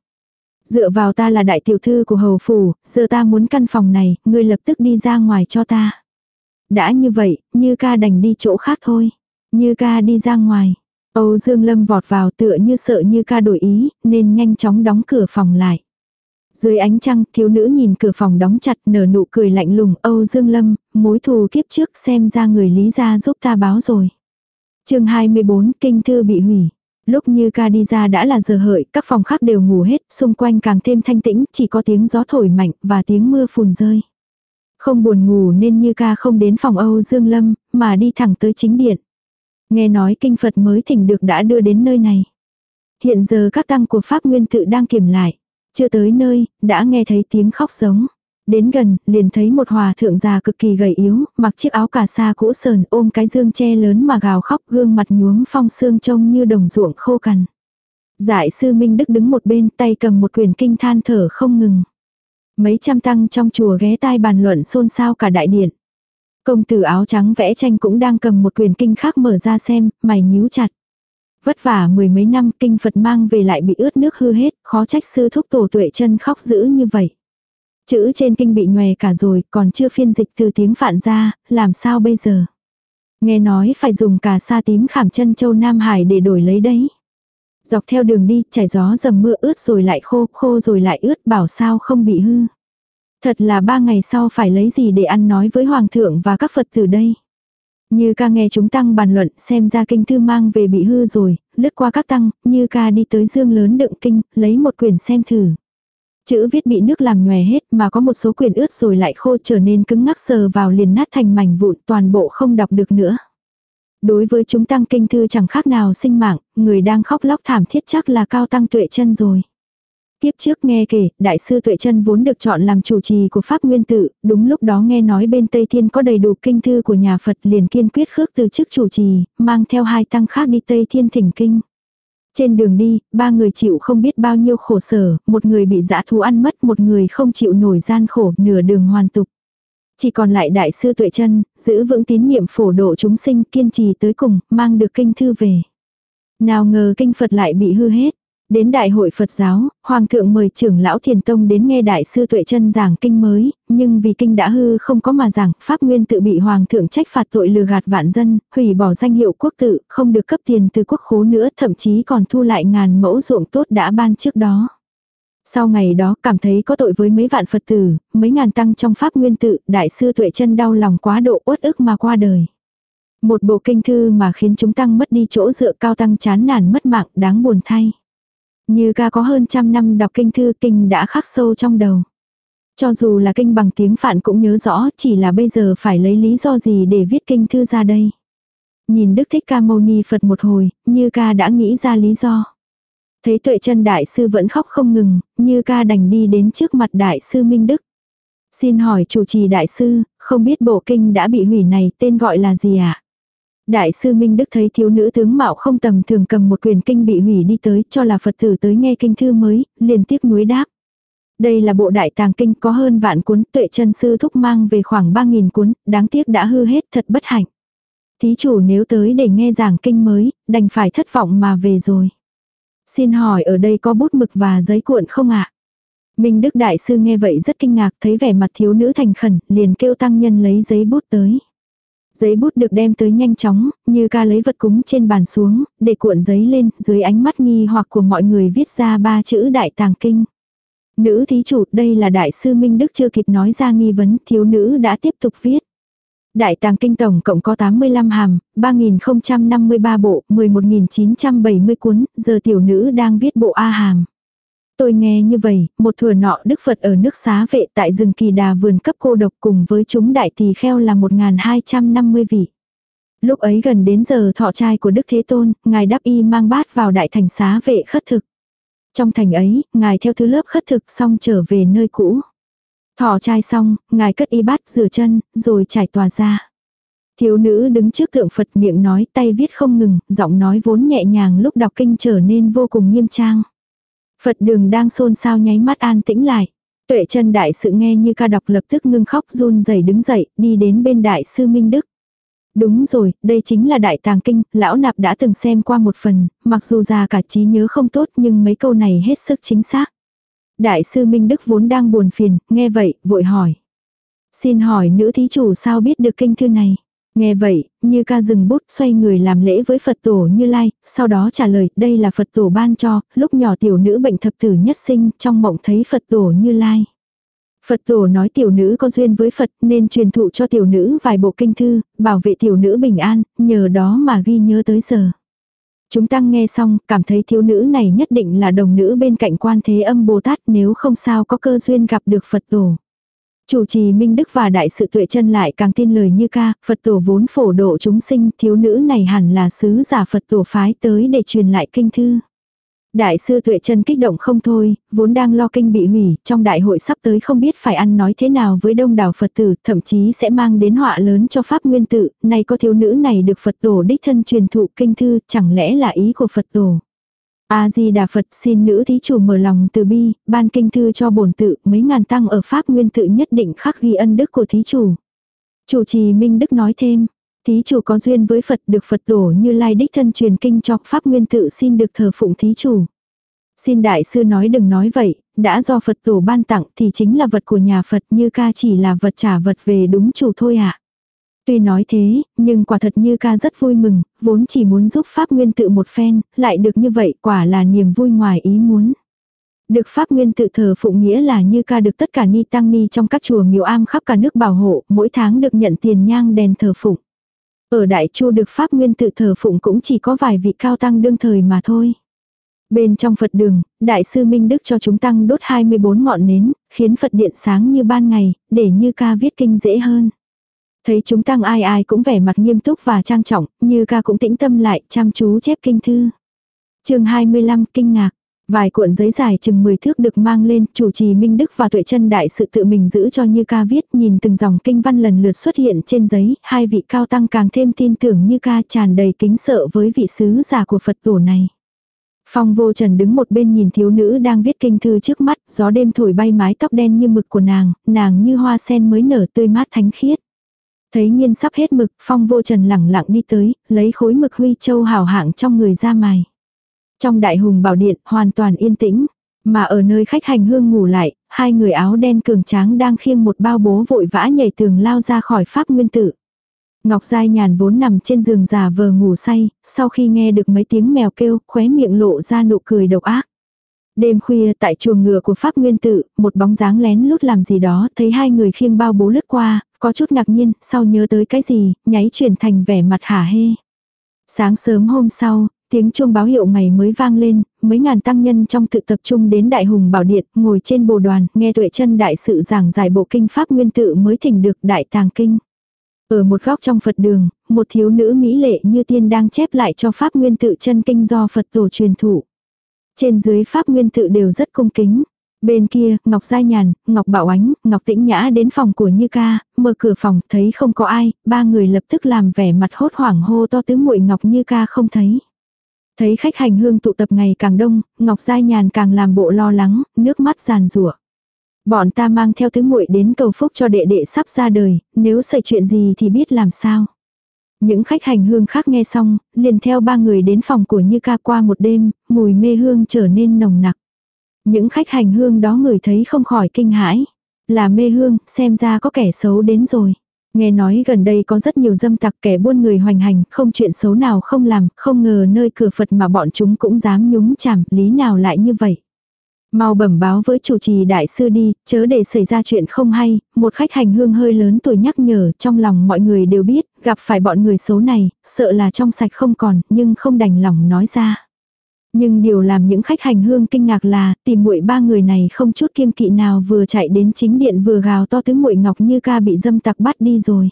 Dựa vào ta là đại tiểu thư của hầu phủ, giờ ta muốn căn phòng này, ngươi lập tức đi ra ngoài cho ta. Đã như vậy, như ca đành đi chỗ khác thôi. Như ca đi ra ngoài. Âu Dương Lâm vọt vào tựa như sợ như ca đổi ý, nên nhanh chóng đóng cửa phòng lại. Dưới ánh trăng, thiếu nữ nhìn cửa phòng đóng chặt nở nụ cười lạnh lùng Âu Dương Lâm, mối thù kiếp trước xem ra người lý gia giúp ta báo rồi. chương 24, kinh thư bị hủy. Lúc như ca đi ra đã là giờ hợi, các phòng khác đều ngủ hết, xung quanh càng thêm thanh tĩnh, chỉ có tiếng gió thổi mạnh và tiếng mưa phùn rơi. Không buồn ngủ nên như ca không đến phòng Âu Dương Lâm, mà đi thẳng tới chính điện. Nghe nói kinh Phật mới thỉnh được đã đưa đến nơi này. Hiện giờ các tăng của Pháp Nguyên tự đang kiểm lại. Chưa tới nơi, đã nghe thấy tiếng khóc giống. Đến gần, liền thấy một hòa thượng già cực kỳ gầy yếu, mặc chiếc áo cà sa cũ sờn ôm cái dương che lớn mà gào khóc gương mặt nhuốm phong sương trông như đồng ruộng khô cằn. Giải sư Minh Đức đứng một bên tay cầm một quyển kinh than thở không ngừng. Mấy trăm tăng trong chùa ghé tai bàn luận xôn xao cả đại điện. Công tử áo trắng vẽ tranh cũng đang cầm một quyển kinh khác mở ra xem, mày nhíu chặt. Vất vả mười mấy năm kinh Phật mang về lại bị ướt nước hư hết, khó trách sư thúc tổ tuệ chân khóc dữ như vậy. Chữ trên kinh bị nhòe cả rồi, còn chưa phiên dịch từ tiếng phạn ra, làm sao bây giờ? Nghe nói phải dùng cả sa tím khảm chân châu Nam Hải để đổi lấy đấy. Dọc theo đường đi, trải gió dầm mưa ướt rồi lại khô, khô rồi lại ướt, bảo sao không bị hư. Thật là ba ngày sau phải lấy gì để ăn nói với Hoàng thượng và các Phật từ đây. Như ca nghe chúng tăng bàn luận xem ra kinh thư mang về bị hư rồi, lướt qua các tăng, như ca đi tới dương lớn đựng kinh, lấy một quyển xem thử. Chữ viết bị nước làm nhòe hết mà có một số quyền ướt rồi lại khô trở nên cứng ngắc sờ vào liền nát thành mảnh vụn toàn bộ không đọc được nữa. Đối với chúng tăng kinh thư chẳng khác nào sinh mạng, người đang khóc lóc thảm thiết chắc là cao tăng tuệ chân rồi. Tiếp trước nghe kể, đại sư Tuệ Chân vốn được chọn làm chủ trì của Pháp Nguyên Tự, đúng lúc đó nghe nói bên Tây Thiên có đầy đủ kinh thư của nhà Phật liền kiên quyết khước từ chức chủ trì, mang theo hai tăng khác đi Tây Thiên thỉnh kinh. Trên đường đi, ba người chịu không biết bao nhiêu khổ sở, một người bị dã thú ăn mất, một người không chịu nổi gian khổ, nửa đường hoàn tục. Chỉ còn lại đại sư Tuệ Chân, giữ vững tín niệm phổ độ chúng sinh, kiên trì tới cùng, mang được kinh thư về. Nào ngờ kinh Phật lại bị hư hết. Đến đại hội Phật giáo, Hoàng thượng mời trưởng lão thiền tông đến nghe đại sư tuệ chân giảng kinh mới, nhưng vì kinh đã hư không có mà giảng, Pháp Nguyên tự bị Hoàng thượng trách phạt tội lừa gạt vạn dân, hủy bỏ danh hiệu quốc tự, không được cấp tiền từ quốc khố nữa, thậm chí còn thu lại ngàn mẫu ruộng tốt đã ban trước đó. Sau ngày đó cảm thấy có tội với mấy vạn Phật tử, mấy ngàn tăng trong pháp nguyên tự, đại sư tuệ chân đau lòng quá độ uất ức mà qua đời. Một bộ kinh thư mà khiến chúng tăng mất đi chỗ dựa cao tăng chán nản mất mạng đáng buồn thay. Như ca có hơn trăm năm đọc kinh thư kinh đã khắc sâu trong đầu. Cho dù là kinh bằng tiếng phạn cũng nhớ rõ chỉ là bây giờ phải lấy lý do gì để viết kinh thư ra đây. Nhìn Đức Thích Ca Mâu Ni Phật một hồi, như ca đã nghĩ ra lý do. Thấy tuệ chân đại sư vẫn khóc không ngừng, như ca đành đi đến trước mặt đại sư Minh Đức. Xin hỏi chủ trì đại sư, không biết bộ kinh đã bị hủy này tên gọi là gì ạ? À? Đại sư Minh Đức thấy thiếu nữ tướng mạo không tầm thường cầm một quyền kinh bị hủy đi tới cho là Phật tử tới nghe kinh thư mới, liền tiếc nuối đáp. Đây là bộ đại tàng kinh có hơn vạn cuốn tuệ chân sư thúc mang về khoảng 3.000 cuốn, đáng tiếc đã hư hết thật bất hạnh. Thí chủ nếu tới để nghe giảng kinh mới, đành phải thất vọng mà về rồi. Xin hỏi ở đây có bút mực và giấy cuộn không ạ? Minh Đức Đại Sư nghe vậy rất kinh ngạc thấy vẻ mặt thiếu nữ thành khẩn, liền kêu tăng nhân lấy giấy bút tới. Giấy bút được đem tới nhanh chóng, như ca lấy vật cúng trên bàn xuống, để cuộn giấy lên, dưới ánh mắt nghi hoặc của mọi người viết ra ba chữ Đại Tàng Kinh. Nữ thí chủ, đây là Đại sư Minh Đức chưa kịp nói ra nghi vấn, thiếu nữ đã tiếp tục viết. Đại tàng kinh tổng cộng có 85 hàm, 3053 bộ, 11970 cuốn, giờ tiểu nữ đang viết bộ A hàm. Tôi nghe như vậy, một thừa nọ Đức Phật ở nước xá vệ tại rừng kỳ đà vườn cấp cô độc cùng với chúng đại tỳ kheo là 1250 vị. Lúc ấy gần đến giờ thọ trai của Đức Thế Tôn, Ngài đáp y mang bát vào đại thành xá vệ khất thực. Trong thành ấy, Ngài theo thứ lớp khất thực xong trở về nơi cũ. Thọ trai xong, ngài cất y bát rửa chân, rồi trải tòa ra. Thiếu nữ đứng trước tượng Phật miệng nói tay viết không ngừng, giọng nói vốn nhẹ nhàng lúc đọc kinh trở nên vô cùng nghiêm trang. Phật đường đang xôn xao nháy mắt an tĩnh lại. Tuệ chân đại sự nghe như ca đọc lập tức ngưng khóc run rẩy đứng dậy, đi đến bên đại sư Minh Đức. Đúng rồi, đây chính là đại tàng kinh, lão nạp đã từng xem qua một phần, mặc dù già cả trí nhớ không tốt nhưng mấy câu này hết sức chính xác. Đại sư Minh Đức vốn đang buồn phiền, nghe vậy, vội hỏi. Xin hỏi nữ thí chủ sao biết được kinh thư này? Nghe vậy, như ca dừng bút xoay người làm lễ với Phật tổ Như Lai, sau đó trả lời đây là Phật tổ ban cho, lúc nhỏ tiểu nữ bệnh thập tử nhất sinh, trong mộng thấy Phật tổ Như Lai. Phật tổ nói tiểu nữ có duyên với Phật nên truyền thụ cho tiểu nữ vài bộ kinh thư, bảo vệ tiểu nữ bình an, nhờ đó mà ghi nhớ tới giờ. Chúng tăng nghe xong, cảm thấy thiếu nữ này nhất định là đồng nữ bên cạnh quan thế âm Bồ Tát nếu không sao có cơ duyên gặp được Phật tổ. Chủ trì Minh Đức và Đại sự Tuệ chân lại càng tin lời như ca, Phật tổ vốn phổ độ chúng sinh, thiếu nữ này hẳn là sứ giả Phật tổ phái tới để truyền lại kinh thư. Đại sư Tuệ chân kích động không thôi, vốn đang lo kinh bị hủy, trong đại hội sắp tới không biết phải ăn nói thế nào với đông đảo Phật tử, thậm chí sẽ mang đến họa lớn cho Pháp Nguyên tự, này có thiếu nữ này được Phật tổ đích thân truyền thụ kinh thư, chẳng lẽ là ý của Phật tổ. A-di-đà Phật xin nữ thí chủ mở lòng từ bi, ban kinh thư cho bổn tự, mấy ngàn tăng ở Pháp Nguyên tự nhất định khắc ghi ân đức của thí chủ. Chủ trì Minh Đức nói thêm, thí chủ có duyên với Phật được Phật tổ như lai đích thân truyền kinh cho Pháp Nguyên tự xin được thờ phụng thí chủ. Xin đại sư nói đừng nói vậy, đã do Phật tổ ban tặng thì chính là vật của nhà Phật như ca chỉ là vật trả vật về đúng chủ thôi ạ. À. Tuy nói thế, nhưng quả thật như ca rất vui mừng, vốn chỉ muốn giúp Pháp Nguyên tự một phen, lại được như vậy quả là niềm vui ngoài ý muốn. Được Pháp Nguyên tự thờ phụng nghĩa là như ca được tất cả ni tăng ni trong các chùa miếu am khắp cả nước bảo hộ, mỗi tháng được nhận tiền nhang đèn thờ phụng. Ở Đại Chu được Pháp Nguyên tự thờ phụng cũng chỉ có vài vị cao tăng đương thời mà thôi. Bên trong Phật đường, Đại sư Minh Đức cho chúng tăng đốt 24 ngọn nến, khiến Phật điện sáng như ban ngày, để như ca viết kinh dễ hơn. Thấy chúng tăng ai ai cũng vẻ mặt nghiêm túc và trang trọng, như ca cũng tĩnh tâm lại, chăm chú chép kinh thư. chương 25 kinh ngạc. Vài cuộn giấy dài chừng 10 thước được mang lên, chủ trì Minh Đức và Tuệ chân Đại sự tự mình giữ cho Như ca viết, nhìn từng dòng kinh văn lần lượt xuất hiện trên giấy, hai vị cao tăng càng thêm tin tưởng Như ca tràn đầy kính sợ với vị sứ giả của Phật tổ này. Phong vô trần đứng một bên nhìn thiếu nữ đang viết kinh thư trước mắt, gió đêm thổi bay mái tóc đen như mực của nàng, nàng như hoa sen mới nở tươi mát thánh khiết. Thấy nhiên sắp hết mực, phong vô trần lẳng lặng đi tới, lấy khối mực huy châu hào hạng trong người ra mài. Trong đại hùng bảo điện, hoàn toàn yên tĩnh. Mà ở nơi khách hành hương ngủ lại, hai người áo đen cường tráng đang khiêng một bao bố vội vã nhảy tường lao ra khỏi pháp nguyên tử. Ngọc Giai Nhàn vốn nằm trên giường già vờ ngủ say, sau khi nghe được mấy tiếng mèo kêu, khóe miệng lộ ra nụ cười độc ác. Đêm khuya tại chuồng ngựa của Pháp Nguyên Tự, một bóng dáng lén lút làm gì đó, thấy hai người khiêng bao bố lướt qua, có chút ngạc nhiên, sau nhớ tới cái gì, nháy chuyển thành vẻ mặt hả hê. Sáng sớm hôm sau, tiếng chuông báo hiệu ngày mới vang lên, mấy ngàn tăng nhân trong tự tập trung đến Đại Hùng Bảo Điện, ngồi trên bồ đoàn, nghe tuệ chân đại sự giảng giải bộ kinh Pháp Nguyên Tự mới thỉnh được Đại Tàng Kinh. Ở một góc trong Phật đường, một thiếu nữ mỹ lệ như tiên đang chép lại cho Pháp Nguyên Tự chân kinh do Phật tổ truyền thụ. Trên dưới Pháp Nguyên Tự đều rất cung kính. Bên kia, Ngọc Giai Nhàn, Ngọc Bảo Ánh, Ngọc Tĩnh Nhã đến phòng của Như Ca, mở cửa phòng, thấy không có ai, ba người lập tức làm vẻ mặt hốt hoảng hô to tứ muội Ngọc Như Ca không thấy. Thấy khách hành hương tụ tập ngày càng đông, Ngọc Giai Nhàn càng làm bộ lo lắng, nước mắt giàn rủa. Bọn ta mang theo tứ muội đến cầu phúc cho đệ đệ sắp ra đời, nếu xảy chuyện gì thì biết làm sao. Những khách hành hương khác nghe xong, liền theo ba người đến phòng của Như Ca qua một đêm, mùi mê hương trở nên nồng nặc. Những khách hành hương đó người thấy không khỏi kinh hãi. Là mê hương, xem ra có kẻ xấu đến rồi. Nghe nói gần đây có rất nhiều dâm tặc kẻ buôn người hoành hành, không chuyện xấu nào không làm, không ngờ nơi cửa Phật mà bọn chúng cũng dám nhúng chảm, lý nào lại như vậy. Mau bẩm báo với chủ trì đại sư đi, chớ để xảy ra chuyện không hay, một khách hành hương hơi lớn tuổi nhắc nhở trong lòng mọi người đều biết, gặp phải bọn người xấu này, sợ là trong sạch không còn, nhưng không đành lòng nói ra. Nhưng điều làm những khách hành hương kinh ngạc là, tìm muội ba người này không chút kiêng kỵ nào vừa chạy đến chính điện vừa gào to tiếng muội ngọc như ca bị dâm tặc bắt đi rồi.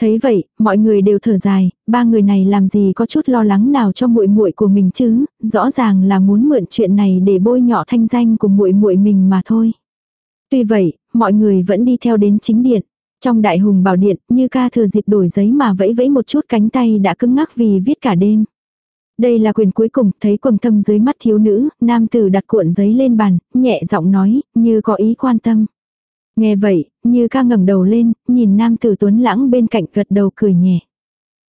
Thấy vậy, mọi người đều thở dài, ba người này làm gì có chút lo lắng nào cho muội muội của mình chứ, rõ ràng là muốn mượn chuyện này để bôi nhọ thanh danh của muội muội mình mà thôi. Tuy vậy, mọi người vẫn đi theo đến chính điện. Trong đại hùng bảo điện, như ca thừa dịp đổi giấy mà vẫy vẫy một chút cánh tay đã cứng ngắc vì viết cả đêm. Đây là quyền cuối cùng, thấy quầng thâm dưới mắt thiếu nữ, nam tử đặt cuộn giấy lên bàn, nhẹ giọng nói, như có ý quan tâm. Nghe vậy, như ca ngẩng đầu lên, nhìn nam tử tuấn lãng bên cạnh gật đầu cười nhẹ.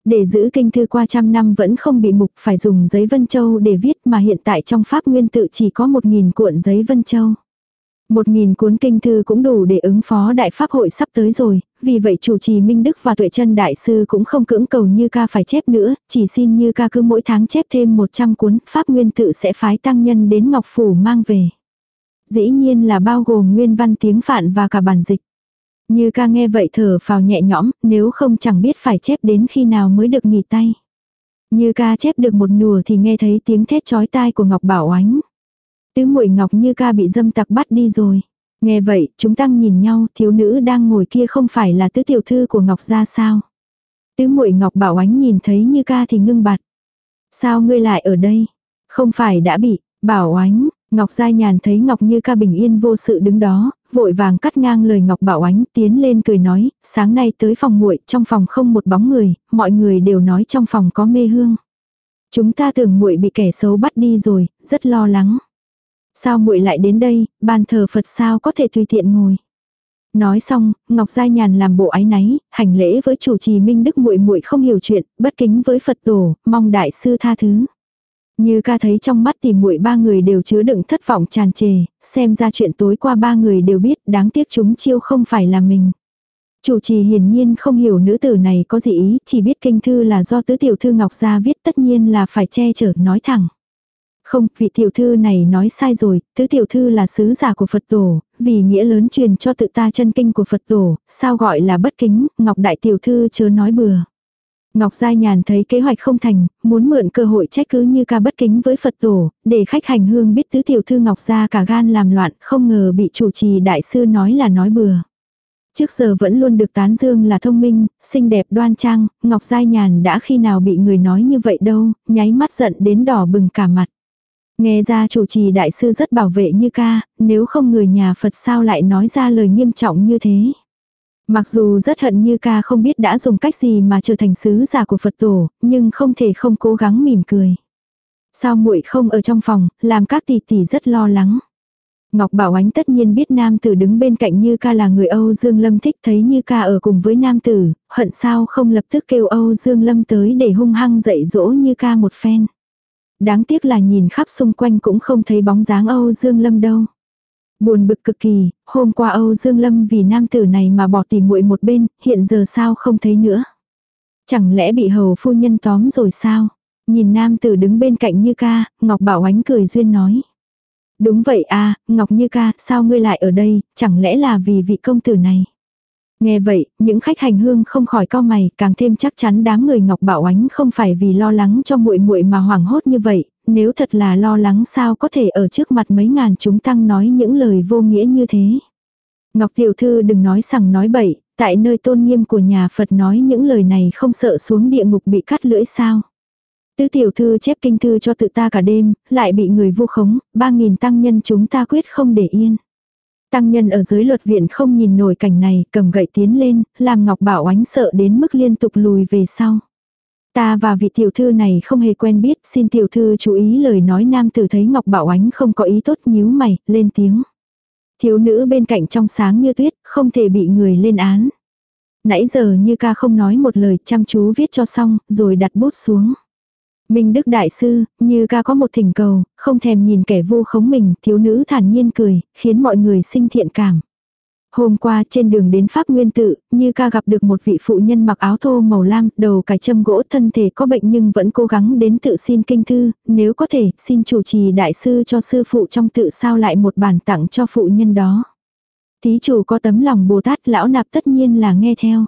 Để giữ kinh thư qua trăm năm vẫn không bị mục phải dùng giấy vân châu để viết mà hiện tại trong pháp nguyên tự chỉ có một nghìn cuộn giấy vân châu. Một nghìn cuốn kinh thư cũng đủ để ứng phó đại pháp hội sắp tới rồi, vì vậy chủ trì Minh Đức và Tuệ chân Đại Sư cũng không cưỡng cầu Như ca phải chép nữa, chỉ xin Như ca cứ mỗi tháng chép thêm 100 cuốn, Pháp Nguyên tự sẽ phái tăng nhân đến Ngọc Phủ mang về. Dĩ nhiên là bao gồm nguyên văn tiếng phạn và cả bản dịch. Như ca nghe vậy thở phào nhẹ nhõm, nếu không chẳng biết phải chép đến khi nào mới được nghỉ tay. Như ca chép được một nùa thì nghe thấy tiếng thét chói tai của Ngọc Bảo Ánh. Tứ muội Ngọc Như ca bị dâm tặc bắt đi rồi. Nghe vậy, chúng tăng nhìn nhau, thiếu nữ đang ngồi kia không phải là tứ tiểu thư của Ngọc gia sao? Tứ muội Ngọc Bảo Ánh nhìn thấy Như ca thì ngưng bặt. Sao ngươi lại ở đây? Không phải đã bị, Bảo Ánh, Ngọc Giai Nhàn thấy Ngọc Như ca bình yên vô sự đứng đó, vội vàng cắt ngang lời Ngọc Bảo Ánh tiến lên cười nói, sáng nay tới phòng nguội trong phòng không một bóng người, mọi người đều nói trong phòng có mê hương. Chúng ta tưởng nguội bị kẻ xấu bắt đi rồi, rất lo lắng. Sao muội lại đến đây, bàn thờ Phật sao có thể tùy tiện ngồi. Nói xong, Ngọc Gia Nhàn làm bộ ái náy, hành lễ với chủ trì Minh Đức muội muội không hiểu chuyện, bất kính với Phật tổ, mong đại sư tha thứ. Như ca thấy trong mắt tìm muội ba người đều chứa đựng thất vọng tràn trề, xem ra chuyện tối qua ba người đều biết đáng tiếc chúng chiêu không phải là mình. Chủ trì hiển nhiên không hiểu nữ tử này có gì ý, chỉ biết kinh thư là do tứ tiểu thư Ngọc Gia viết tất nhiên là phải che chở nói thẳng. Không, vị tiểu thư này nói sai rồi, tứ tiểu thư là sứ giả của Phật tổ, vì nghĩa lớn truyền cho tự ta chân kinh của Phật tổ, sao gọi là bất kính, Ngọc đại tiểu thư chớ nói bừa. Ngọc Giai Nhàn thấy kế hoạch không thành, muốn mượn cơ hội trách cứ như ca bất kính với Phật tổ, để khách hành hương biết tứ tiểu thư Ngọc Gia cả gan làm loạn, không ngờ bị chủ trì đại sư nói là nói bừa. Trước giờ vẫn luôn được tán dương là thông minh, xinh đẹp đoan trang, Ngọc Giai Nhàn đã khi nào bị người nói như vậy đâu, nháy mắt giận đến đỏ bừng cả mặt. Nghe ra chủ trì đại sư rất bảo vệ như ca, nếu không người nhà Phật sao lại nói ra lời nghiêm trọng như thế. Mặc dù rất hận như ca không biết đã dùng cách gì mà trở thành sứ giả của Phật tổ, nhưng không thể không cố gắng mỉm cười. Sao muội không ở trong phòng, làm các tỷ tỷ rất lo lắng. Ngọc Bảo Ánh tất nhiên biết nam tử đứng bên cạnh Như ca là người Âu Dương Lâm thích thấy Như ca ở cùng với nam tử, hận sao không lập tức kêu Âu Dương Lâm tới để hung hăng dạy dỗ Như ca một phen. Đáng tiếc là nhìn khắp xung quanh cũng không thấy bóng dáng Âu Dương Lâm đâu. Buồn bực cực kỳ, hôm qua Âu Dương Lâm vì nam tử này mà bỏ tỉ muội một bên, hiện giờ sao không thấy nữa. Chẳng lẽ bị hầu phu nhân tóm rồi sao? Nhìn nam tử đứng bên cạnh như ca, Ngọc Bảo Ánh cười duyên nói. Đúng vậy à, Ngọc Như ca, sao ngươi lại ở đây, chẳng lẽ là vì vị công tử này? Nghe vậy, những khách hành hương không khỏi cau mày, càng thêm chắc chắn đám người Ngọc Bảo Ánh không phải vì lo lắng cho muội muội mà hoảng hốt như vậy, nếu thật là lo lắng sao có thể ở trước mặt mấy ngàn chúng tăng nói những lời vô nghĩa như thế. Ngọc Tiểu Thư đừng nói sằng nói bậy, tại nơi tôn nghiêm của nhà Phật nói những lời này không sợ xuống địa ngục bị cắt lưỡi sao. Tứ tiểu thư chép kinh thư cho tự ta cả đêm, lại bị người vu khống, ba nghìn tăng nhân chúng ta quyết không để yên. Tăng nhân ở dưới luật viện không nhìn nổi cảnh này, cầm gậy tiến lên, làm Ngọc Bảo Ánh sợ đến mức liên tục lùi về sau. Ta và vị tiểu thư này không hề quen biết, xin tiểu thư chú ý lời nói nam tử thấy Ngọc Bảo Ánh không có ý tốt nhíu mày, lên tiếng. Thiếu nữ bên cạnh trong sáng như tuyết, không thể bị người lên án. Nãy giờ như ca không nói một lời chăm chú viết cho xong, rồi đặt bút xuống. Minh Đức Đại Sư, như ca có một thỉnh cầu, không thèm nhìn kẻ vô khống mình, thiếu nữ thản nhiên cười, khiến mọi người sinh thiện cảm. Hôm qua trên đường đến Pháp Nguyên Tự, như ca gặp được một vị phụ nhân mặc áo thô màu lam, đầu cài châm gỗ thân thể có bệnh nhưng vẫn cố gắng đến tự xin kinh thư, nếu có thể, xin chủ trì đại sư cho sư phụ trong tự sao lại một bản tặng cho phụ nhân đó. Thí chủ có tấm lòng Bồ Tát lão nạp tất nhiên là nghe theo.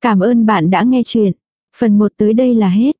Cảm ơn bạn đã nghe chuyện. Phần 1 tới đây là hết.